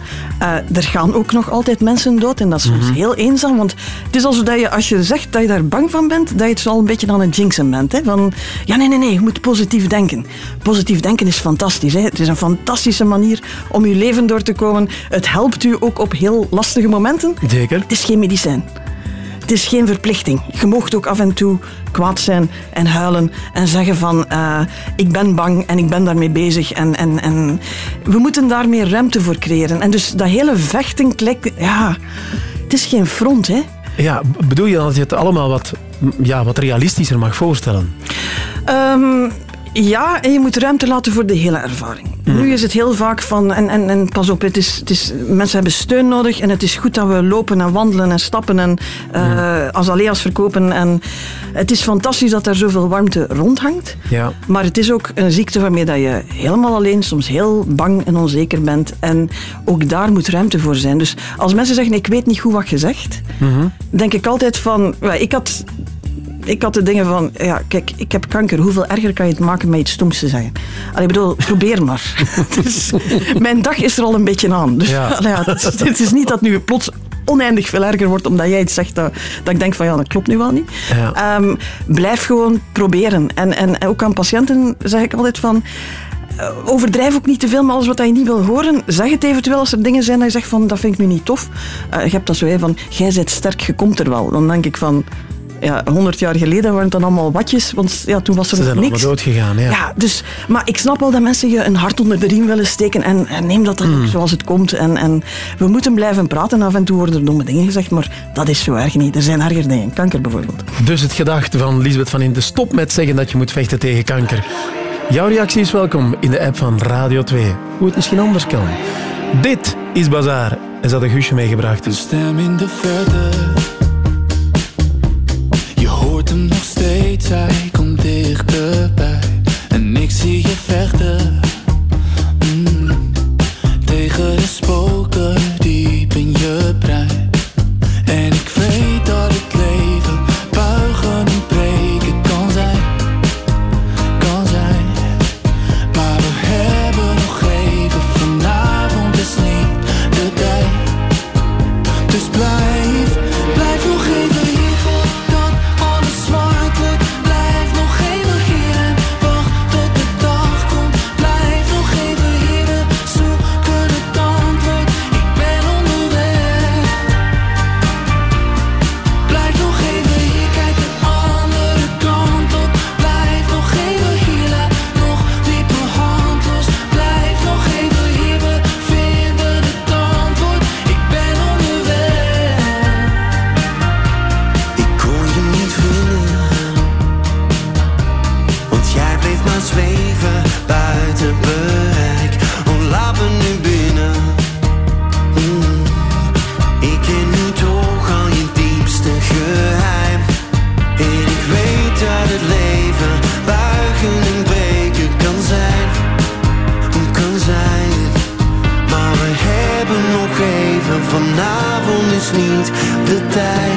Er gaan ook nog altijd mensen dood en dat is soms heel eenzaam. Want het is alsof dat je, als je zegt dat je daar bang van bent, dat je het al een beetje aan het jinxen bent. Hè? Van, ja, nee, nee, nee, je moet positief denken. Positief denken is fantastisch. Hè? Het is een fantastische manier om je leven door te komen. Het helpt u ook op heel lastige momenten. Zeker. Het is geen medicijn. Het is geen verplichting. Je moogt ook af en toe kwaad zijn en huilen en zeggen van eh, ik ben bang en ik ben daarmee bezig. En, en, en we moeten daar meer ruimte voor creëren. En dus dat hele vechten, klik, ja, het is geen front, hè. Ja, bedoel je dat je het allemaal wat, ja, wat realistischer mag voorstellen? Ehm, ja, en je moet ruimte laten voor de hele ervaring. Nu is het heel vaak van, en, en, en pas op, het is, het is, mensen hebben steun nodig en het is goed dat we lopen en wandelen en stappen en eh azalea's verkopen. En het is fantastisch dat er zoveel warmte rondhangt. Ja. Maar het is ook een ziekte waarmee dat je helemaal alleen, soms heel bang en onzeker bent. En ook daar moet ruimte voor zijn. Dus als mensen zeggen, ik weet niet goed wat je zegt, denk ik altijd van, ik had ik had de dingen van, ja, kijk, ik heb kanker. Hoeveel erger kan je het maken met iets stoms te zeggen? Allee, ik bedoel, probeer maar. dus, mijn dag is er al een beetje aan. Dus, Ja. allee, ja, het, is, het is niet dat nu plots oneindig veel erger wordt omdat jij iets zegt dat, dat ik denk van ja, dat klopt nu wel niet. Ehm, blijf gewoon proberen. En, en ook aan patiënten zeg ik altijd van... eh, Overdrijf ook niet te veel, maar alles wat je niet wil horen, zeg het eventueel als er dingen zijn dat je zegt van dat vind ik nu niet tof. Eh, je hebt dat zo hè, van jij bent sterk, je komt er wel. Dan denk ik van ja, 100 jaar geleden waren het dan allemaal watjes, want ja, toen was er Ze nog zijn allemaal niks. doodgegaan, ja. Ja, dus, maar ik snap wel dat mensen je een hart onder de riem willen steken en, en neem dat dan ook zoals het komt. En, en we moeten blijven praten. Af en toe worden er domme dingen gezegd, maar dat is zo erg niet. Er zijn erger dingen. Kanker bijvoorbeeld. Dus het gedachte van Lisbeth van Inte, stop met zeggen dat je moet vechten tegen kanker. Jouw reactie is welkom in de app van Radio 2. Hoe het misschien anders kan. Dit is Bazaar. En ze had een Guusje meegebracht. Een stem in de verte. Je hoort hem nog steeds, hij niet de tijd.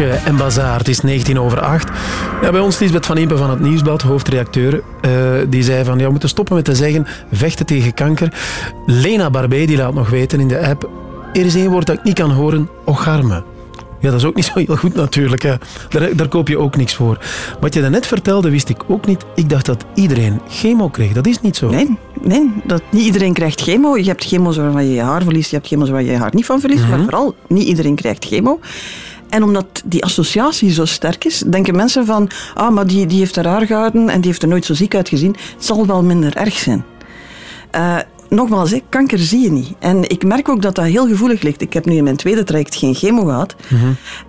En Bazaar. Het is 19 over 8. Ja, bij ons Lisbeth van Impe van het Nieuwsblad, hoofdredacteur, eh, die zei van, ja, we moeten stoppen met te zeggen vechten tegen kanker. Lena Barbé, die laat nog weten in de app, er is één woord dat ik niet kan horen, ocharme. Ja, dat is ook niet zo heel goed natuurlijk. Hè. Daar, daar koop je ook niks voor. Wat je daarnet vertelde, wist ik ook niet. Ik dacht dat iedereen chemo kreeg. Dat is niet zo. Nee, nee dat, niet iedereen krijgt chemo. Je hebt chemo's waarvan je je haar verliest, je hebt chemo's waar je je haar niet van verliest. Maar vooral, niet iedereen krijgt chemo. En omdat die associatie zo sterk is, denken mensen van ah, maar die, die heeft haar haar gehouden en die heeft er nooit zo ziek uitgezien. Het zal wel minder erg zijn. Eh, nogmaals, hè, kanker zie je niet. En ik merk ook dat dat heel gevoelig ligt. Ik heb nu in mijn tweede traject geen chemo gehad.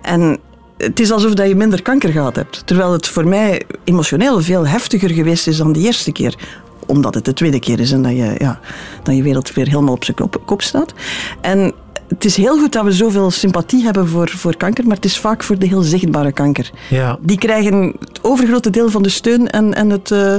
En het is alsof dat je minder kanker gehad hebt. Terwijl het voor mij emotioneel veel heftiger geweest is dan de eerste keer. Omdat het de tweede keer is en dat je, ja, dat je wereld weer helemaal op zijn kop, kop staat. En het is heel goed dat we zoveel sympathie hebben voor, voor kanker, maar het is vaak voor de heel zichtbare kanker. Ja. Die krijgen het overgrote deel van de steun en, en, het, eh,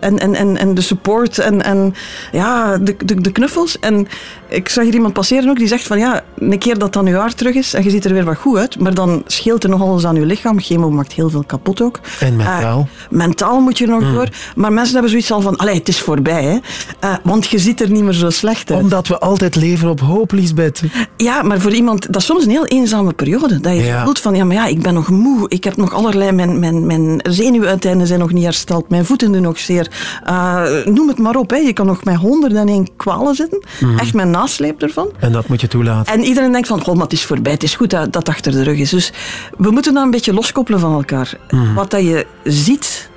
en, en, en, en de support en, en ja, de, de, de knuffels. En ik zag hier iemand passeren ook die zegt van ja, een keer dat dan uw haar terug is en je ziet er weer wat goed uit, maar dan scheelt er nog alles aan uw lichaam. Chemo maakt heel veel kapot ook. En mentaal. Eh, mentaal moet je er nog Mm. door. Maar mensen hebben zoiets al van, allee, het is voorbij, hè. Eh, want je ziet er niet meer zo slecht uit. Omdat we altijd leven op hoop, Lisbeth. Ja, maar voor iemand, dat is soms een heel eenzame periode. Dat je Ja. voelt van, ja, maar ja, ik ben nog moe. Ik heb nog allerlei, mijn, mijn, mijn zenuwuiteinden zijn nog niet hersteld. Mijn voeten doen nog zeer. Eh, noem het maar op, hè. je kan nog met honderd en één kwalen zitten. Mhm. Echt met nasleep ervan. En dat moet je toelaten. En iedereen denkt van, goh, maar het is voorbij. Het is goed dat dat achter de rug is. Dus we moeten dat een beetje loskoppelen van elkaar. Mhm. Wat dat je ziet,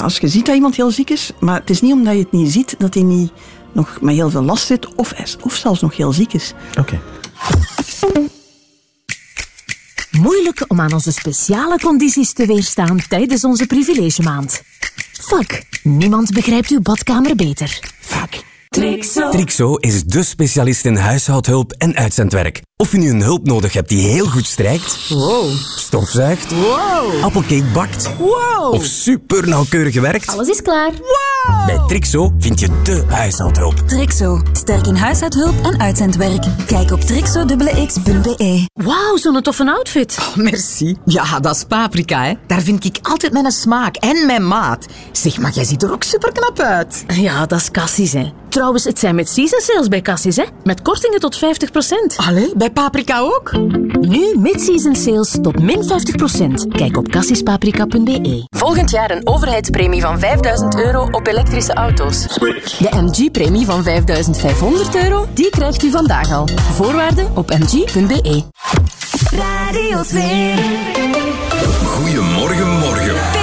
als je ziet dat iemand heel ziek is, maar het is niet omdat je het niet ziet dat hij niet nog met heel veel last zit of, of zelfs nog heel ziek is. Oké. Moeilijk om aan onze speciale condities te weerstaan tijdens onze privilege maand. Fuck, niemand begrijpt uw badkamer beter. Fuck. Trixo. Trixo is de specialist in huishoudhulp en uitzendwerk. Of je nu een hulp nodig hebt die heel goed strijkt, Wow. stofzuigt, Wow. appelcake bakt Wow. of super nauwkeurig werkt, Alles is klaar. bij Trixo vind je de huishoudhulp. Trixo. Sterk in huishoudhulp en uitzendwerk. Kijk op trixo.x.be. Wauw, zo'n toffe outfit. Oh, merci. Ja, dat is paprika, hè. Daar vind ik altijd mijn smaak en mijn maat. Zeg, maar jij ziet er ook super knap uit. Ja, dat is Cassis, hè. Trouwens, het zijn met season sales bij Cassis, hè. Met kortingen tot 50%. Allee, bij paprika ook? Nu mid-season sales tot min 50%. Kijk op cassispaprika.be. Volgend jaar een overheidspremie van 5000 euro op elektrische auto's. De MG-premie van 5500 euro, die krijgt u vandaag al. Voorwaarden op mg.be. Radio 2. Goedemorgen, morgen.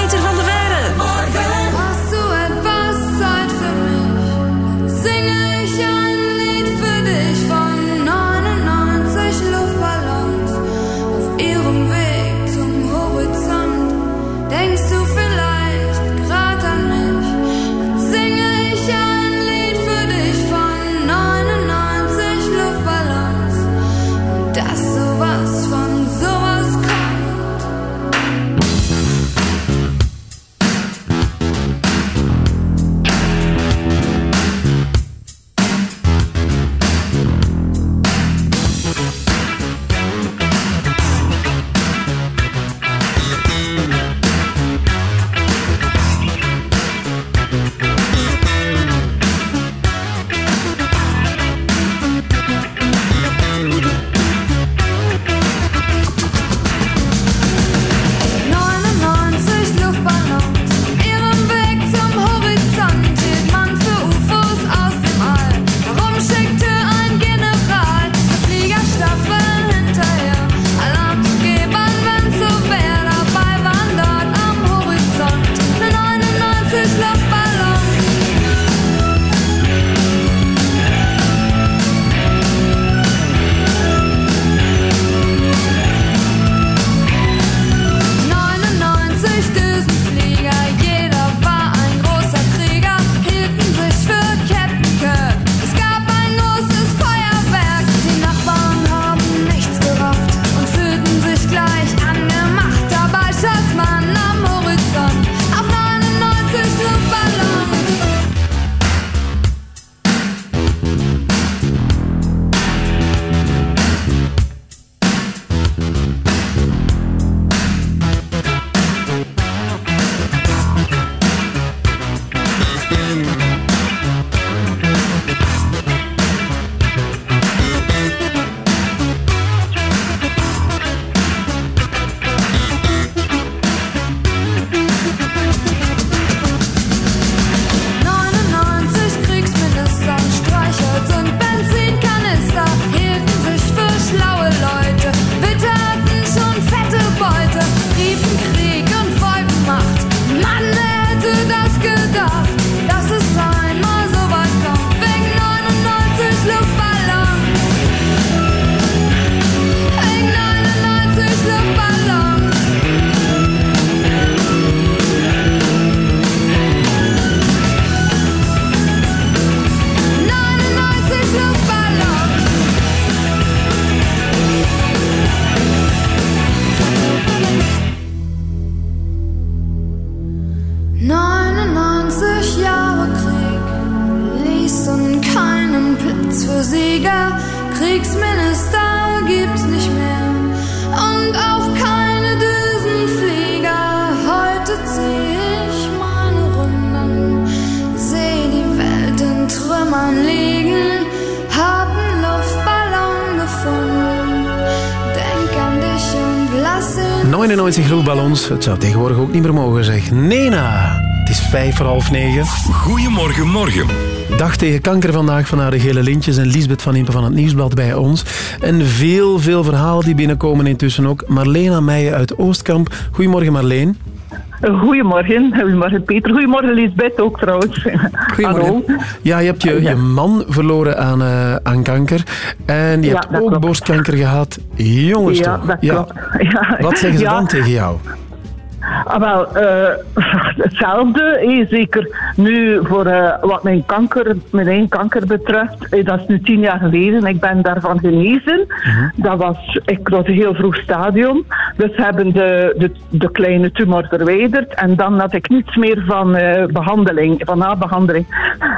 99 luchtballons, het zou tegenwoordig ook niet meer mogen zeg. Nena, het is vijf voor half negen. Goedemorgen, morgen. Dag tegen kanker vandaag vanuit de Gele Lintjes en Lisbeth van Impen van het Nieuwsblad bij ons. En veel, veel verhalen die binnenkomen intussen ook. Marlena Meijen uit Oostkamp. Goedemorgen Marleen. Goedemorgen. Goedemorgen Peter. Goedemorgen Lisbeth ook trouwens. Hallo. Ja, je hebt je, je man verloren aan, eh, aan kanker. En je Ja, hebt ook klopt. borstkanker gehad. Jongens Ja, toch? dat klopt. Ja. Wat zeggen ze Ja. dan tegen jou? Ah, wel, eh, hetzelfde. zeker nu voor eh, wat mijn kanker, mijn eigen kanker betreft. eh, dat is nu tien jaar geleden. Ik ben daarvan genezen. Dat was, ik was een heel vroeg stadium. Dus hebben de, de, de kleine tumor verwijderd. En dan had ik niets meer van eh, behandeling, van nabehandeling.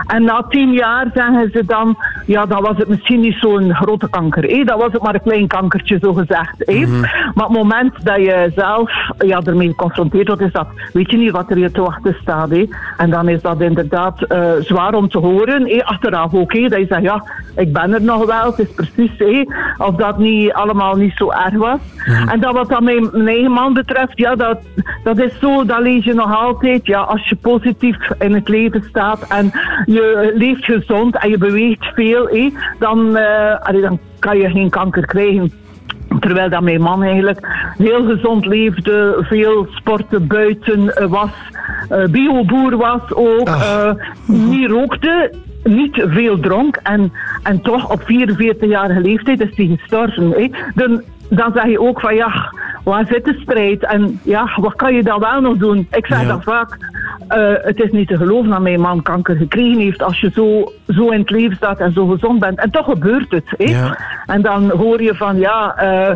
En na tien jaar zeggen ze dan, ja, dan was het misschien niet zo'n grote kanker. eh. Dat was het maar een klein kankertje, zo gezegd. eh. Maar op het moment dat je zelf ja, ermee geconfronteerd wordt, is dat, weet je niet wat er je te wachten staat. hè. En dan is dat inderdaad eh, zwaar om te horen. eh. Achteraf ook, dat je zegt, ja, ik ben er nog wel, het is precies, hè, of dat niet allemaal niet zo erg was. En dat wat dan mijn, mijn eigen man betreft, ja, dat, dat is zo, dat lees je nog altijd. Ja, als je positief in het leven staat en je leeft gezond en je beweegt veel, dan, eh, allee, dan kan je geen kanker krijgen. Terwijl dat mijn man eigenlijk heel gezond leefde, veel sporten buiten eh, was, eh, bioboer was ook, eh, niet rookte, niet veel dronk en, en toch op 44-jarige leeftijd is hij gestorven. Hè. Dan, dan zeg je ook van ja, waar zit de strijd en ja, wat kan je dan wel nog doen? Ik zeg Ja. dat vaak. eh, het is niet te geloven dat mijn man kanker gekregen heeft als je zo, zo in het leven staat en zo gezond bent. En toch gebeurt het. Hè? Ja. En dan hoor je van ja, eh,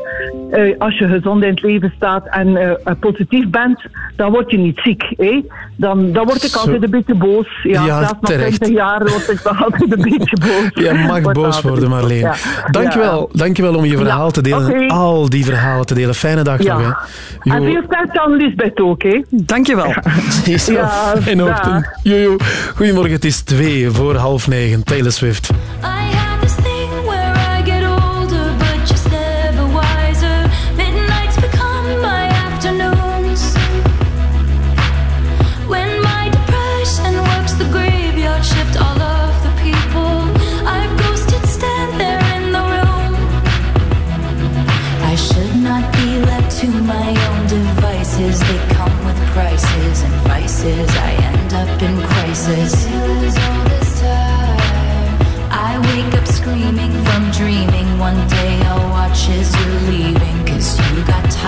eh, als je gezond in het leven staat en positief bent, dan word je niet ziek. Hè? Dan, dan word ik Zo. altijd een beetje boos. Ja, Ja, zelfs na terecht. 20 jaar word ik dan altijd een beetje boos. Je mag Word boos worden, Marleen. ja. Dankjewel, dankjewel om je verhaal te delen. Al die verhalen te delen. Fijne dag Ja. nog. Hè. En Jo. veel sterkte aan Lisbeth ook, hè? Dankjewel. Is Ja, dag. ochtend. Jojo. Goedemorgen, het is twee voor half negen. Taylor Swift. I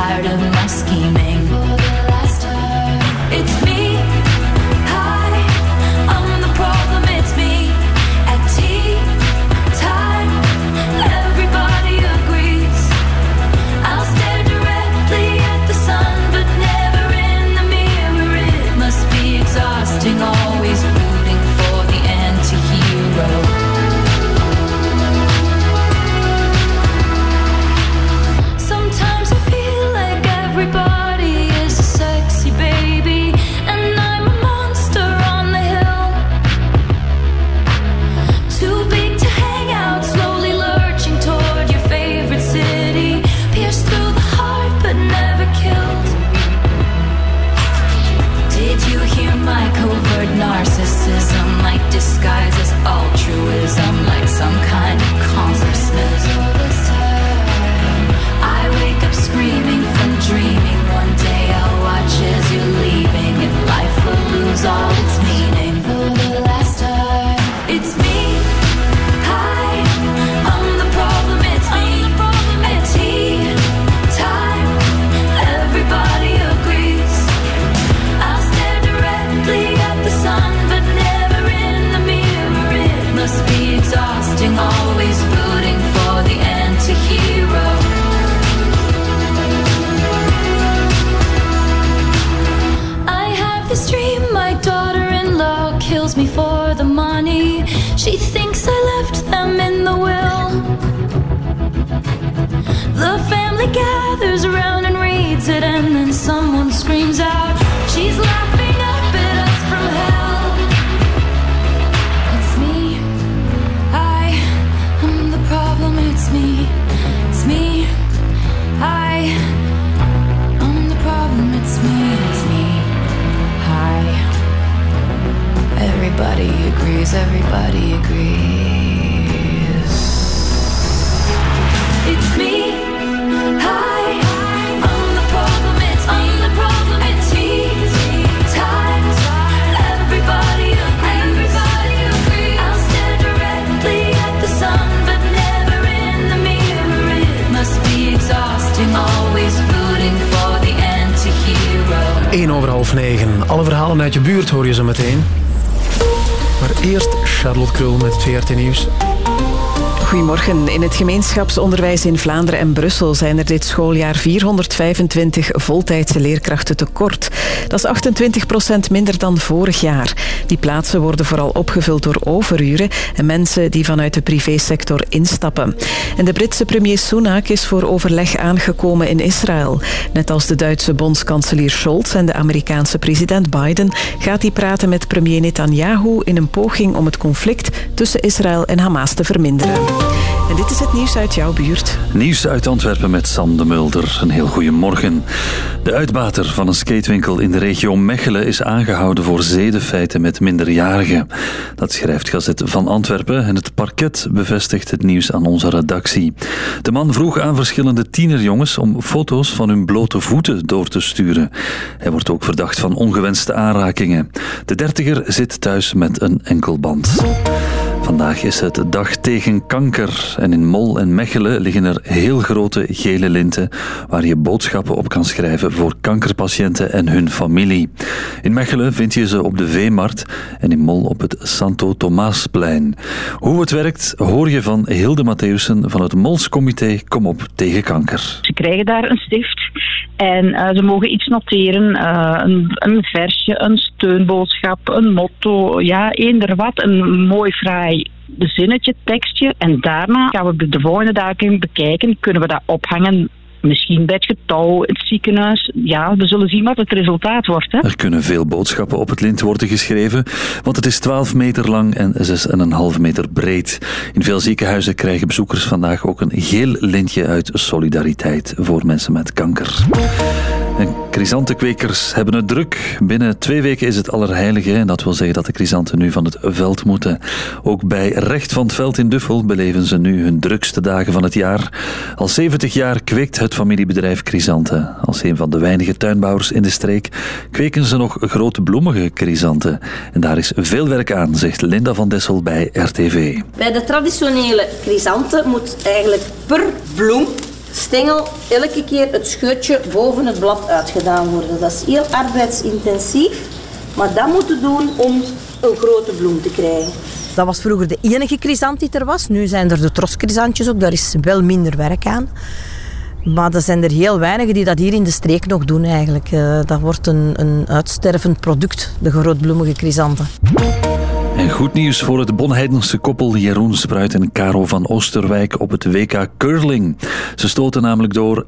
tired of my scheming. Goedemorgen. In het gemeenschapsonderwijs in Vlaanderen en Brussel zijn er dit schooljaar 425 voltijdse leerkrachten tekort. Dat is 28 procent minder dan vorig jaar. Die plaatsen worden vooral opgevuld door overuren en mensen die vanuit de privésector instappen. En de Britse premier Sunak is voor overleg aangekomen in Israël. Net als de Duitse bondskanselier Scholz en de Amerikaanse president Biden gaat hij praten met premier Netanyahu in een poging om het conflict tussen Israël en Hamas te verminderen. En dit is het nieuws uit jouw buurt. Nieuws uit Antwerpen met Sam de Mulder. Een heel goede morgen. De uitbater van een skatewinkel in de regio Mechelen is aangehouden voor zedenfeiten met minderjarigen. Dat schrijft Gazet van Antwerpen en het parket bevestigt het nieuws aan onze redactie. De man vroeg aan verschillende tienerjongens om foto's van hun blote voeten door te sturen. Hij wordt ook verdacht van ongewenste aanrakingen. De dertiger zit thuis met een enkelband. Vandaag is het dag tegen kanker en in Mol en Mechelen liggen er heel grote gele linten waar je boodschappen op kan schrijven voor kankerpatiënten en hun familie. In Mechelen vind je ze op de Veemarkt en in Mol op het Santo Tomaasplein. Hoe het werkt hoor je van Hilde Mattheussen van het Molscomité Kom op tegen kanker. Ze krijgen daar een stift en eh, ze mogen iets noteren. eh, een, een versje, een steunboodschap, een motto, ja, eender wat. Een mooi fraai zinnetje, tekstje. En daarna gaan we de volgende dagen bekijken. Kunnen we dat ophangen? Misschien bij het getouw, het ziekenhuis. Ja, we zullen zien wat het resultaat wordt. Hè? Er kunnen veel boodschappen op het lint worden geschreven, want het is 12 meter lang en 6,5 meter breed. In veel ziekenhuizen krijgen bezoekers vandaag ook een geel lintje uit solidariteit voor mensen met kanker. En chrysantenkwekers hebben het druk. Binnen twee weken is het Allerheilige en dat wil zeggen dat de chrysanten nu van het veld moeten. Ook bij Recht van het Veld in Duffel beleven ze nu hun drukste dagen van het jaar. Al 70 jaar kweekt het familiebedrijf chrysanten. Als een van de weinige tuinbouwers in de streek kweken ze nog grote bloemige chrysanten. En daar is veel werk aan, zegt Linda van Dessel bij RTV. Bij de traditionele chrysanten moet eigenlijk per bloem, stengel, elke keer het scheutje boven het blad uitgedaan worden. Dat is heel arbeidsintensief, maar dat moeten doen om een grote bloem te krijgen. Dat was vroeger de enige chrysant die er was. Nu zijn er de troskrisantjes ook. Daar is wel minder werk aan. Maar er zijn er heel weinigen die dat hier in de streek nog doen eigenlijk. Eh, dat wordt een, een uitstervend product, de grootbloemige chrysanten. En goed nieuws voor het Bonheidense koppel Jeroen Spruit en Caro van Oosterwijk op het WK Curling. Ze stoten namelijk door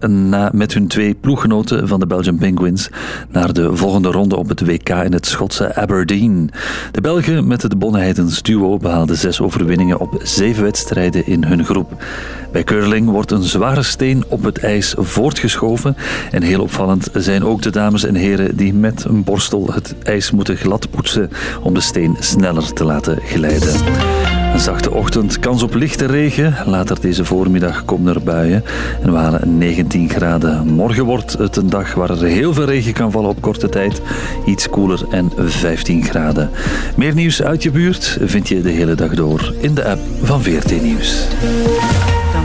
met hun twee ploeggenoten van de Belgian Penguins naar de volgende ronde op het WK in het Schotse Aberdeen. De Belgen met het Bonheidens duo behaalden zes overwinningen op zeven wedstrijden in hun groep. Bij curling wordt een zware steen op het ijs voortgeschoven. En heel opvallend zijn ook de dames en heren die met een borstel het ijs moeten gladpoetsen om de steen sneller te laten glijden. Een zachte ochtend, kans op lichte regen. Later deze voormiddag komen er buien en we halen 19 graden. Morgen wordt het een dag waar er heel veel regen kan vallen op korte tijd. Iets koeler en 15 graden. Meer nieuws uit je buurt vind je de hele dag door in de app van VRT Nieuws. Dan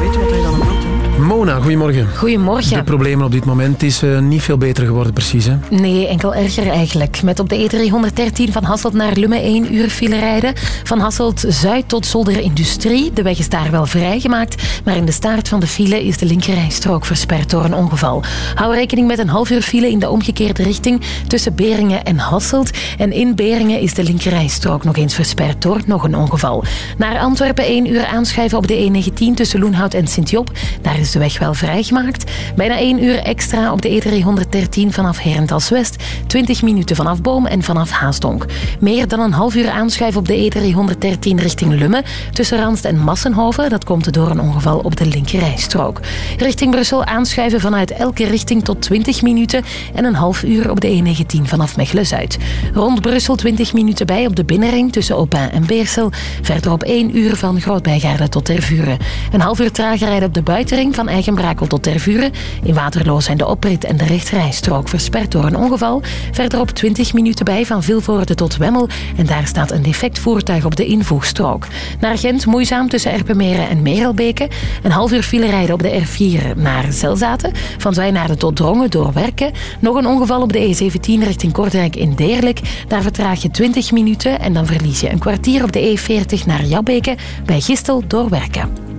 Mona, goedemorgen. Goedemorgen. De problemen op dit moment is eh, niet veel beter geworden, precies. Hè? Nee, enkel erger eigenlijk. Met op de E313 van Hasselt naar Lumme 1 uur file rijden. Van Hasselt Zuid tot Zolder Industrie. De weg is daar wel vrijgemaakt, maar in de staart van de file is de linkerrijstrook versperd door een ongeval. Hou rekening met een half uur file in de omgekeerde richting tussen Beringen en Hasselt. En in Beringen is de linkerrijstrook nog eens versperd door nog een ongeval. Naar Antwerpen 1 uur aanschuiven op de E19 tussen Loenhout en Sint-Job. Daar is de wel vrijgemaakt. Bijna 1 uur extra op de E313 vanaf Herentals West. 20 minuten vanaf Boom en vanaf Haasdonk. Meer dan een half uur aanschuiven op de E313 richting Lumme. Tussen Ranst en Massenhoven. Dat komt door een ongeval op de linkerrijstrook. Richting Brussel aanschuiven vanuit elke richting tot 20 minuten. En een half uur op de E19 vanaf Mechelen-Zuid. Rond Brussel 20 minuten bij op de binnenring tussen Aupin en Beersel. Verder op 1 uur van Grootbijgaarde tot Tervuren. Een half uur trager rijden op de buitenring van Eigenbrakel tot Tervuren. In Waterloo zijn de oprit en de rechterrijstrook versperd door een ongeval. Verderop 20 minuten bij van Vilvoorde tot Wemmel. En daar staat een defect voertuig op de invoegstrook. Naar Gent moeizaam tussen Erpenmeren en Merelbeke. Een half uur file rijden op de R4 naar Zelzaten. Van Zwijnaarden tot Drongen door Werken. Nog een ongeval op de E17 richting Kortrijk in Deerlijk. Daar vertraag je 20 minuten en dan verlies je een kwartier op de E40 naar Jabbeke. Bij Gistel door Werken.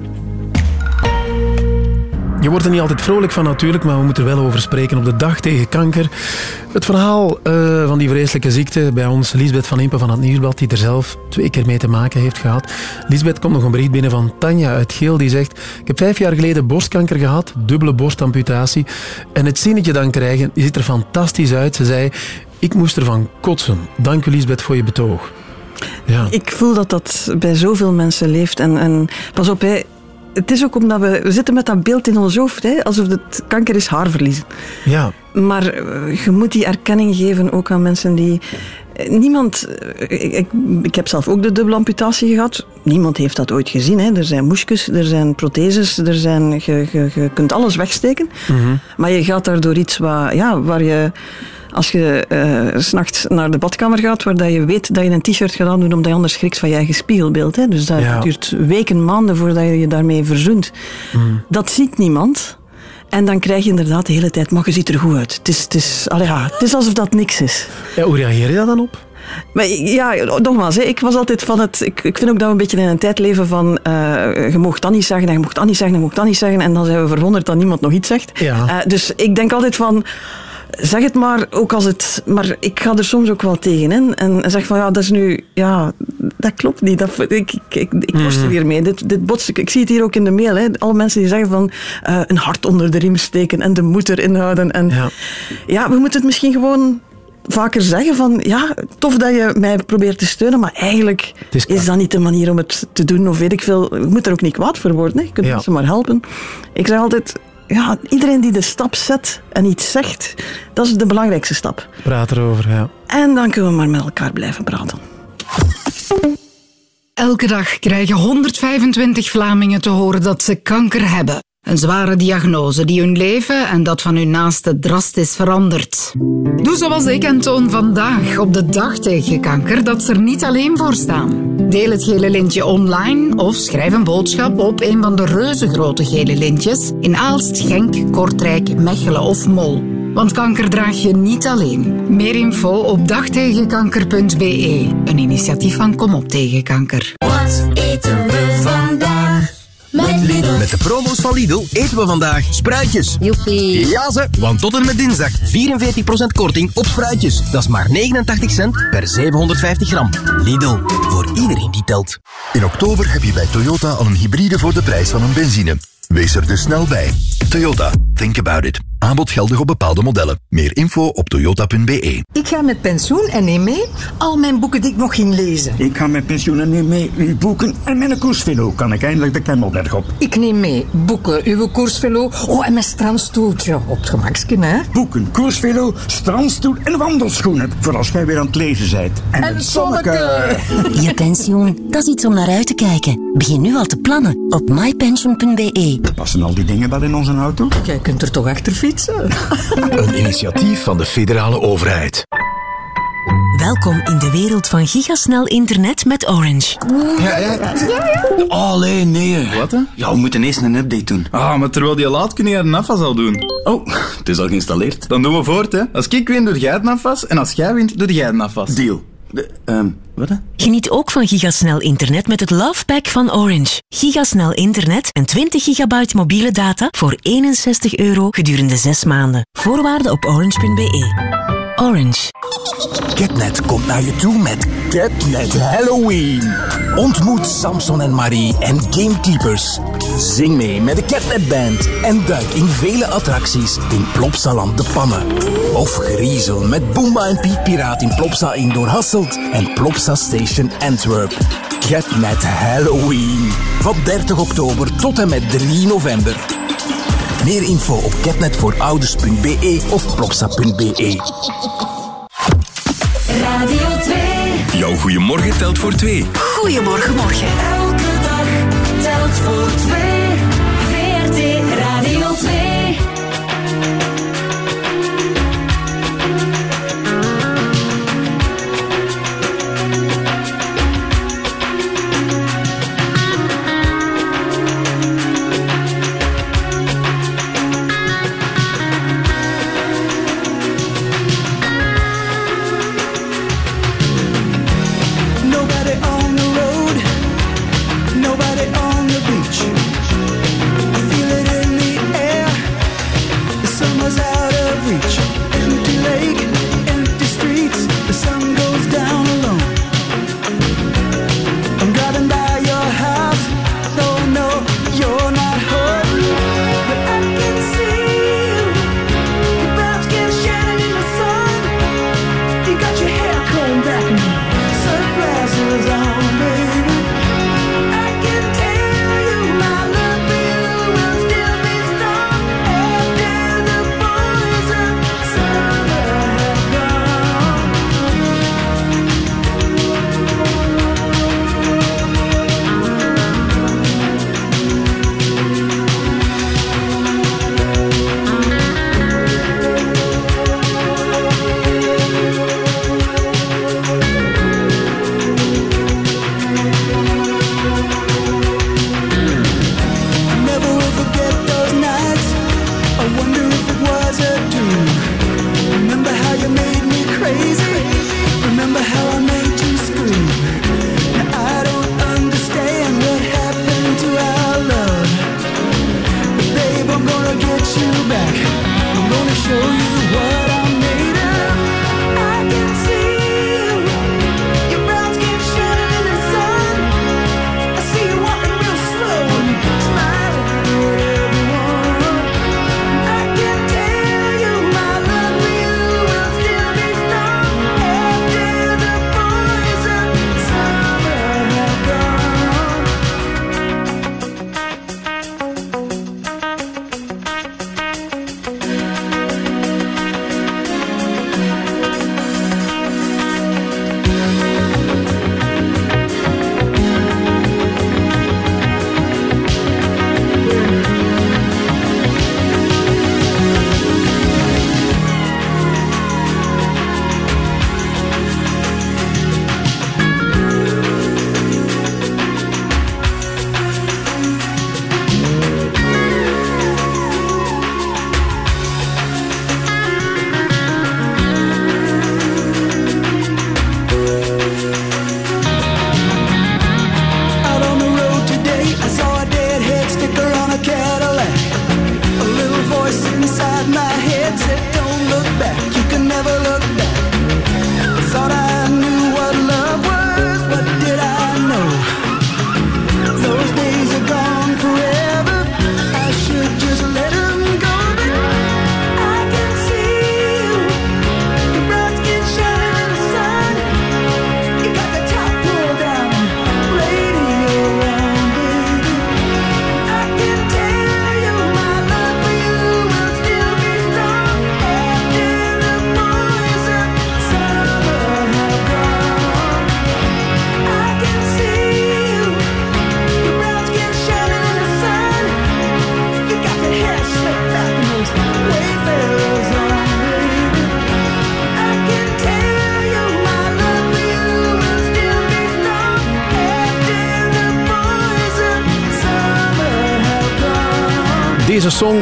Je wordt er niet altijd vrolijk van natuurlijk, maar we moeten er wel over spreken op de dag tegen kanker. Het verhaal eh, van die vreselijke ziekte bij ons, Lisbeth van Impen van het Nieuwsblad, die er zelf twee keer mee te maken heeft gehad. Lisbeth komt nog een bericht binnen van Tanja uit Geel, die zegt ik heb vijf jaar geleden borstkanker gehad, dubbele borstamputatie. En het zinnetje dan krijgen, ziet er fantastisch uit. Ze zei, ik moest ervan kotsen. Dank u Lisbeth voor je betoog. Ja. Ik voel dat dat bij zoveel mensen leeft. En, en pas op, hè, het is ook omdat we, we zitten met dat beeld in ons hoofd, hè, alsof het kanker is haarverliezen. Ja. Maar eh, je moet die erkenning geven ook aan mensen die... eh, Niemand... eh, Ik, ik, ik heb zelf ook de dubbele amputatie gehad. Niemand heeft dat ooit gezien. Hè. Er zijn moesjes, er zijn protheses, er zijn, je, je, je kunt alles wegsteken. Maar je gaat daardoor iets waar, ja, waar je... Als je eh, s s'nachts naar de badkamer gaat, waar dat je weet dat je een t-shirt gaat aandoen omdat je anders schrikt van je eigen spiegelbeeld. Hè. Dus dat Ja. duurt weken, maanden voordat je je daarmee verzoent. Dat ziet niemand. En dan krijg je inderdaad de hele tijd, maar je ziet er goed uit. Het is, het is, allee, ja, het is alsof dat niks is. Ja, hoe reageer je daar dan op? Maar ja, nogmaals, ik was altijd van het. Ik, ik vind ook dat we een beetje in een tijd leven van. eh, je mocht dat niet zeggen, en je mocht dat niet zeggen, en je mocht dat niet zeggen. En dan zijn we verwonderd dat niemand nog iets zegt. Ja. Eh, dus ik denk altijd van. Zeg het maar, ook als het. Maar ik ga er soms ook wel tegen in. En zeg van ja, dat is nu. Ja, dat klopt niet. Dat, ik ik, ik, ik worstel hiermee. Dit, dit botst. Ik zie het hier ook in de mail. Hè. Alle mensen die zeggen van. eh, een hart onder de riem steken en de moed erin houden. En, ja. we moeten het misschien gewoon vaker zeggen van ja, tof dat je mij probeert te steunen, maar eigenlijk is, dat niet de manier om het te doen of weet ik veel. Je moet er ook niet kwaad voor worden. Hè. Je kunt Ja. mensen maar helpen. Ik zeg altijd, ja, iedereen die de stap zet en iets zegt, dat is de belangrijkste stap. Praat erover, ja. En dan kunnen we maar met elkaar blijven praten. Elke dag krijgen 125 Vlamingen te horen dat ze kanker hebben. Een zware diagnose die hun leven en dat van hun naasten drastisch verandert. Doe zoals ik en toon vandaag op de dag tegen kanker dat ze er niet alleen voor staan. Deel het gele lintje online of schrijf een boodschap op een van de reuzengrote gele lintjes in Aalst, Genk, Kortrijk, Mechelen of Mol. Want kanker draag je niet alleen. Meer info op dagtegenkanker.be, een initiatief van Kom op tegen kanker. Met Lidl. Met de promo's van Lidl eten we vandaag spruitjes. Joepie. Ja ze, want tot en met dinsdag 44% korting op spruitjes. Dat is maar 89 cent per 750 gram. Lidl, voor iedereen die telt. In oktober heb je bij Toyota al een hybride voor de prijs van een benzine. Wees er dus snel bij. Toyota, think about it. Aanbod geldig op bepaalde modellen. Meer info op toyota.be. Ik ga met pensioen en neem mee al mijn boeken die ik nog ging lezen. Ik ga met pensioen en neem mee uw boeken en mijn koersvelo. Kan ik eindelijk de Kemmelberg op? Ik neem mee boeken, uw koersvelo, oh en mijn strandstoeltje. Op het gemaksken, hè? Boeken, koersvelo, strandstoel en wandelschoenen. Voor als jij weer aan het lezen bent. En, En het zonneke. Je pensioen, dat is iets om naar uit te kijken. Begin nu al te plannen op mypension.be. Passen al die dingen wel in onze auto? Jij kunt er toch achter fietsen? Een initiatief van de federale overheid. Welkom in de wereld van gigasnel internet met Orange. Ja, ja. Oh, nee, nee. Wat, hè? Ja, we moeten eerst een update doen. Ah, maar terwijl die laat kun je een afwas al doen. Oh, het is al geïnstalleerd. Dan doen we voort, hè. Als ik win, doe jij het afwas. En als jij wint, doe jij het afwas. Deal. De, ehm, wat, hè? Geniet ook van gigasnel internet met het Love Pack van Orange. Gigasnel internet en 20 gigabyte mobiele data voor 61 euro gedurende 6 maanden. Voorwaarden op orange.be. Orange. Catnet komt naar je toe met Catnet Halloween. Ontmoet Samson en Marie en Gamekeepers. Zing mee met de Catnet Band en duik in vele attracties in Plopsaland de Pannen. Of griezel met Boomba en Piet Piraat in Plopsa Indoor Hasselt en Plopsa Station Antwerp. Catnet Halloween. Van 30 oktober tot en met 3 november. Meer info op catnetvoorouders.be of plopsa.be. Radio 2. Jouw goeiemorgen telt voor twee. Goedemorgen, morgen. Elke dag telt voor twee.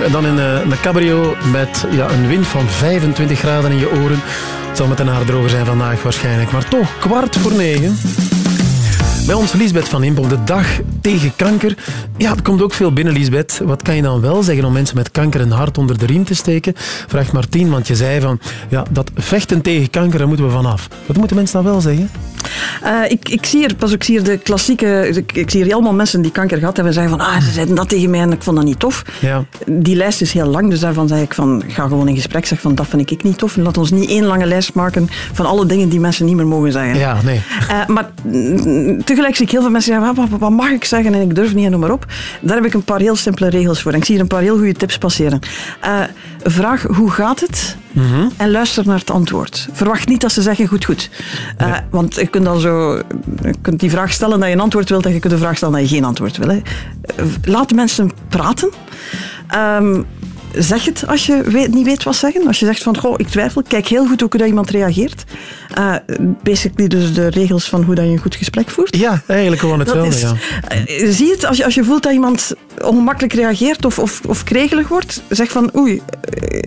En dan in eh, een cabrio met ja, een wind van 25 graden in je oren. Het zal met een haar droger zijn vandaag waarschijnlijk. Maar toch, kwart voor negen. Bij ons Lisbeth van Imp op de dag tegen kanker. Ja, er komt ook veel binnen, Lisbeth. Wat kan je dan wel zeggen om mensen met kanker een hart onder de riem te steken? Vraagt Martien, want je zei van ja, dat vechten tegen kanker, daar moeten we vanaf. Wat moeten mensen dan wel zeggen? Eh, ik, ik zie hier, pas ik zie hier de klassieke, ik, ik zie hier helemaal mensen die kanker gehad hebben en zeggen van, ah, ze zeiden dat tegen mij en ik vond dat niet tof. Ja. Die lijst is heel lang, dus daarvan zeg ik van, ga gewoon in gesprek, zeg van, dat vind ik niet tof. En laat ons niet één lange lijst maken van alle dingen die mensen niet meer mogen zeggen. Ja, nee. Eh, maar mm, tegelijk zie ik heel veel mensen zeggen, wat, wat- wat mag ik zeggen en ik durf niet en noem maar op. Daar heb ik een paar heel simpele regels voor. En ik zie hier een paar heel goede tips passeren. Eh, vraag, hoe gaat het? En luister naar het antwoord. Verwacht niet dat ze zeggen goed, goed. Eh, Want je kunt dan zo, je kunt die vraag stellen dat je een antwoord wilt en je kunt de vraag stellen dat je geen antwoord wil. Hè. Eh, Laat de mensen praten. Ehm, zeg het als je weet, niet weet wat zeggen. Als je zegt van, goh, ik twijfel, kijk heel goed hoe dat iemand reageert. Eh, basically dus de regels van hoe dat je een goed gesprek voert. Ja, eigenlijk gewoon hetzelfde. Ja. Zie het, als je, als je voelt dat iemand ongemakkelijk reageert of, of, of kregelig wordt, zeg van oei,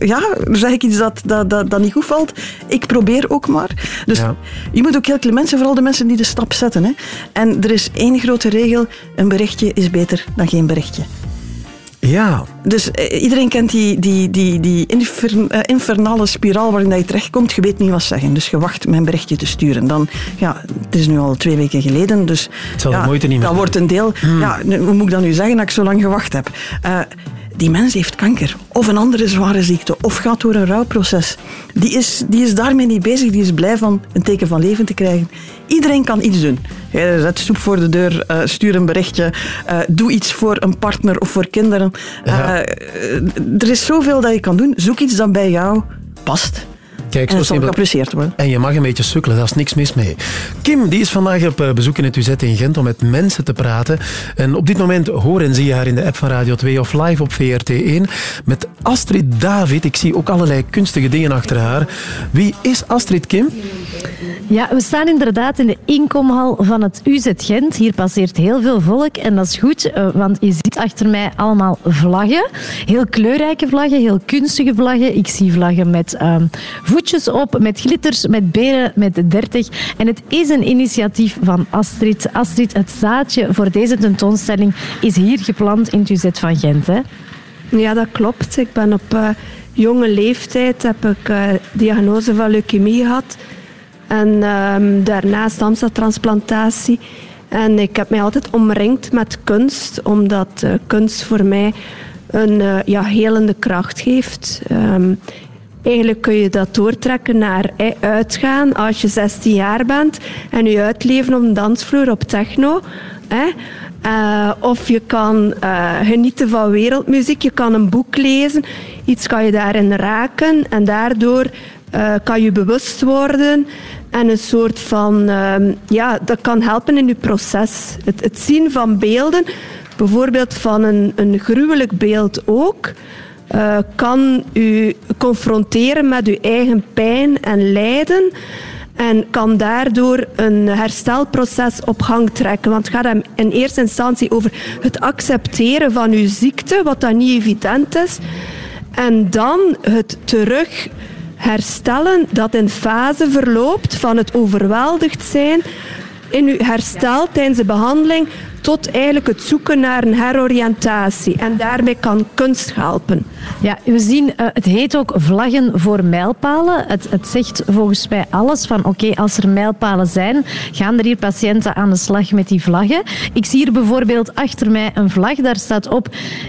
ja, dan zeg ik iets dat, dat, dat, dat niet goed valt. Ik probeer ook maar. Dus Ja. je moet ook heel klein zijn, vooral de mensen die de stap zetten. Hè. En er is één grote regel, een berichtje is beter dan geen berichtje. Ja. Dus eh, iedereen kent die, die, die, die eh, infernale spiraal waarin dat je terechtkomt. Je weet niet wat zeggen, dus je wacht een berichtje te sturen. Dan, ja, het is nu al twee weken geleden, dus zal er ja, nooit niet meer dat zijn. wordt een deel. Ja, nu, hoe moet ik dan nu zeggen dat ik zo lang gewacht heb? Eh, die mens heeft kanker of een andere zware ziekte of gaat door een rouwproces. Die is, die is daarmee niet bezig, die is blij van een teken van leven te krijgen. Iedereen kan iets doen. Zet stoep voor de deur, eh, stuur een berichtje, eh, doe iets voor een partner of voor kinderen. Ja. Eh, er is zoveel dat je kan doen. Zoek iets dat bij jou past. Kijk, en dat zal simpel. geapprecieerd worden. En je mag een beetje sukkelen, daar is niks mis mee. Kim die is vandaag op eh, bezoek in het UZ in Gent om met mensen te praten. En op dit moment hoor en zie je haar in de app van Radio 2 of live op VRT1 met Astrid David. Ik zie ook allerlei kunstige dingen achter haar. Wie is Astrid, Kim? Ja, we staan inderdaad in de inkomhal van het UZ Gent. Hier passeert heel veel volk en dat is goed, eh, want je ziet achter mij allemaal vlaggen. Heel kleurrijke vlaggen, heel kunstige vlaggen. Ik zie vlaggen met ehm, op, met glitters, met benen, met 30. En het is een initiatief van Astrid. Astrid, het zaadje voor deze tentoonstelling is hier geplant in het UZ van Gent. Hè? Ja, dat klopt. Ik ben op eh, jonge leeftijd heb ik eh, diagnose van leukemie gehad. En ehm, daarna stamceltransplantatie. En ik heb mij altijd omringd met kunst, omdat eh, kunst voor mij een ja, helende kracht geeft. Ehm, Eigenlijk kun je dat doortrekken naar uitgaan als je 16 jaar bent en je uitleven op een dansvloer op techno. Hè. Eh, of je kan eh, genieten van wereldmuziek, je kan een boek lezen, iets kan je daarin raken en daardoor eh, kan je bewust worden en een soort van, ehm, ja, dat kan helpen in je proces. Het, het zien van beelden, bijvoorbeeld van een, een gruwelijk beeld ook, eh, kan u confronteren met uw eigen pijn en lijden. En kan daardoor een herstelproces op gang trekken. Want het gaat in eerste instantie over het accepteren van uw ziekte, wat dan niet evident is. En dan het terug herstellen dat in fase verloopt van het overweldigd zijn in uw herstel tijdens de behandeling tot eigenlijk het zoeken naar een heroriëntatie. En daarmee kan kunst helpen. Ja, we zien, eh, het heet ook vlaggen voor mijlpalen. Het, het zegt volgens mij alles van, oké, als er mijlpalen zijn, gaan er hier patiënten aan de slag met die vlaggen. Ik zie hier bijvoorbeeld achter mij een vlag, daar staat op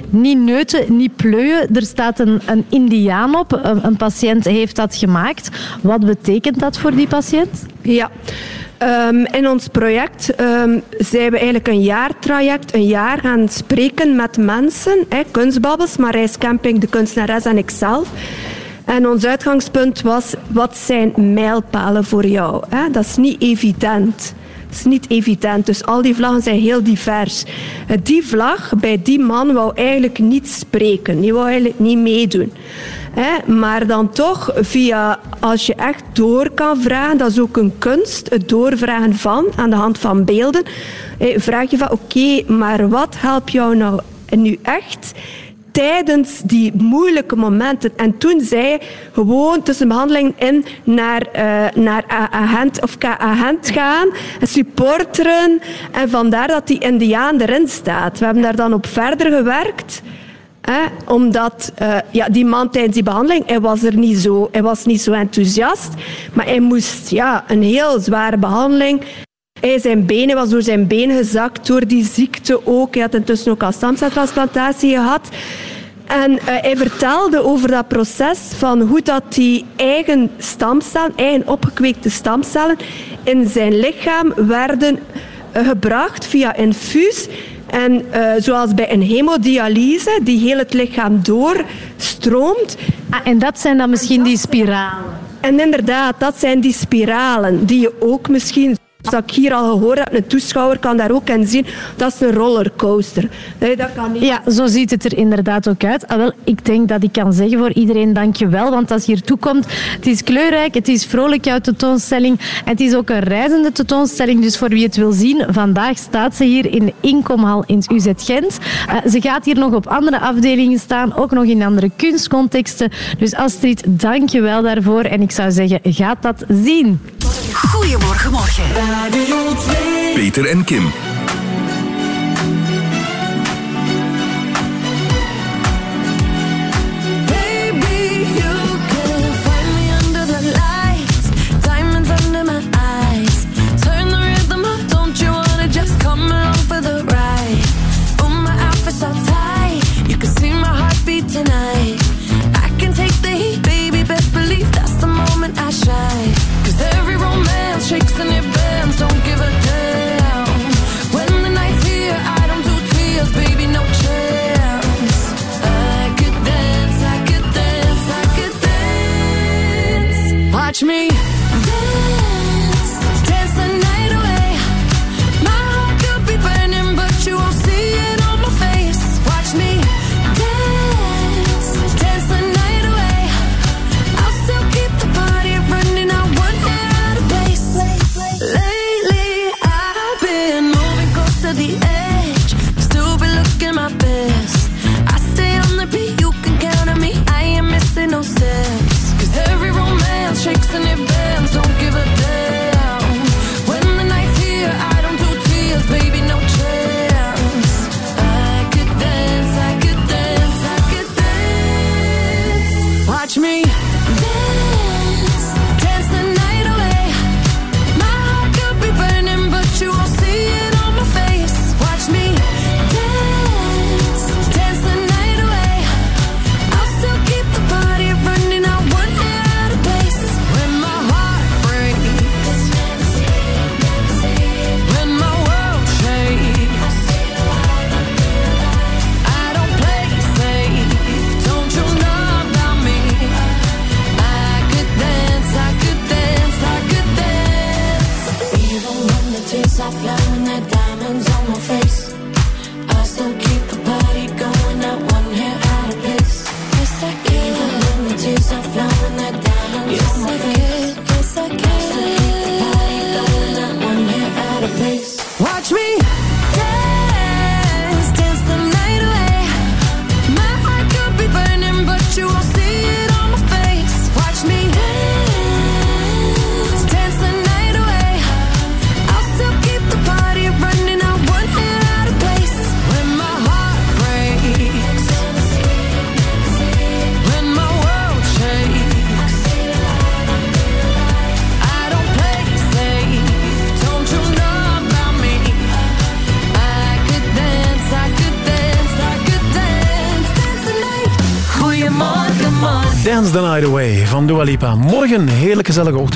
niet neuten, niet pleuien. Er staat een, een indiaan op, een, een patiënt heeft dat gemaakt. Wat betekent dat voor die patiënt? Ja. Ehm, in ons project ehm, zijn we eigenlijk een jaartraject, een jaar gaan spreken met mensen. Kunstbabbels, Marijs Camping, de kunstenares en ikzelf. En ons uitgangspunt was, wat zijn mijlpalen voor jou? Dat is niet evident. Dat is niet evident. Dus al die vlaggen zijn heel divers. Eh, Die vlag bij die man wou eigenlijk niet spreken. Die wou eigenlijk niet meedoen. Maar dan toch, via, als je echt door kan vragen, dat is ook een kunst, het doorvragen van, aan de hand van beelden, vraag je van, oké, maar wat helpt jou nou nu echt tijdens die moeilijke momenten. En toen zei hij gewoon tussen behandeling in naar, eh, naar agent of agent gaan, en supporteren. En vandaar dat die Indiaan erin staat. We hebben daar dan op verder gewerkt. Omdat eh, ja, die man tijdens die behandeling, hij was, er niet zo, hij was niet zo enthousiast. Maar hij moest ja, een heel zware behandeling. Hij, zijn benen was door zijn been gezakt door die ziekte ook. Hij had intussen ook al stamceltransplantatie gehad. En eh, hij vertelde over dat proces van hoe dat die eigen stamcellen, eigen opgekweekte stamcellen, in zijn lichaam werden eh, gebracht via infuus. En eh, zoals bij een hemodialyse, die heel het lichaam doorstroomt. Ah, en dat zijn dan misschien die spiralen. En inderdaad, dat zijn die spiralen die je ook misschien, zoals ik hier al gehoord heb, een toeschouwer kan daar ook in zien, dat is een rollercoaster. Nee, dat kan niet. Ja, zo ziet het er inderdaad ook uit. Ah, wel, ik denk dat ik kan zeggen voor iedereen dankjewel, want als je hier toe komt, het is kleurrijk, het is vrolijk jouw tentoonstelling en het is ook een reizende tentoonstelling, dus voor wie het wil zien, vandaag staat ze hier in de Inkomhal in het UZ Gent. Eh, ze gaat hier nog op andere afdelingen staan, ook nog in andere kunstcontexten. Dus Astrid, dankjewel daarvoor en ik zou zeggen, gaat dat zien. Goedemorgen, morgen. Peter en Kim. Watch me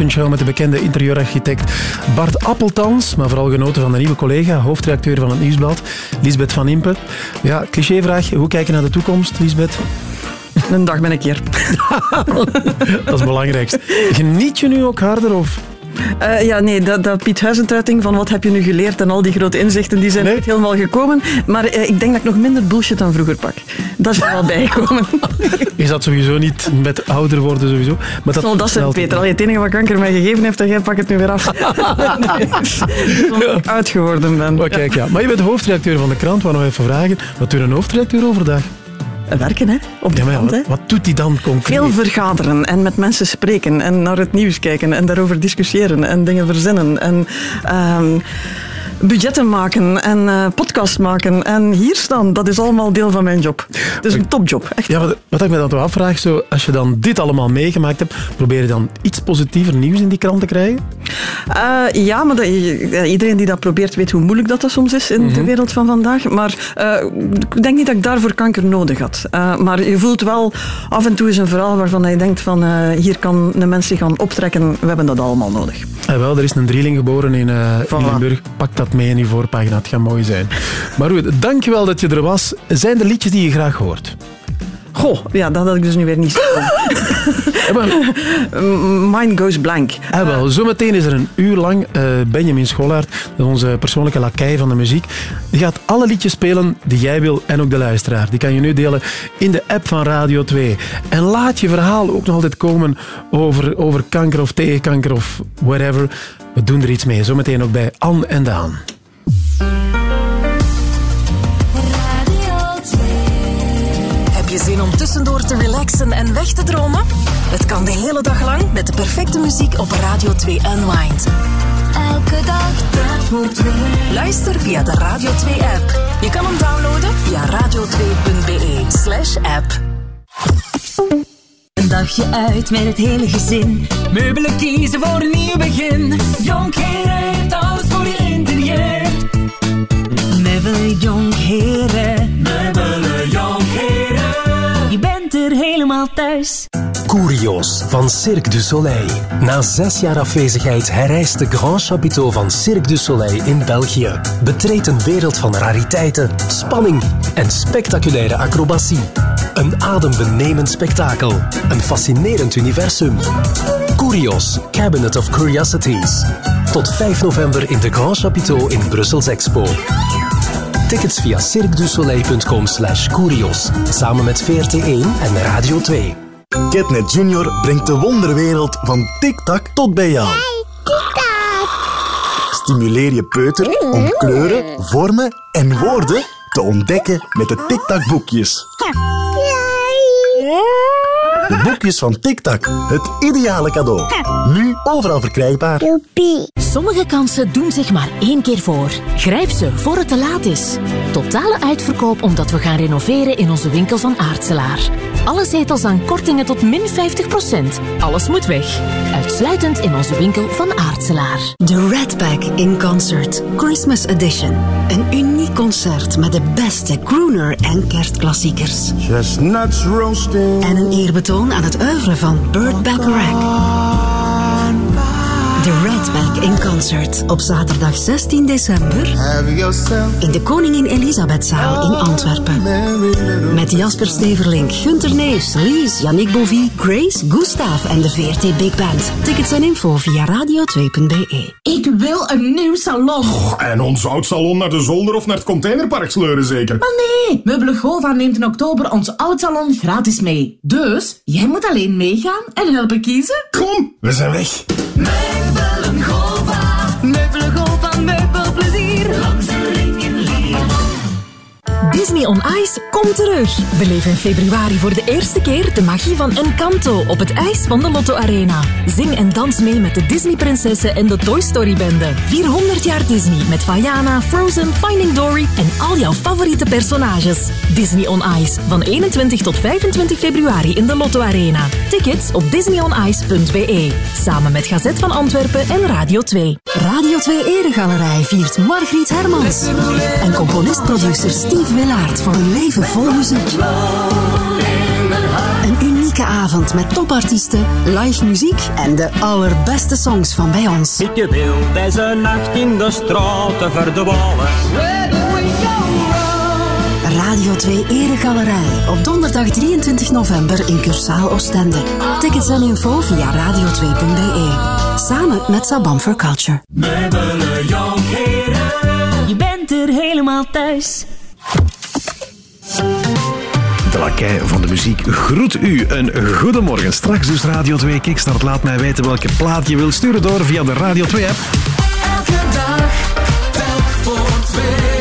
ochtendshow met de bekende interieurarchitect Bart Appeltans, maar vooral genoten van de nieuwe collega, hoofdredacteur van het Nieuwsblad, Lisbeth van Impe. Ja, clichévraag, hoe kijk je naar de toekomst, Lisbeth? Een dag ben ik hier. Dat is het belangrijkste. Geniet je nu ook harder of... Eh, ja, nee, dat, dat Piet Huizentruiting van wat heb je nu geleerd en al die grote inzichten, die zijn niet helemaal gekomen. Maar eh, ik denk dat ik nog minder bullshit dan vroeger pak. Dat is er wel bijgekomen. Is dat sowieso niet met ouder worden sowieso? Maar dat, Zal dat zijn, stelt- Peter. Al je het enige wat kanker mij gegeven heeft, en jij pakt het nu weer af. Omdat ik oud geworden ben. Maar kijk, ja. Maar je bent hoofdredacteur van de krant. Wou nog even vragen, wat doet een hoofdredacteur overdag? werken hè, op de Ja, ja, hè. wat, wat doet hij dan concreet? Veel vergaderen en met mensen spreken en naar het nieuws kijken en daarover discussiëren en dingen verzinnen en ehm, budgetten maken en eh podcast maken en hier staan. Dat is allemaal deel van mijn job. Het is een topjob, echt. Ja, wat, wat ik me dan toch afvraag, zo, als je dan dit allemaal meegemaakt hebt, probeer je dan iets positiever nieuws in die krant te krijgen? Eh, ja, maar dat- iedereen die dat probeert weet hoe moeilijk dat, dat soms is in de wereld van vandaag. Maar eh, ik denk niet dat ik daarvoor kanker nodig had. Eh, maar je voelt wel af en toe eens een verhaal waarvan je denkt van eh, hier kan een mens zich gaan optrekken. We hebben dat allemaal nodig. Eh, wel, er is een drieling geboren in, eh in Limburg. Pak dat mee in je voorpagina, het gaat mooi zijn. Maar goed, dankjewel dat je er was. Zijn er liedjes die je graag hoort? Goh, ja, dat had ik dus nu weer niet Mine goes blank. Ah, wel, zometeen is er een uur lang eh, Benjamin dat is onze persoonlijke lakij van de muziek. Die gaat alle liedjes spelen die jij wil en ook de luisteraar. Die kan je nu delen in de app van Radio 2. En laat je verhaal ook nog altijd komen over, over kanker of tegen kanker of whatever. We doen er iets mee. Zometeen ook bij Anne en Daan. Zin om tussendoor te relaxen en weg te dromen? Het kan de hele dag lang met de perfecte muziek op Radio 2 Unwind. Elke dag voor twee. Luister via de Radio 2-app. Je kan hem downloaden via radio2.be slash app. Een dagje uit met het hele gezin. Meubelen kiezen voor een nieuw begin. Jonkheren heeft alles voor je interieur. Meubelen Jonkheren. Helemaal thuis. Curios van Cirque du Soleil. Na zes jaar afwezigheid herrijst de Grand Chapiteau van Cirque du Soleil in België. Betreed een wereld van rariteiten, spanning en spectaculaire acrobatie. Een adembenemend spektakel. Een fascinerend universum. Curios, Cabinet of Curiosities. Tot 5 november in de Grand Chapiteau in Brussels Expo. Tickets via cirquedusoleil.com slash curios. Samen met VRT1 en Radio 2. Catnet Junior brengt de wonderwereld van TikTok tot bij jou. Stimuleer je peuter om kleuren, vormen en woorden te ontdekken met de TikTok-boekjes. De boekjes van TikTok, het ideale cadeau. Nu overal verkrijgbaar. Sommige kansen doen zich maar één keer voor. Grijp ze voor het te laat is. Totale uitverkoop omdat we gaan renoveren in onze winkel van Aartselaar. Alle zetels aan kortingen tot min 50%. Alles moet weg. Uitsluitend in onze winkel van Aartselaar. The Red Pack in Concert Christmas Edition. Een uniek concert met de beste crooner en kerstklassiekers. Chestnuts roasting. En een eerbetoon aan het oeuvre van Burt Bacharach. The Red Pack in Concert op zaterdag 16 december in de Koningin Elisabethzaal in Antwerpen. Met Jasper Steverlink, Gunter Neefs, Lies, Yannick Bovie, Grace, Gustav en de VRT Big Band. Tickets en info via radio2.be. Ik wil een nieuw salon. En ons oud salon naar de zolder of naar het containerpark sleuren zeker? Maar nee, Meubelen Gova neemt in oktober ons oud salon gratis mee. Dus, jij moet alleen meegaan en helpen kiezen. Kom, we zijn weg. Disney on Ice komt terug. Beleef in februari voor de eerste keer de magie van Encanto op het ijs van de Lotto Arena. Zing en dans mee met de Disney-prinsessen en de Toy Story-bende. 400 jaar Disney met Vaiana, Frozen, Finding Dory en al jouw favoriete personages. Disney on Ice van 21 tot 25 februari in de Lotto Arena. Tickets op disneyonice.be. Samen met Gazet van Antwerpen en Radio 2. Radio 2 Eregalerij viert Margriet Hermans en componist-producer Steve Willaert voor een leven vol muziek. Een unieke avond met topartiesten, live muziek en de allerbeste songs van bij ons. Ik wil deze nacht in de straten verdwalen. Radio 2 Eregalerij op donderdag 23 november in Cursaal Oostende. Tickets en info via radio2.be. Samen met Sabam for Culture. Je bent er helemaal thuis. De lakij van de muziek groet u een goedemorgen. Straks dus Radio 2 Kickstart. Laat mij weten welke plaat je wil sturen door via de Radio 2 app. Elke dag, telk voor twee.